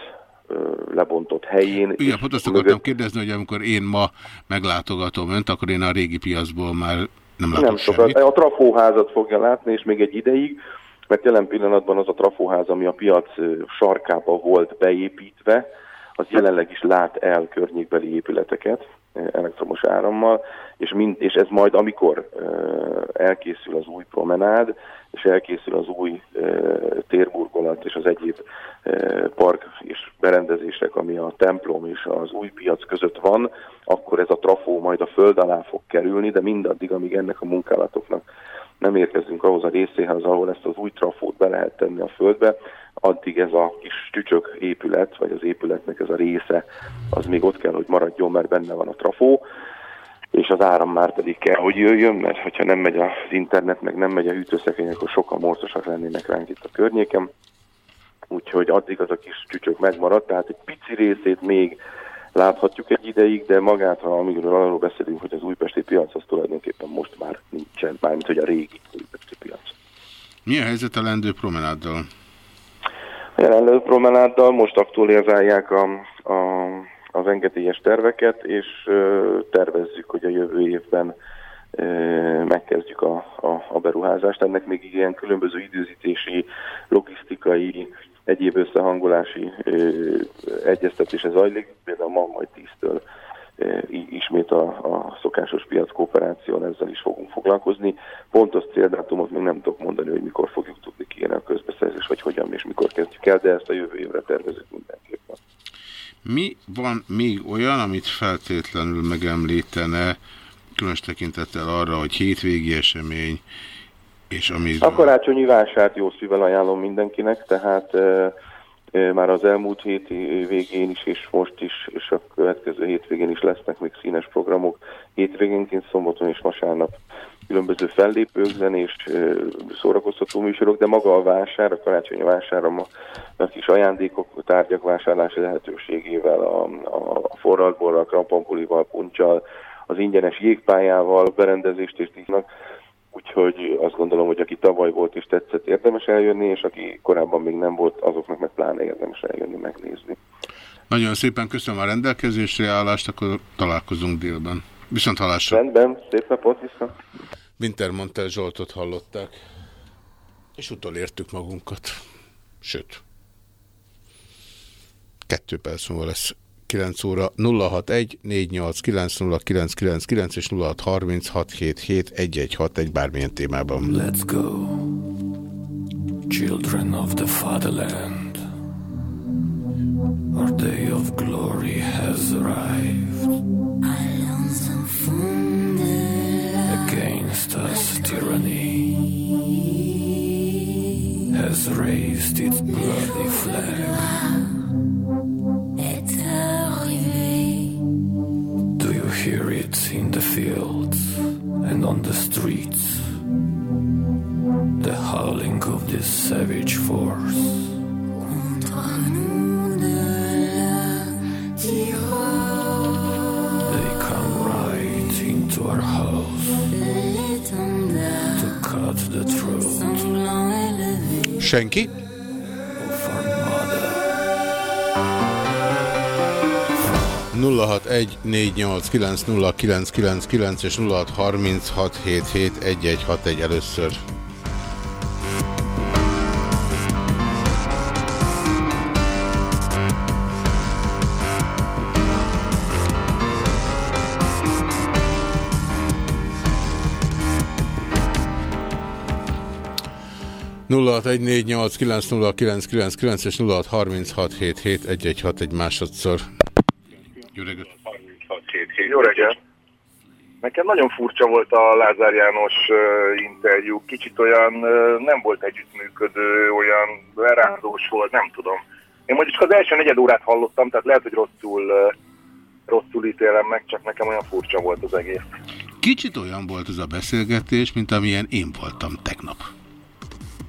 lebontott helyén. Igen, pont azt akartam kérdezni, hogy amikor én ma meglátogatom önt, akkor én a régi piacból már nem látok nem sokat. A trafóházat fogja látni, és még egy ideig, mert jelen pillanatban az a trafóház, ami a piac sarkába volt beépítve, az jelenleg is lát el környékbeli épületeket elektromos árammal, és, mind, és ez majd, amikor elkészül az új promenád, és elkészül az új térburgolat és az egyéb park és berendezések, ami a templom és az új piac között van, akkor ez a trafó majd a föld alá fog kerülni, de mindaddig, amíg ennek a munkálatoknak nem érkezünk ahhoz a részéhez, ahol ezt az új trafót be lehet tenni a földbe, addig ez a kis tücsök épület, vagy az épületnek ez a része, az még ott kell, hogy maradjon, mert benne van a trafó, és az áram már pedig kell, hogy jöjjön, mert hogyha nem megy az internet, meg nem megy a hűtőszekrény, akkor sokkal morcosak lennének ránk itt a környéken. Úgyhogy addig az a kis csücsök megmaradt, tehát egy pici részét még láthatjuk egy ideig, de magát, ha amiről arról beszélünk, hogy az újpesti piac, az tulajdonképpen most már nincsen, mármint hogy a régi újpesti piac. Mi a helyzet a lendő promenáddal? A jelenlő promenáddal most aktualizálják a, a, az engedélyes terveket, és tervezzük, hogy a jövő évben megkezdjük a, a, a beruházást. Ennek még ilyen különböző időzítési, logisztikai, egyéb összehangolási ö, egyeztetése zajlik, például ma majd 10-től ismét a, a szokásos piackooperáción ezzel is fogunk foglalkozni. Pontos céldátumot még nem tudok mondani, hogy mikor fogjuk tudni kiírni a közbeszerzés, vagy hogyan és mikor kezdjük el, de ezt a jövő évre tervezünk mindenképpen. Mi van még olyan, amit feltétlenül megemlítene, különös tekintettel arra, hogy hétvégi esemény, és ami... A karácsonyi vásárt jó szívvel ajánlom mindenkinek, tehát már az elmúlt hét végén is, és most is, és a következő hétvégén is lesznek még színes programok. Hétvégénként szombaton és vasárnap különböző fellépők, zenés szórakoztató műsorok, de maga a vásár, a karácsonyi vásár, a, kis ajándékok, tárgyak vásárlási lehetőségével, a, a, a forradborral, kramponkulival, puncsal, az ingyenes jégpályával, berendezést is díjnak Úgyhogy azt gondolom, hogy aki tavaly volt és tetszett, érdemes eljönni, és aki korábban még nem volt, azoknak meg pláne érdemes eljönni, megnézni. Nagyon szépen köszönöm a rendelkezésre állást, akkor találkozunk délben. Viszont hallásra. Rendben, szép napot vissza. Wintermantel Zsoltot hallották, és utolértük magunkat. Sőt. Kettő perc múlva lesz 9 óra 061 489 és 0636771161 bármilyen témában. Let's go, children of the fatherland. Our day of glory has arrived. Against us tyranny has raised its bloody flag. Fields and on the streets? The howling of this savage force. They come right into our house to cut the throat Senki? 061 és 0636771161 először. nulla és 0636771161 másodszor. Jó reggelt! Jó reggelt! Nekem nagyon furcsa volt a Lázár János uh, interjú. Kicsit olyan uh, nem volt együttműködő, olyan lerázós volt, nem tudom. Én mondjuk csak az első negyed órát hallottam, tehát lehet, hogy rosszul, uh, rosszul ítélem meg, csak nekem olyan furcsa volt az egész. Kicsit olyan volt ez a beszélgetés, mint amilyen én voltam tegnap.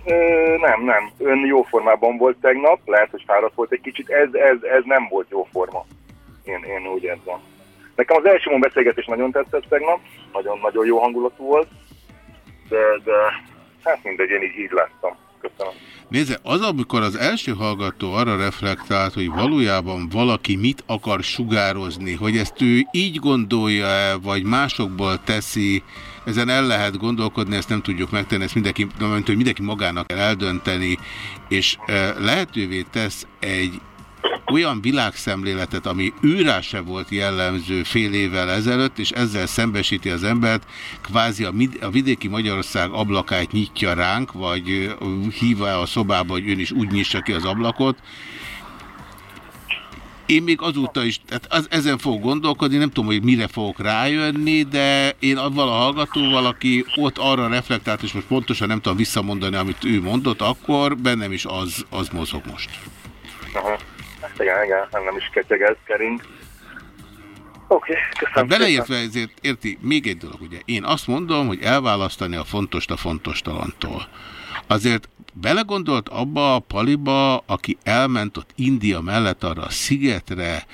Ö, nem, nem. Ön jó formában volt tegnap, lehet, hogy fáradt volt egy kicsit. Ez, ez, ez nem volt jó forma. Én, én úgy érzem. Nekem az első beszélgetés nagyon tetszett tegnap, nagyon-nagyon jó hangulatú volt, de, de hát mindegy, én így, így láttam. Köszönöm. Nézze, az, amikor az első hallgató arra reflektált, hogy valójában valaki mit akar sugározni, hogy ezt ő így gondolja-e, vagy másokból teszi, ezen el lehet gondolkodni, ezt nem tudjuk megtenni, ezt mindenki, mert hogy mindenki magának kell eldönteni, és e, lehetővé tesz egy olyan világszemléletet, ami őrá se volt jellemző fél évvel ezelőtt, és ezzel szembesíti az embert, kvázi a, a vidéki Magyarország ablakát nyitja ránk, vagy hívja a szobába, hogy ön is úgy nyissa ki az ablakot. Én még azóta is, tehát az, ezen fogok gondolkodni, nem tudom, hogy mire fogok rájönni, de én avval a hallgatóval, aki ott arra reflektált, és most pontosan nem tudom visszamondani, amit ő mondott, akkor bennem is az, az mozog most. Aha. Hát igen, nem is ketyegez, kering. Oké, okay, köszönöm hát beleértve ezért, érti, még egy dolog, ugye, én azt mondom, hogy elválasztani a fontos a fontos talantól. Azért belegondolt abba a paliba, aki elment ott India mellett arra a szigetre,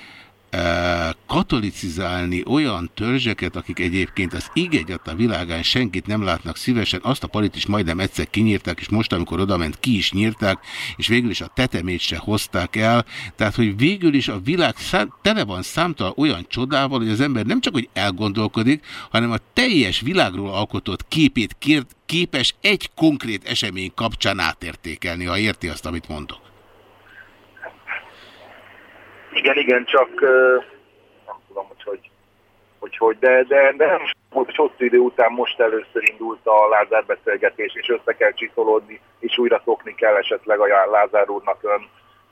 katolicizálni olyan törzseket, akik egyébként az ígegyat a világán senkit nem látnak szívesen, azt a palit is majdnem egyszer kinyírták, és most, amikor odament, ki is nyírták, és végül is a tetemét se hozták el. Tehát, hogy végül is a világ tele van számtalan olyan csodával, hogy az ember nem csak, hogy elgondolkodik, hanem a teljes világról alkotott képét kért, képes egy konkrét esemény kapcsán átértékelni, ha érti azt, amit mondok. Igen, igen, csak nem tudom, hogy hogy, hogy, hogy de, de, de nem volt, hogy hosszú idő után most először indult a Lázár beszélgetés, és össze kell csiszolódni, és újra szokni kell esetleg a Lázár úrnak ön,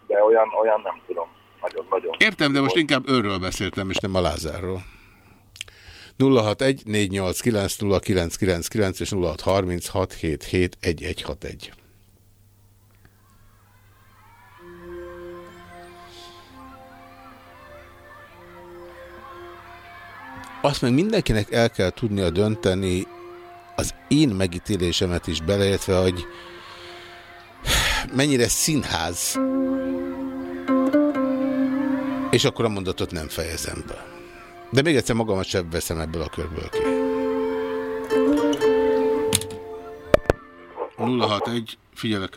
de olyan, olyan nem tudom. Nagyon-nagyon. Értem, de most inkább őről beszéltem, és nem a Lázárról. 061 489 0999 és 0636771161. Azt meg mindenkinek el kell tudnia dönteni, az én megítélésemet is beleértve, hogy mennyire színház. És akkor a mondatot nem fejezem be. De még egyszer magamat sem veszem ebből a körből ki. 061, figyelek.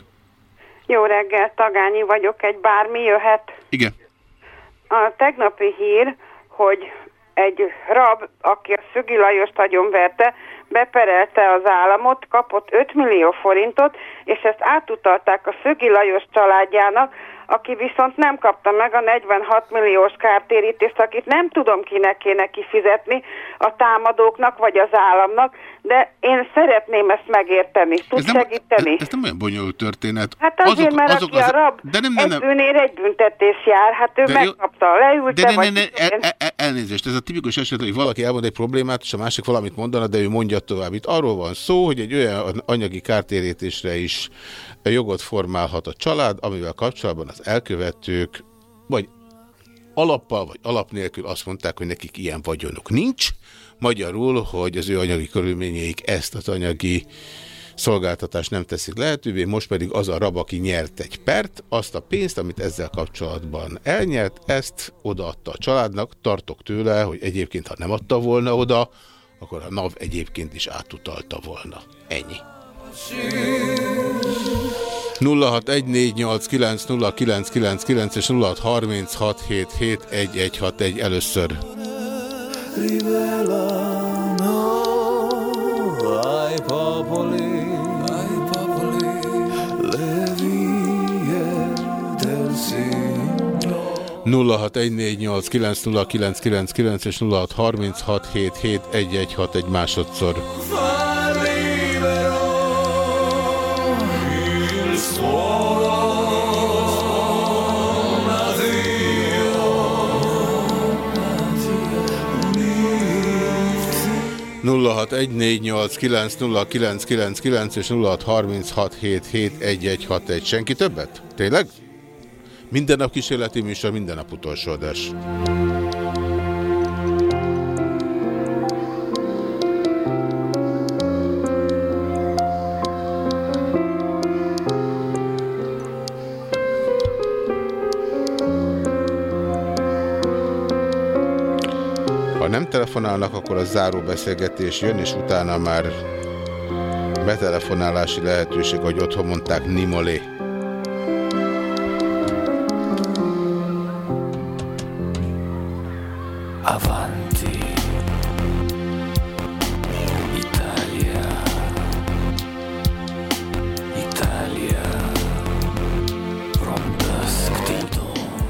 Jó reggel, Tagányi vagyok, egy bármi jöhet. Igen. A tegnapi hír, hogy egy rab, aki a Szögi Lajost agyonverte, beperelte az államot, kapott 5 millió forintot, és ezt átutalták a Szögi Lajos családjának, aki viszont nem kapta meg a 46 milliós kártérítést, akit nem tudom kinek kéne kifizetni, a támadóknak vagy az államnak, de én szeretném ezt megérteni. Tud Ez nem- segíteni? Ez nem olyan bonyolult történet. Hát azért, mert aki a rab, de nem, nem, egy nem. egy büntetés jár, hát ő De megkapta, leülte, De ne, vagy ne, ne, el, el, elnézést, ez a tipikus eset, hogy valaki elmond egy problémát, és a másik valamit mondana, de ő mondja tovább. Itt arról van szó, hogy egy olyan anyagi kártérítésre is jogot formálhat a család, amivel kapcsolatban az elkövetők vagy alappal, vagy alap nélkül azt mondták, hogy nekik ilyen vagyonuk nincs. Magyarul, hogy az ő anyagi körülményeik ezt az anyagi szolgáltatást nem teszik lehetővé, most pedig az a rab, aki nyert egy pert, azt a pénzt, amit ezzel kapcsolatban elnyert, ezt odaadta a családnak, tartok tőle, hogy egyébként, ha nem adta volna oda, akkor a NAV egyébként is átutalta volna. Ennyi. 0614890999 és 0636771161 először. Ai popoli, ai 0614890999 és 0636771161 másodszor. Fa libero il suono Dio, Dio, 0614890999 és 0636771161. Senki többet? Tényleg? Minden nap kísérleti műsor, minden nap utolsó adás. Ha nem telefonálnak, akkor a záró beszélgetés jön, és utána már betelefonálási lehetőség, hogy otthon mondták, Nimolé. Avanti, Italia, Italia, from dusk till dawn.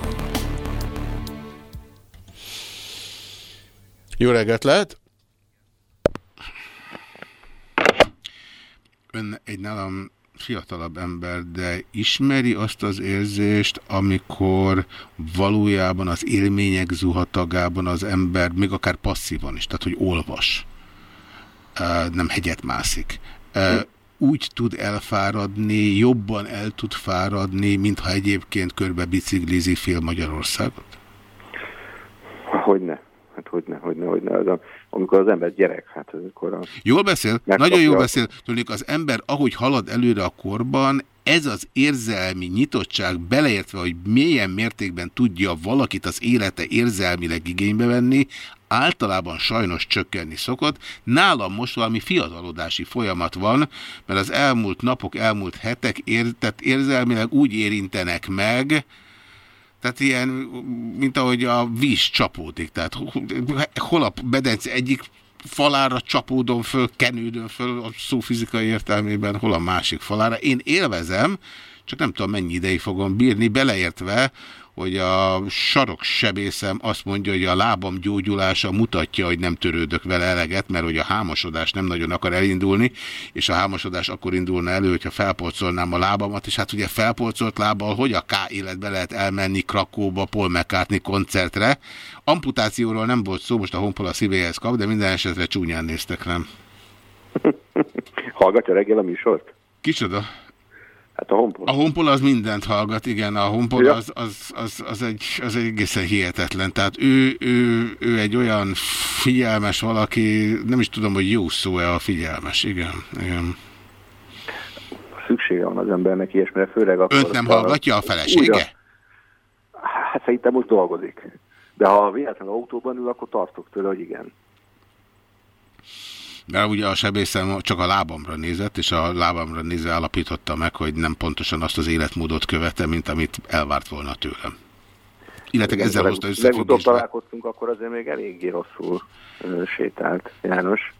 Jó reggelt lehet! Ön egy nálam fiatalabb ember, de ismeri azt az érzést, amikor valójában az élmények zuhatagában az ember, még akár passzívan is, tehát hogy olvas, nem hegyet mászik, úgy tud elfáradni, jobban el tud fáradni, mintha egyébként körbe biciklizi fél Magyarországot? Hogyne. Hát hogyne, hogyne, hogyne. Az a, amikor az ember gyerek, hát akkor a... Jól beszél? Nagyon jól beszél. Tudjuk, az ember, ahogy halad előre a korban, ez az érzelmi nyitottság, beleértve, hogy milyen mértékben tudja valakit az élete érzelmileg igénybe venni, általában sajnos csökkenni szokott. Nálam most valami fiatalodási folyamat van, mert az elmúlt napok, elmúlt hetek ér, tehát érzelmileg úgy érintenek meg, tehát ilyen, mint ahogy a víz csapódik. Tehát hol a bedence egyik falára csapódom föl, kenődöm föl a szó fizikai értelmében, hol a másik falára. Én élvezem, csak nem tudom mennyi ideig fogom bírni, beleértve, hogy a saroksebészem azt mondja, hogy a lábam gyógyulása mutatja, hogy nem törődök vele eleget, mert hogy a hámosodás nem nagyon akar elindulni, és a hámosodás akkor indulna elő, hogyha felpolcolnám a lábamat, és hát ugye felpolcolt lábbal, hogy a K életbe lehet elmenni Krakóba, Paul McCartney koncertre. Amputációról nem volt szó, most a honpol a szívéhez kap, de minden esetre csúnyán néztek rám. Hallgatja reggel a műsort? Kicsoda? Hát a honpol. A honpol az mindent hallgat, igen, a honpol Ja. az, az, az, az, egy, az egy egészen hihetetlen. Tehát ő, ő, ő egy olyan figyelmes valaki, nem is tudom, hogy jó szó-e a figyelmes, igen. igen. Szüksége van az embernek ilyesmire, főleg akkor... Önt nem hallgatja a felesége? Újra. Hát szerintem most dolgozik. De ha véletlenül autóban ül, akkor tartok tőle, hogy igen. Mert ugye a sebészem csak a lábamra nézett, és a lábamra nézve állapította meg, hogy nem pontosan azt az életmódot követem, mint amit elvárt volna tőlem. Illetve ezzel Leg- hozta Legutóbb összefüggésbe. találkoztunk, akkor azért még eléggé rosszul sétált János.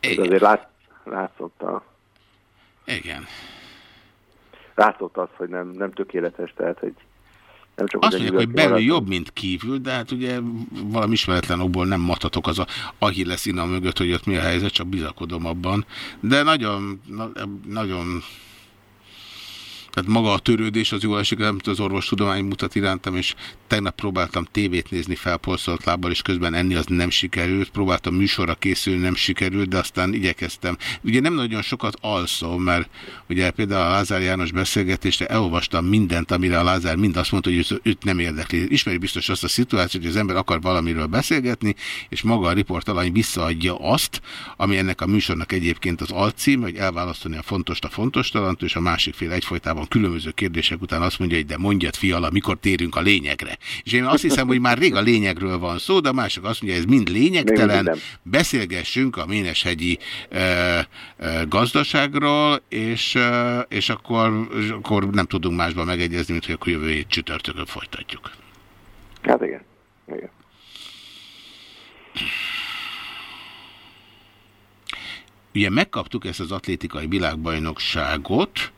Ez azért lát, látszott a... Igen. látszott az, hogy nem, nem tökéletes, tehát hogy nem csak Azt mondják, hogy belül jobb, mint kívül, de hát ugye valami ismeretlen okból nem matatok az a Achilles innen mögött, hogy ott mi a helyzet, csak bizakodom abban. De nagyon, na, nagyon tehát maga a törődés az jó esik, amit az orvostudomány mutat irántam, és tegnap próbáltam tévét nézni felpolszolt lábbal, és közben enni az nem sikerült. Próbáltam műsorra készülni, nem sikerült, de aztán igyekeztem. Ugye nem nagyon sokat alszom, mert ugye például a Lázár János beszélgetésre elolvastam mindent, amire a Lázár mind azt mondta, hogy őt nem érdekli. Ismeri biztos azt a szituációt, hogy az ember akar valamiről beszélgetni, és maga a riportalany visszaadja azt, ami ennek a műsornak egyébként az alcím, hogy elválasztani a fontos a fontos talant, és a másik fél egyfolytában különböző kérdések után azt mondja, hogy de mondjad fiala, mikor térünk a lényegre. És én azt hiszem, hogy már rég a lényegről van szó, de a mások azt mondja, ez mind lényegtelen, beszélgessünk a Méneshegyi e, e, gazdaságról, és, e, és akkor, és akkor nem tudunk másban megegyezni, mint hogy akkor jövő hét csütörtökön folytatjuk. Hát igen. igen. Ugye megkaptuk ezt az atlétikai világbajnokságot,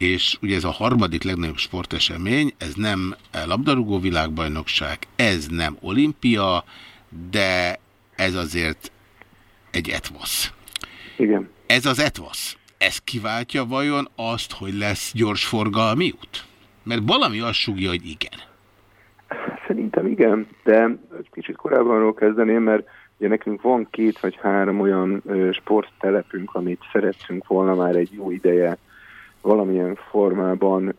és ugye ez a harmadik legnagyobb sportesemény, ez nem labdarúgó világbajnokság, ez nem olimpia, de ez azért egy etvasz. Igen. Ez az etvasz, ez kiváltja vajon azt, hogy lesz gyors forgalmi út? Mert valami azt sugja, hogy igen. Szerintem igen, de kicsit korábban kezdeném, mert ugye nekünk van két vagy három olyan sporttelepünk, amit szerettünk volna már egy jó ideje valamilyen formában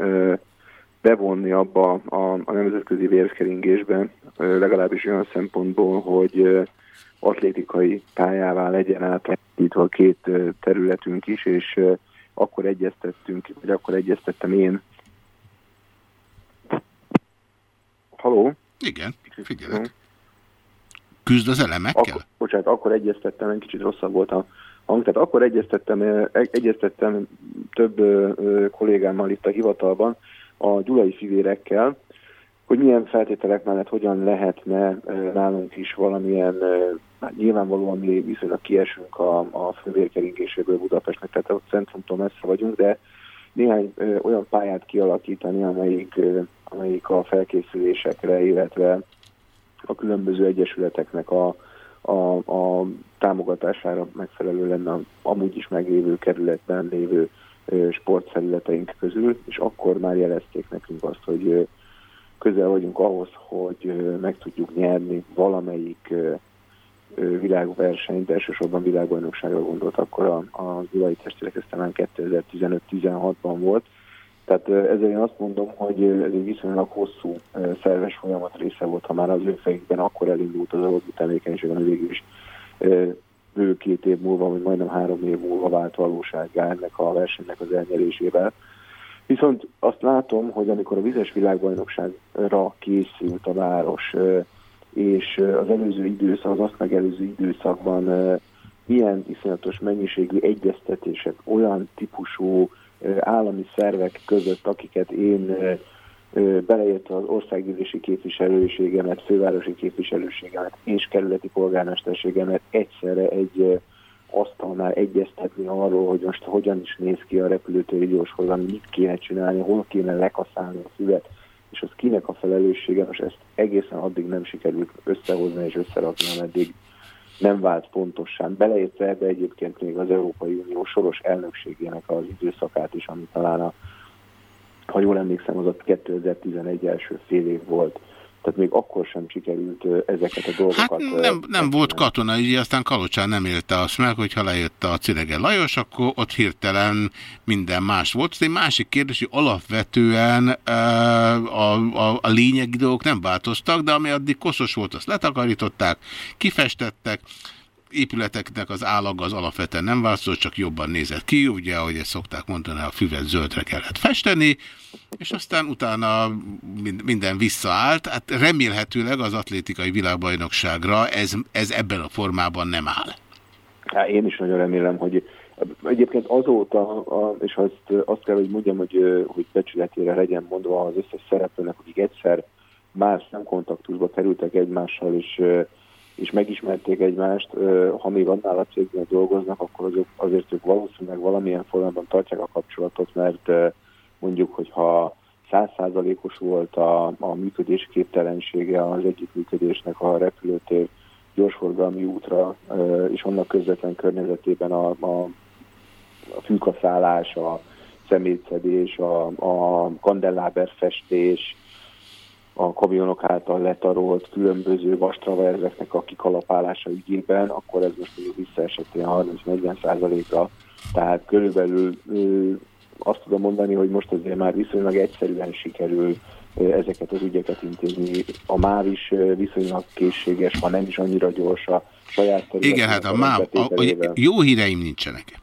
bevonni abba a, a nemzetközi vérkeringésben, legalábbis olyan szempontból, hogy atlétikai pályává legyen átalakítva a két területünk is, és akkor egyeztettünk, vagy akkor egyeztettem én. Haló? Igen, figyelek. Küzd az elemekkel? Ak bocsánat, akkor egyeztettem, egy kicsit rosszabb volt a hang. Tehát akkor egyeztettem, egyeztettem több kollégámmal itt a hivatalban, a gyulai fivérekkel, hogy milyen feltételek mellett hogyan lehetne nálunk is valamilyen, hát nyilvánvalóan mi viszonylag kiesünk a, a fővérkeringéséből Budapestnek, tehát ott centrumtól messze vagyunk, de néhány ö, olyan pályát kialakítani, amelyik, ö, amelyik a felkészülésekre, illetve a különböző egyesületeknek a, a, a támogatására megfelelő lenne amúgy is meglévő kerületben lévő sportfelületeink közül, és akkor már jelezték nekünk azt, hogy közel vagyunk ahhoz, hogy meg tudjuk nyerni valamelyik világversenyt, elsősorban világbajnokságra gondolt, akkor a, a Gyulai Testvérek már 2015-16-ban volt. Tehát ezzel én azt mondom, hogy ez egy viszonylag hosszú szerves folyamat része volt, ha már az ő fejükben akkor elindult az alapú tevékenység, ami végül is bő két év múlva, vagy majdnem három év múlva vált valósággá ennek a versenynek az elnyerésével. Viszont azt látom, hogy amikor a vizes világbajnokságra készült a város, és az előző időszak, az azt megelőző időszakban ilyen iszonyatos mennyiségű egyeztetések, olyan típusú állami szervek között, akiket én beleértve az országgyűlési képviselőségemet, fővárosi képviselőségemet és kerületi polgármesterségemet egyszerre egy asztalnál egyeztetni arról, hogy most hogyan is néz ki a repülőtéri gyorsforgalom, mit kéne csinálni, hol kéne lekaszálni a füvet, és az kinek a felelőssége, most ezt egészen addig nem sikerült összehozni és összerakni, ameddig nem vált pontosan. Beleértve ebbe egyébként még az Európai Unió soros elnökségének az időszakát is, ami talán a ha jól emlékszem, az a 2011 első fél év volt. Tehát még akkor sem sikerült ezeket a dolgokat... Hát nem, nem volt katona, így aztán Kalocsán nem élte azt meg, hogy ha lejött a Cinege Lajos, akkor ott hirtelen minden más volt. Ez egy másik kérdés, hogy alapvetően a, a, a lényegi dolgok nem változtak, de ami addig koszos volt, azt letakarították, kifestettek, épületeknek az állaga az alapvetően nem változott, csak jobban nézett ki, ugye, ahogy ezt szokták mondani, a füvet zöldre kellett festeni, és aztán utána minden visszaállt. Hát remélhetőleg az atlétikai világbajnokságra ez, ez ebben a formában nem áll. Hát én is nagyon remélem, hogy egyébként azóta, és azt, azt kell, hogy mondjam, hogy, hogy becsületére legyen mondva az összes szereplőnek, akik egyszer más szemkontaktusba kerültek egymással, és és megismerték egymást, ha még annál a cégnél dolgoznak, akkor azok, azért ők valószínűleg valamilyen formában tartják a kapcsolatot, mert mondjuk, hogyha százszázalékos volt a, a működés képtelensége az együttműködésnek a repülőtér gyorsforgalmi útra és annak közvetlen környezetében a, a, a fűkaszállás, a szemétszedés, a, a kandelláber festés, a kamionok által letarolt különböző vastraverzeknek a kikalapálása ügyében, akkor ez most még visszaesett ilyen 30-40 százalékra. Tehát körülbelül azt tudom mondani, hogy most azért már viszonylag egyszerűen sikerül ezeket az ügyeket intézni. A MÁV is viszonylag készséges, ha nem is annyira gyors a saját Igen, hát a MÁV, a, a, jó híreim nincsenek.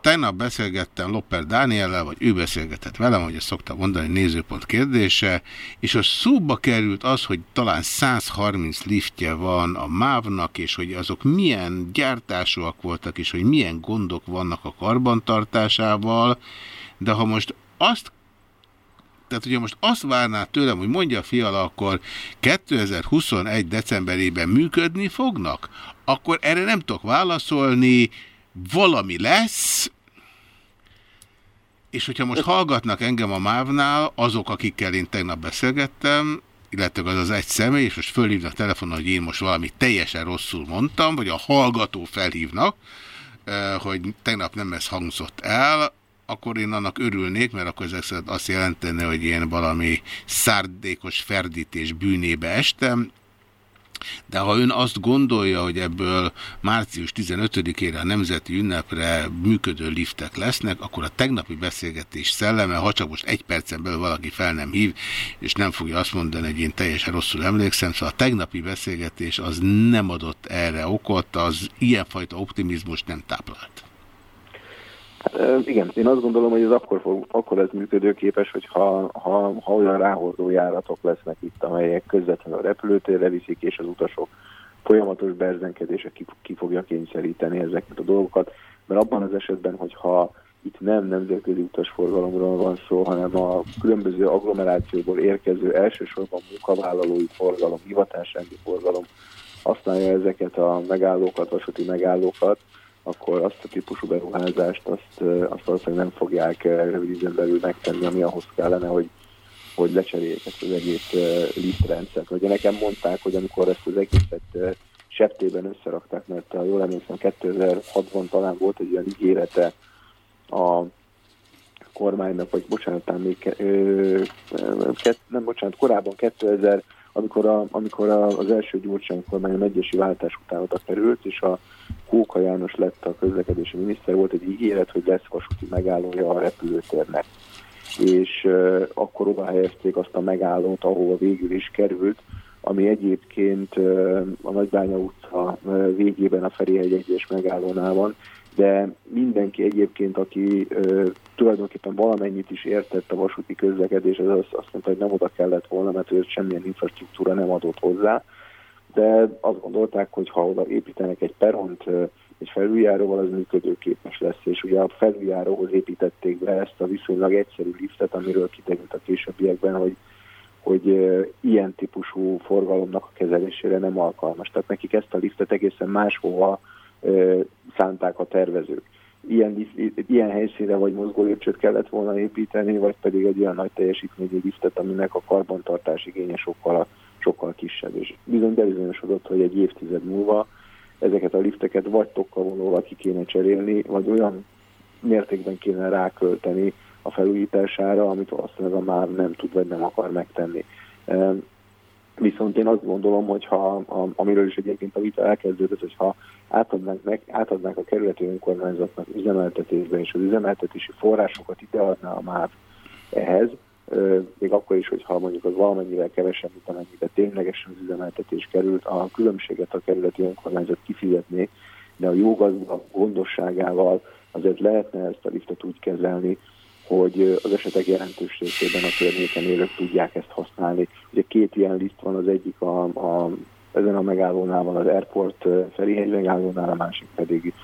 Tegnap beszélgettem Lopper Dániellel, vagy ő beszélgetett velem, hogy ezt szoktam mondani, nézőpont kérdése, és a szóba került az, hogy talán 130 liftje van a MÁV-nak, és hogy azok milyen gyártásúak voltak, és hogy milyen gondok vannak a karbantartásával, de ha most azt tehát ugye most azt várná tőlem, hogy mondja a fiala, akkor 2021 decemberében működni fognak, akkor erre nem tudok válaszolni, valami lesz, és hogyha most hallgatnak engem a mávnál, azok, akikkel én tegnap beszélgettem, illetve az az egy személy, és most fölhívnak telefonon, hogy én most valami teljesen rosszul mondtam, vagy a hallgató felhívnak, hogy tegnap nem ez hangzott el, akkor én annak örülnék, mert akkor ezek azt jelentene, hogy én valami szárdékos ferdítés bűnébe estem, de ha ön azt gondolja, hogy ebből március 15-ére a nemzeti ünnepre működő liftek lesznek, akkor a tegnapi beszélgetés szelleme, ha csak most egy percen belül valaki fel nem hív, és nem fogja azt mondani, hogy én teljesen rosszul emlékszem, szóval a tegnapi beszélgetés az nem adott erre okot, az ilyenfajta optimizmus nem táplált. Igen, én azt gondolom, hogy ez akkor, fog, akkor lesz működőképes, hogy ha, ha, ha olyan ráhordó járatok lesznek itt, amelyek közvetlenül a repülőtérre viszik, és az utasok folyamatos berzenkedése ki, ki fogja kényszeríteni ezeket a dolgokat, mert abban az esetben, hogyha itt nem nemzetközi utasforgalomról van szó, hanem a különböző agglomerációból érkező elsősorban munkavállalói forgalom, hivatásrendi forgalom használja ezeket a megállókat, vasúti megállókat, akkor azt a típusú beruházást azt, azt valószínűleg nem fogják rövid időn belül megtenni, ami ahhoz kellene, hogy, hogy lecseréljék ezt az egész liftrendszert. Ugye nekem mondták, hogy amikor ezt az egészet septében összerakták, mert ha jól emlékszem, 2006-ban talán volt egy olyan ígérete a kormánynak, vagy bocsánat, még ö, kett, nem bocsánat, korábban 2000, amikor, a, amikor a, az első Gyurcsány kormány a megyesi váltás után oda került, és a Kóka János lett a közlekedési miniszter, volt egy ígéret, hogy lesz vasúti megállója a repülőtérnek. És uh, akkor oda helyezték azt a megállót, ahova végül is került, ami egyébként uh, a Nagybánya utca uh, végében a Ferihegy egyes megállónál van, de mindenki egyébként, aki uh, tulajdonképpen valamennyit is értett a vasúti közlekedés, az azt mondta, hogy nem oda kellett volna, mert ő semmilyen infrastruktúra nem adott hozzá de azt gondolták, hogy ha oda építenek egy peront, egy felüljáróval, az működőképes lesz, és ugye a felüljáróhoz építették be ezt a viszonylag egyszerű liftet, amiről kiderült a későbbiekben, hogy, hogy ilyen típusú forgalomnak a kezelésére nem alkalmas. Tehát nekik ezt a liftet egészen máshova szánták a tervezők. Ilyen, ilyen helyszínre vagy mozgólépcsőt kellett volna építeni, vagy pedig egy olyan nagy teljesítményű liftet, aminek a karbantartás igénye sokkal sokkal kisebb, és bizony bebizonyosodott, hogy egy évtized múlva ezeket a lifteket vagy tokkal ki kéne cserélni, vagy olyan mértékben kéne rákölteni a felújítására, amit valószínűleg a már nem tud, vagy nem akar megtenni. Viszont én azt gondolom, hogy ha, amiről is egyébként a vita elkezdődött, hogy ha átadnánk, meg, átadnánk a kerületi önkormányzatnak üzemeltetésben, és az üzemeltetési forrásokat ide adná a MÁV ehhez, még akkor is, hogyha mondjuk az valamennyivel kevesebb, mint amennyibe ténylegesen az üzemeltetés került, a különbséget a kerületi önkormányzat kifizetné, de a jó gazda gondosságával azért lehetne ezt a liftet úgy kezelni, hogy az esetek jelentős részében a környéken élők tudják ezt használni. Ugye két ilyen lift van, az egyik a, a ezen a megállónál van az Airport Ferihegy megállónál, a másik pedig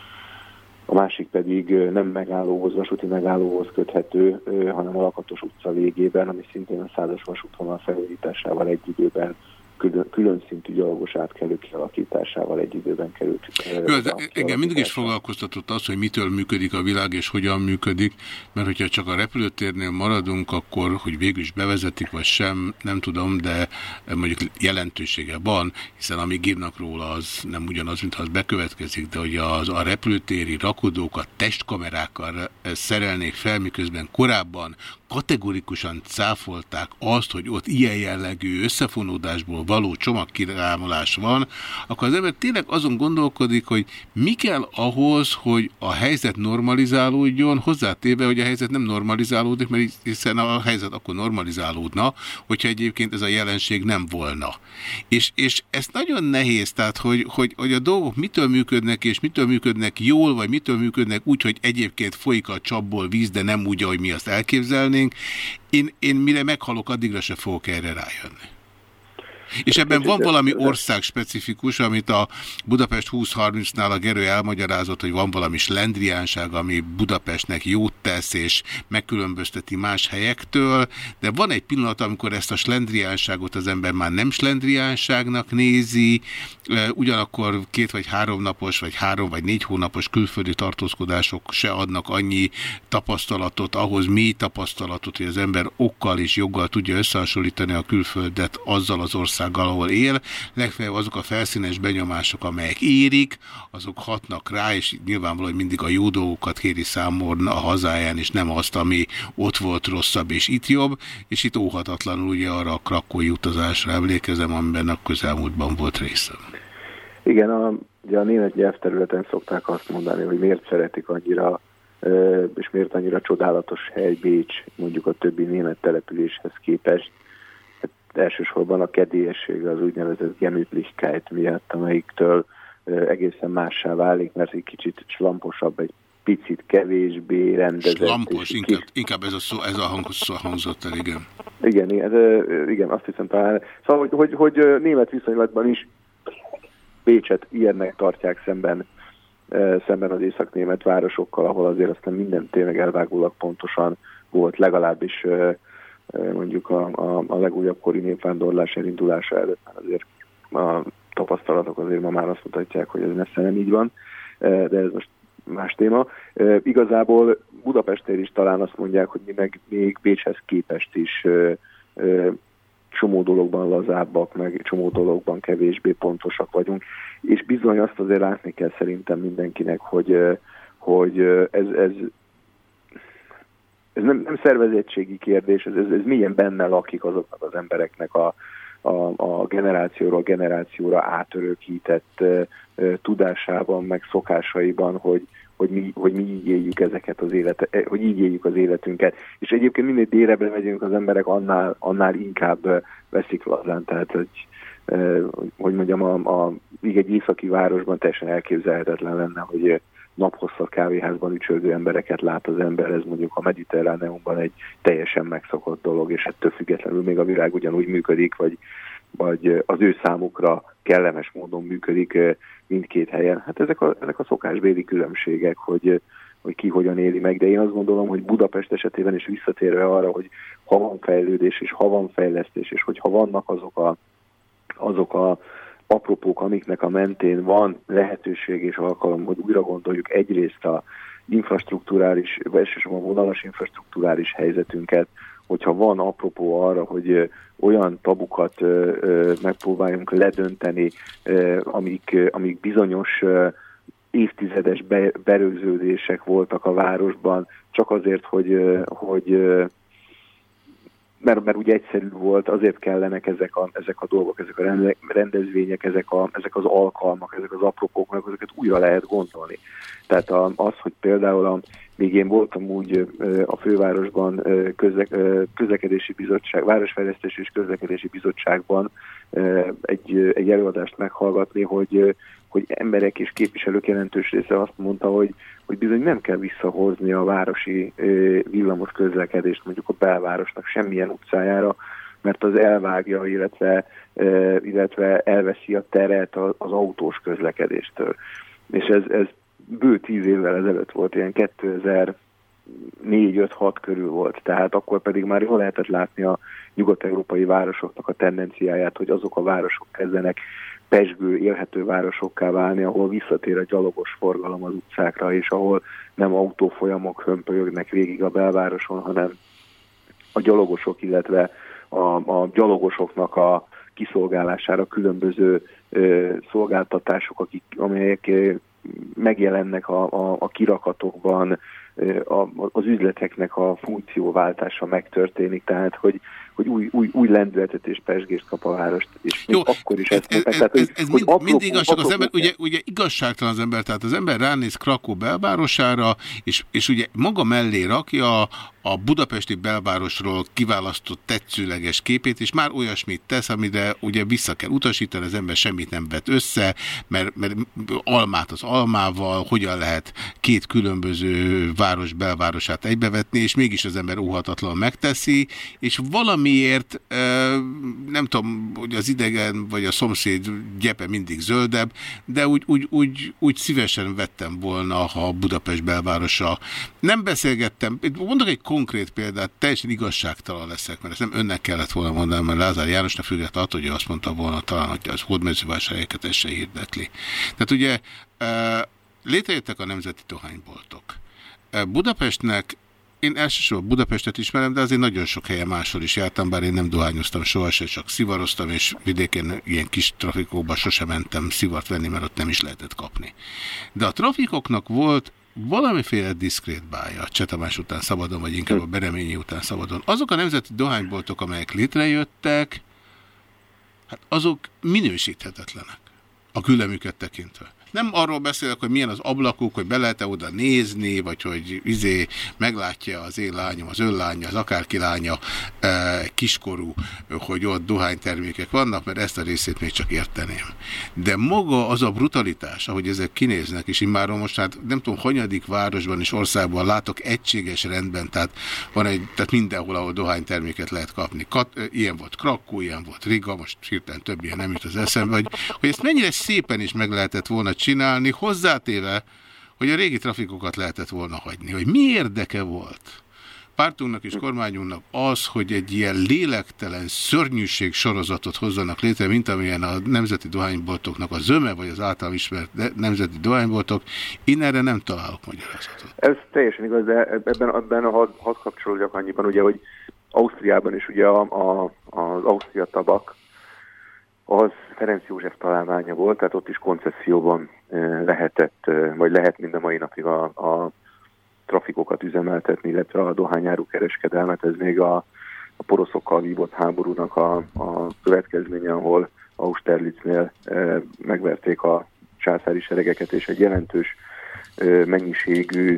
a másik pedig nem megállóhoz, vasúti megállóhoz köthető, hanem a Lakatos utca végében, ami szintén a százas vasútvonal felújításával egy időben külön, külön szintű gyalogos átkelő kialakításával egy időben került. Jó, de igen, mindig is foglalkoztatott az, hogy mitől működik a világ és hogyan működik, mert hogyha csak a repülőtérnél maradunk, akkor, hogy végül is bevezetik, vagy sem, nem tudom, de mondjuk jelentősége van, hiszen amíg írnak róla, az nem ugyanaz, mintha az bekövetkezik, de hogy az, a repülőtéri rakodókat testkamerákkal szerelnék fel, miközben korábban kategorikusan cáfolták azt, hogy ott ilyen jellegű összefonódásból való csomagkirámolás van, akkor az ember tényleg azon gondolkodik, hogy mi kell ahhoz, hogy a helyzet normalizálódjon, hozzátéve, hogy a helyzet nem normalizálódik, mert hiszen a helyzet akkor normalizálódna, hogyha egyébként ez a jelenség nem volna. És, és ez nagyon nehéz, tehát hogy, hogy, hogy a dolgok mitől működnek, és mitől működnek jól, vagy mitől működnek úgy, hogy egyébként folyik a csapból víz, de nem úgy, ahogy mi azt elképzelnénk. Én, én mire meghalok, addigra se fogok erre rájönni. És ebben van valami ország specifikus, amit a Budapest 2030-nál a Gerő elmagyarázott, hogy van valami slendriánság, ami Budapestnek jót tesz, és megkülönbözteti más helyektől, de van egy pillanat, amikor ezt a slendriánságot az ember már nem slendriánságnak nézi, ugyanakkor két vagy három napos, vagy három vagy négy hónapos külföldi tartózkodások se adnak annyi tapasztalatot, ahhoz mély tapasztalatot, hogy az ember okkal és joggal tudja összehasonlítani a külföldet azzal az ország országgal, ahol él, legfeljebb azok a felszínes benyomások, amelyek érik, azok hatnak rá, és nyilvánvalóan hogy mindig a jó dolgokat kéri számon a hazáján, és nem azt, ami ott volt rosszabb és itt jobb, és itt óhatatlanul ugye arra a krakói utazásra emlékezem, amiben a közelmúltban volt részem. Igen, a, ugye a német nyelvterületen szokták azt mondani, hogy miért szeretik annyira és miért annyira csodálatos hely Bécs, mondjuk a többi német településhez képest, elsősorban a kedélyesség az úgynevezett Gemütlichkeit miatt, amelyiktől egészen mássá válik, mert egy kicsit slamposabb, egy picit kevésbé rendezett. Slampos, inkább, kis... inkább ez a, szó, ez a hang, szó hangzott el, igen. Igen, igen, igen, azt hiszem talán. Szóval, hogy, hogy, hogy német viszonylatban is Bécset ilyennek tartják szemben, szemben az észak-német városokkal, ahol azért aztán minden tényleg elvágólag pontosan volt, legalábbis mondjuk a, a, a legújabb kori népvándorlás elindulása előtt, azért a tapasztalatok azért ma már azt mutatják, hogy ez messze nem így van, de ez most más téma. Igazából Budapestnél is talán azt mondják, hogy mi meg még Bécshez képest is csomó dologban lazábbak, meg csomó dologban kevésbé pontosak vagyunk, és bizony azt azért látni kell szerintem mindenkinek, hogy, hogy ez, ez ez nem, nem szervezettségi kérdés, ez, ez, ez milyen benne lakik azoknak az embereknek a, a, a generációra generációra átörökített uh, tudásában, meg szokásaiban, hogy, hogy mi, hogy mi így éljük ezeket az életet, hogy így éljük az életünket. És egyébként minél délebbre megyünk az emberek, annál, annál inkább veszik lazán. Tehát, hogy, hogy mondjam, a, a, még egy északi városban teljesen elképzelhetetlen lenne, hogy naphosszat kávéházban ücsölgő embereket lát az ember, ez mondjuk a mediterráneumban egy teljesen megszokott dolog, és ettől függetlenül még a világ ugyanúgy működik, vagy, vagy az ő számukra kellemes módon működik mindkét helyen. Hát ezek a, ezek a szokásbéli különbségek, hogy, hogy ki hogyan éli meg, de én azt gondolom, hogy Budapest esetében is visszatérve arra, hogy ha van fejlődés, és ha van fejlesztés, és hogyha vannak azok a, azok a apropók, amiknek a mentén van lehetőség és alkalom, hogy újra gondoljuk egyrészt a infrastruktúrális, elsősorban vonalas infrastruktúrális helyzetünket, hogyha van apropó arra, hogy olyan tabukat megpróbáljunk ledönteni, amik, amik bizonyos évtizedes berőződések voltak a városban, csak azért, hogy, hogy mert, mert ugye egyszerű volt, azért kellenek ezek a, ezek a dolgok, ezek a rendezvények, ezek, a, ezek az alkalmak, ezek az apropók, meg ezeket újra lehet gondolni. Tehát az, hogy például a, még én voltam úgy a fővárosban közlek, közlekedési bizottság, városfejlesztési és közlekedési bizottságban egy, egy előadást meghallgatni, hogy, hogy emberek és képviselők jelentős része azt mondta, hogy, hogy bizony nem kell visszahozni a városi villamos közlekedést mondjuk a belvárosnak semmilyen utcájára, mert az elvágja, illetve, illetve elveszi a teret az autós közlekedéstől. És ez, ez bő tíz évvel ezelőtt volt, ilyen 2000 4-5-6 körül volt. Tehát akkor pedig már jól lehetett látni a nyugat-európai városoknak a tendenciáját, hogy azok a városok kezdenek pesgő, élhető városokká válni, ahol visszatér a gyalogos forgalom az utcákra, és ahol nem autófolyamok hömpölyögnek végig a belvároson, hanem a gyalogosok, illetve a, a gyalogosoknak a kiszolgálására különböző ö, szolgáltatások, akik, amelyek megjelennek a, a, a kirakatokban, a, az üzleteknek a funkcióváltása megtörténik, tehát hogy, hogy új, új, új lendületet és pesgést kap a várost, és Jó, akkor is ezt mondták. Tehát, hogy, ez hogy mind, mind igazság, az ember, ugye, ugye igazságtalan az ember, tehát az ember ránéz Krakó belvárosára, és, és ugye maga mellé rakja a budapesti belvárosról kiválasztott tetszőleges képét, és már olyasmit tesz, amire ugye vissza kell utasítani, az ember semmit nem vet össze, mert, mert almát az almával, hogyan lehet két különböző város belvárosát egybevetni, és mégis az ember óhatatlan megteszi, és valamiért nem tudom, hogy az idegen vagy a szomszéd gyepe mindig zöldebb, de úgy, úgy, úgy, úgy szívesen vettem volna, ha Budapest belvárosa. Nem beszélgettem, mondok egy konkrét példát, teljesen igazságtalan leszek, mert ezt nem önnek kellett volna mondani, mert Lázár Jánosnak függetlenül attól, hogy azt mondta volna talán, hogy az hódmezővásárhelyeket ez se hirdetli. Tehát ugye létrejöttek a nemzeti dohányboltok. Budapestnek én elsősorban Budapestet ismerem, de azért nagyon sok helyen máshol is jártam, bár én nem dohányoztam sohasem, csak szivaroztam, és vidéken ilyen kis trafikóba sosem mentem szivart venni, mert ott nem is lehetett kapni. De a trafikoknak volt valamiféle diszkrét bája, Csetamás után szabadon, vagy inkább a Bereményi után szabadon. Azok a nemzeti dohányboltok, amelyek létrejöttek, hát azok minősíthetetlenek a különbüket tekintve. Nem arról beszélek, hogy milyen az ablakuk, hogy be lehet-e oda nézni, vagy hogy izé meglátja az én lányom, az ön lánya, az akárki lánya e, kiskorú, hogy ott dohánytermékek vannak, mert ezt a részét még csak érteném. De maga az a brutalitás, ahogy ezek kinéznek, és immáron most hát nem tudom, hanyadik városban és országban látok egységes rendben, tehát van egy, tehát mindenhol, ahol dohányterméket lehet kapni. Kat, ilyen volt Krakó, ilyen volt Riga, most hirtelen több ilyen nem jut az eszembe, hogy, hogy ezt mennyire szépen is meg lehetett volna csinálni, hozzátéve, hogy a régi trafikokat lehetett volna hagyni. Hogy mi érdeke volt pártunknak és kormányunknak az, hogy egy ilyen lélektelen szörnyűség sorozatot hozzanak létre, mint amilyen a nemzeti dohányboltoknak a zöme, vagy az által ismert nemzeti dohányboltok, én erre nem találok magyarázatot. Ez teljesen igaz, de ebben, ebben a had, had kapcsolódjak annyiban, ugye, hogy Ausztriában is ugye a, a, az Ausztria tabak az Ferenc József találmánya volt, tehát ott is koncesszióban lehetett, vagy lehet mind a mai napig a, a trafikokat üzemeltetni, illetve a dohányáru kereskedelmet. Ez még a, a poroszokkal vívott háborúnak a, a következménye, ahol Austerlitznél e, megverték a császári seregeket, és egy jelentős e, mennyiségű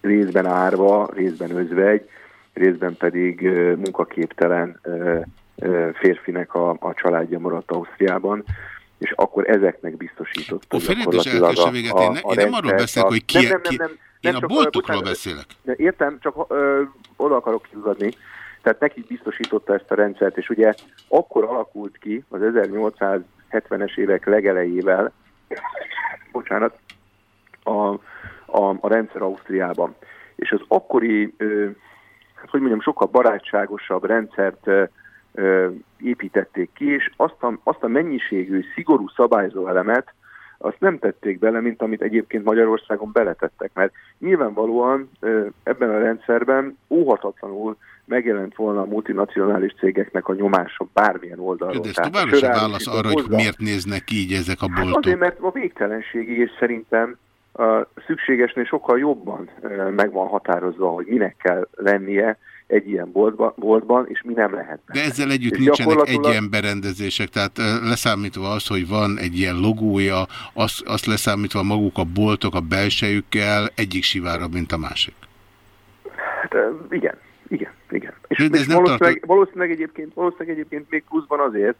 részben árva, részben özvegy, részben pedig munkaképtelen férfinek a, a családja maradt Ausztriában, és akkor ezeknek biztosított. A Ferenc elkese véget, én, én nem arról beszélek, hogy ki, nem, nem, nem, nem, én nem a boltokról bocsánat, beszélek. Értem, csak ö, oda akarok kiugadni. Tehát neki biztosította ezt a rendszert, és ugye akkor alakult ki az 1870-es évek legelejével, bocsánat, a, a, a rendszer Ausztriában. És az akkori, ö, hát hogy mondjam, sokkal barátságosabb rendszert ö, építették ki, és azt a, azt a mennyiségű, szigorú szabályzó elemet, azt nem tették bele, mint amit egyébként Magyarországon beletettek, mert nyilvánvalóan ebben a rendszerben óhatatlanul megjelent volna a multinacionális cégeknek a nyomása bármilyen oldalról. De ez továbbra sem válasz arra, hogy miért néznek így ezek a hát boltok? Hát azért, mert a végtelenségig, és szerintem a szükségesnél sokkal jobban meg van határozva, hogy minek kell lennie, egy ilyen boltba, boltban, és mi nem lehet. De ezzel együtt és nincsenek gyakorlatilag... egy berendezések, tehát leszámítva az, hogy van egy ilyen logója, azt, azt leszámítva maguk a boltok a belsejükkel egyik sivárabb, mint a másik. Hát igen, igen, igen. És, de, és valószínűleg, tart... valószínűleg, egyébként, valószínűleg egyébként még pluszban azért,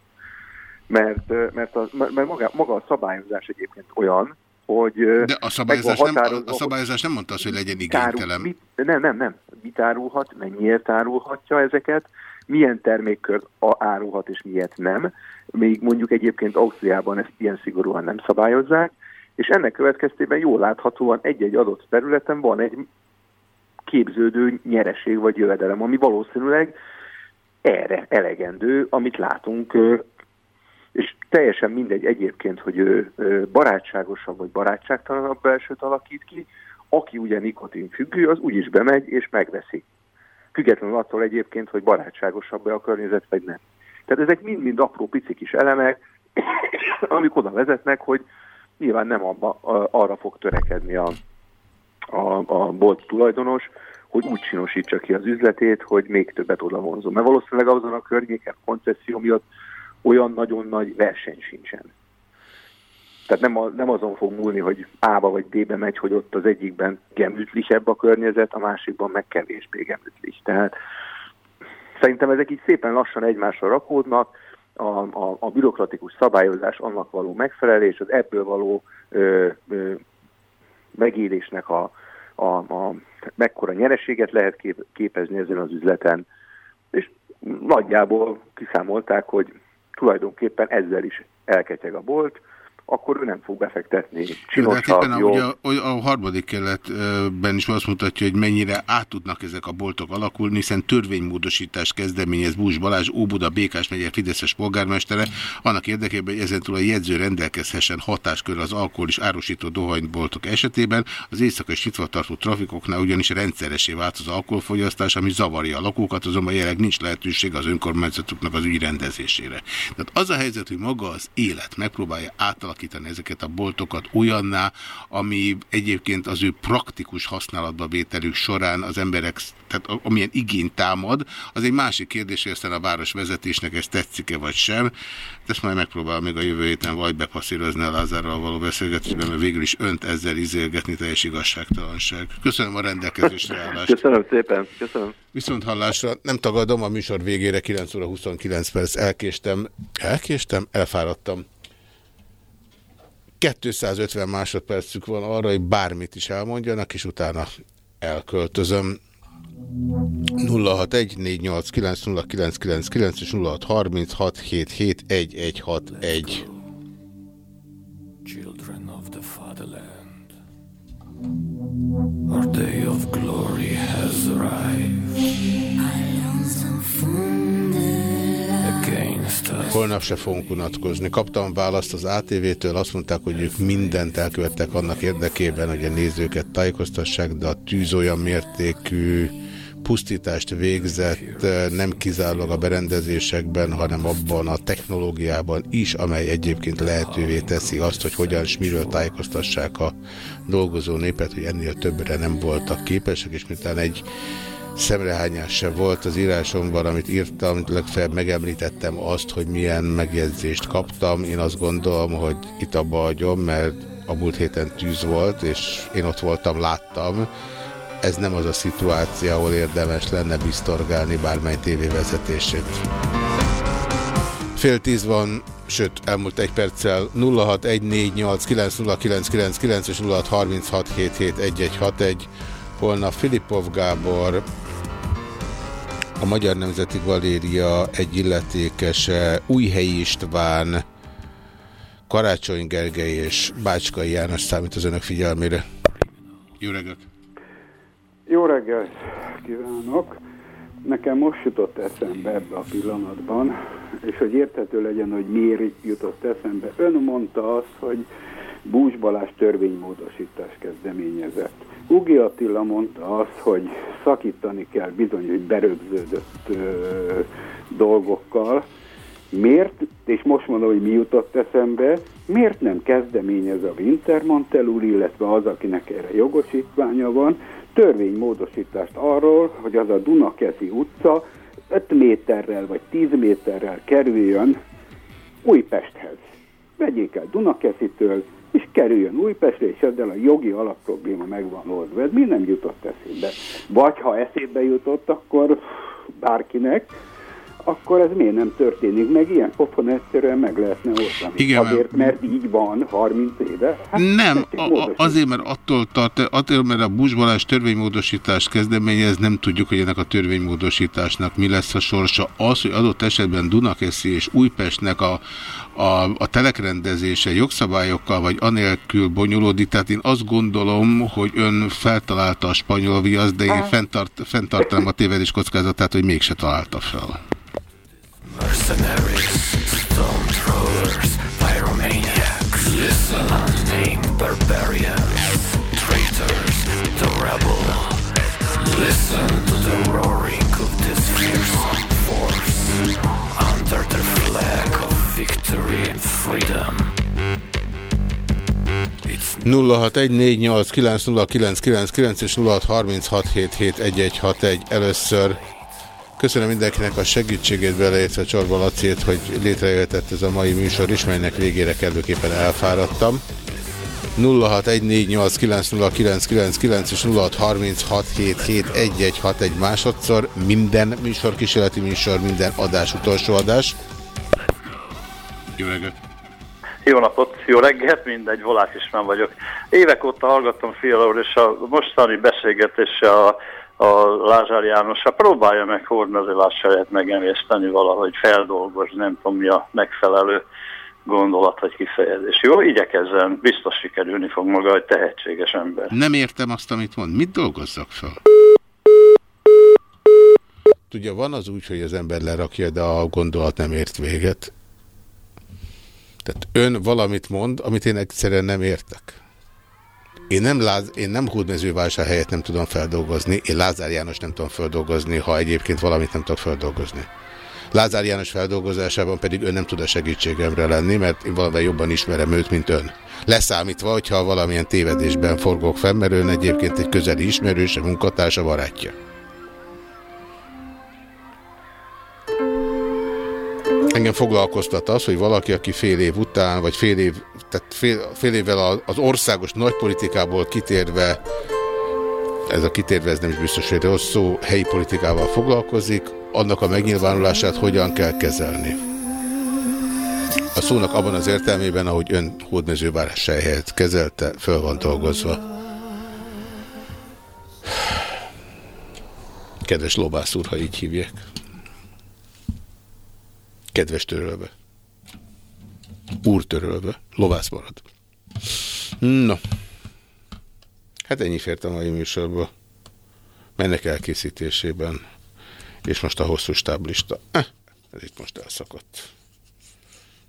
mert, mert, a, mert maga, maga a szabályozás egyébként olyan, hogy... De a szabályozás, nem, a szabályozás nem mondta azt, hogy legyen igénytelen. Mit, nem, nem, nem. Mit árulhat, mennyiért árulhatja ezeket, milyen termékkört árulhat és miért nem. Még mondjuk egyébként Ausztriában ezt ilyen szigorúan nem szabályozzák, és ennek következtében jól láthatóan egy-egy adott területen van egy képződő nyereség vagy jövedelem, ami valószínűleg erre elegendő, amit látunk, és teljesen mindegy egyébként, hogy ő barátságosabb vagy barátságtalanabb belsőt alakít ki, aki ugye nikotin függő, az úgyis bemegy és megveszi. Függetlenül attól egyébként, hogy barátságosabb-e a környezet, vagy nem. Tehát ezek mind-mind apró pici kis elemek, amik oda vezetnek, hogy nyilván nem abba, arra fog törekedni a, a, a bolt tulajdonos, hogy úgy csinosítsa ki az üzletét, hogy még többet oda vonzom. Mert valószínűleg azon a környéken koncesszió miatt olyan nagyon nagy verseny sincsen. Tehát nem, a, nem azon fog múlni, hogy A-ba vagy D-be megy, hogy ott az egyikben gemütlisebb a környezet, a másikban meg kevésbé gemütlis. Tehát szerintem ezek így szépen lassan egymásra rakódnak, a, a, a bürokratikus szabályozás, annak való megfelelés, az ebből való ö, ö, megélésnek a, a, a mekkora nyereséget lehet kép, képezni ezen az üzleten, és nagyjából kiszámolták, hogy tulajdonképpen ezzel is elketyeg a bolt, akkor ő nem fog befektetni. Csinosabb, hát jó. A, a, a harmadik keletben is azt mutatja, hogy mennyire át tudnak ezek a boltok alakulni, hiszen törvénymódosítás kezdeményez Búzs Balázs, Óbuda, Békás megye Fideszes polgármestere, annak érdekében, hogy ezentúl a jegyző rendelkezhessen hatáskör az alkohol és árusító dohányboltok esetében, az éjszakai nyitvatartó trafikoknál ugyanis rendszeresé vált az alkoholfogyasztás, ami zavarja a lakókat, azonban jelenleg nincs lehetőség az önkormányzatoknak az ügy rendezésére. Tehát az a helyzet, hogy maga az élet megpróbálja átalakítani átalakítani ezeket a boltokat olyanná, ami egyébként az ő praktikus használatba vételük során az emberek, tehát amilyen igény támad, az egy másik kérdés, hogy aztán a város vezetésnek ez tetszik-e vagy sem. Ezt majd megpróbálom még a jövő héten vagy bepasszírozni a Lázárral való beszélgetésben, mert végül is önt ezzel izélgetni teljes igazságtalanság. Köszönöm a rendelkezésre állást. Köszönöm szépen. Köszönöm. Viszont hallásra nem tagadom, a műsor végére 9 óra 29 perc elkéstem. Elkéstem? Elfáradtam. 250 másodpercük van arra, hogy bármit is elmondjanak, és utána elköltözöm. 061 489 és 0636771161. Children of the fatherland, our day of glory Holnap se fogunk unatkozni. Kaptam választ az ATV-től, azt mondták, hogy ők mindent elkövettek annak érdekében, hogy a nézőket tájékoztassák, de a tűz olyan mértékű pusztítást végzett, nem kizárólag a berendezésekben, hanem abban a technológiában is, amely egyébként lehetővé teszi azt, hogy hogyan és miről tájékoztassák a dolgozó népet, hogy ennél többre nem voltak képesek, és miután egy szemrehányás se volt az írásomban, amit írtam, legfeljebb megemlítettem azt, hogy milyen megjegyzést kaptam. Én azt gondolom, hogy itt abba hagyom, mert a múlt héten tűz volt, és én ott voltam, láttam. Ez nem az a szituáció, ahol érdemes lenne biztorgálni bármely tévévezetését. Fél tíz van, sőt, elmúlt egy perccel 0614890999 és 0636771161. Holnap Filipov Gábor, a Magyar Nemzeti Galéria egy illetékese, Újhelyi István, Karácsony Gergely és Bácskai János számít az önök figyelmére. Jó reggelt! Jó reggelt kívánok! Nekem most jutott eszembe ebbe a pillanatban, és hogy érthető legyen, hogy miért jutott eszembe. Ön mondta azt, hogy Búzs Balázs törvénymódosítás kezdeményezett. Ugi Attila mondta azt, hogy szakítani kell bizony, hogy berögződött ö, dolgokkal. Miért, és most mondom, hogy mi jutott eszembe, miért nem kezdeményez a Wintermantel úr, illetve az, akinek erre jogosítványa van, törvénymódosítást arról, hogy az a Dunakeszi utca 5 méterrel vagy 10 méterrel kerüljön Újpesthez. Vegyék el Dunakeszitől, és kerüljön Újpestre, és ezzel a jogi alapprobléma megvan oldva. Ez mi nem jutott eszébe? Vagy ha eszébe jutott, akkor bárkinek, akkor ez miért nem történik meg? Ilyen pofon egyszerűen meg lehetne oldani. Igen, Azért, mert így van 30 éve. Hát nem, a, azért, mert attól tart, attól, mert a busbalás törvénymódosítást kezdeményez, nem tudjuk, hogy ennek a törvénymódosításnak mi lesz a sorsa. Az, hogy adott esetben Dunakeszi és Újpestnek a, a, a telekrendezése jogszabályokkal vagy anélkül bonyolódik, tehát én azt gondolom, hogy ön feltalálta a spanyol viaszt, de én fenntart, fenntartanám a tévedés kockázatát, hogy mégse találta fel. Mercenaries, stone throwers, pyromaniacs, listen, unnamed barbarians, traitors, the rebel. Listen to the roaring of this fearsome force, under the flag victory and freedom. 0614890999 és 0636771161 először Köszönöm mindenkinek a segítségét beleértve Csorba Laciét, hogy létrejöhetett ez a mai műsor is, melynek végére kellőképpen elfáradtam. 0614890999 és 0636771161 másodszor minden műsor, kísérleti műsor, minden adás, utolsó adás. Jó reggelt! Jó napot, jó reggelt, mindegy, Volás István vagyok. Évek óta hallgattam Fiala úr, és a mostani beszélgetése a a Lázár Jánosra próbálja meg hormezilás saját megemészteni valahogy feldolgozni, nem tudom mi a megfelelő gondolat vagy kifejezés. Jó, igyekezzen, biztos sikerülni fog maga, hogy tehetséges ember. Nem értem azt, amit mond. Mit dolgozzak fel? Tudja, van az úgy, hogy az ember lerakja, de a gondolat nem ért véget. Tehát ön valamit mond, amit én egyszerűen nem értek. Én nem, láz, én nem helyet nem tudom feldolgozni, én Lázár János nem tudom feldolgozni, ha egyébként valamit nem tudok feldolgozni. Lázár János feldolgozásában pedig ön nem tud a segítségemre lenni, mert én valamivel jobban ismerem őt, mint ön. Leszámítva, hogyha valamilyen tévedésben forgok fel, mert ön egyébként egy közeli ismerőse, munkatársa, barátja. Engem foglalkoztat az, hogy valaki, aki fél év után, vagy fél, év, tehát fél, fél évvel az országos nagypolitikából kitérve, ez a kitérve, ez nem is biztos, hogy rossz szó, helyi politikával foglalkozik, annak a megnyilvánulását hogyan kell kezelni. A szónak abban az értelmében, ahogy ön hódmezővárás helyet kezelte, föl van dolgozva. Kedves Lobász úr, ha így hívják. Kedves törölve. Úr törölve. Lovász marad. No. Hát ennyi fért a mai műsorba. Mennek elkészítésében. És most a hosszú stáblista. Eh, ez itt most elszakadt.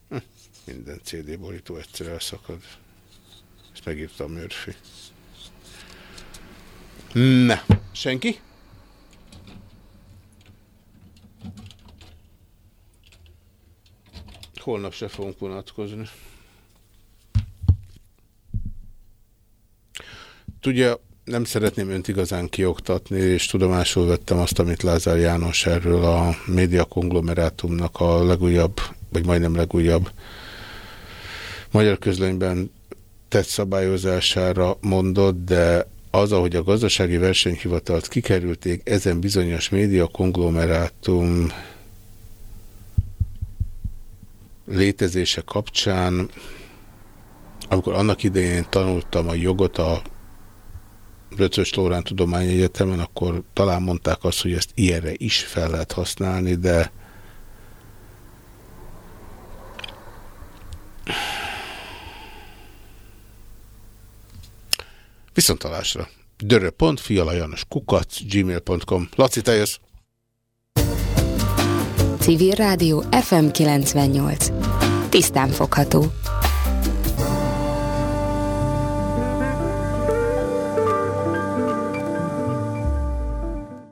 Eh, minden CD borító egyszer elszakad. Ezt megírta a Murphy. Na, senki? Holnap se fogunk vonatkozni. Tudja, nem szeretném önt igazán kioktatni, és tudomásul vettem azt, amit Lázár János erről a média konglomerátumnak a legújabb, vagy majdnem legújabb magyar közlönyben tett szabályozására mondott, de az, ahogy a gazdasági versenyhivatalt kikerülték, ezen bizonyos média konglomerátum létezése kapcsán, amikor annak idején tanultam a jogot a Röcös Lórán Tudományegyetemen, akkor talán mondták azt, hogy ezt ilyenre is fel lehet használni, de Viszontalásra. dörö.fialajanos kukac gmail.com Laci, te jössz? Civil Rádió FM 98. Tisztán fogható.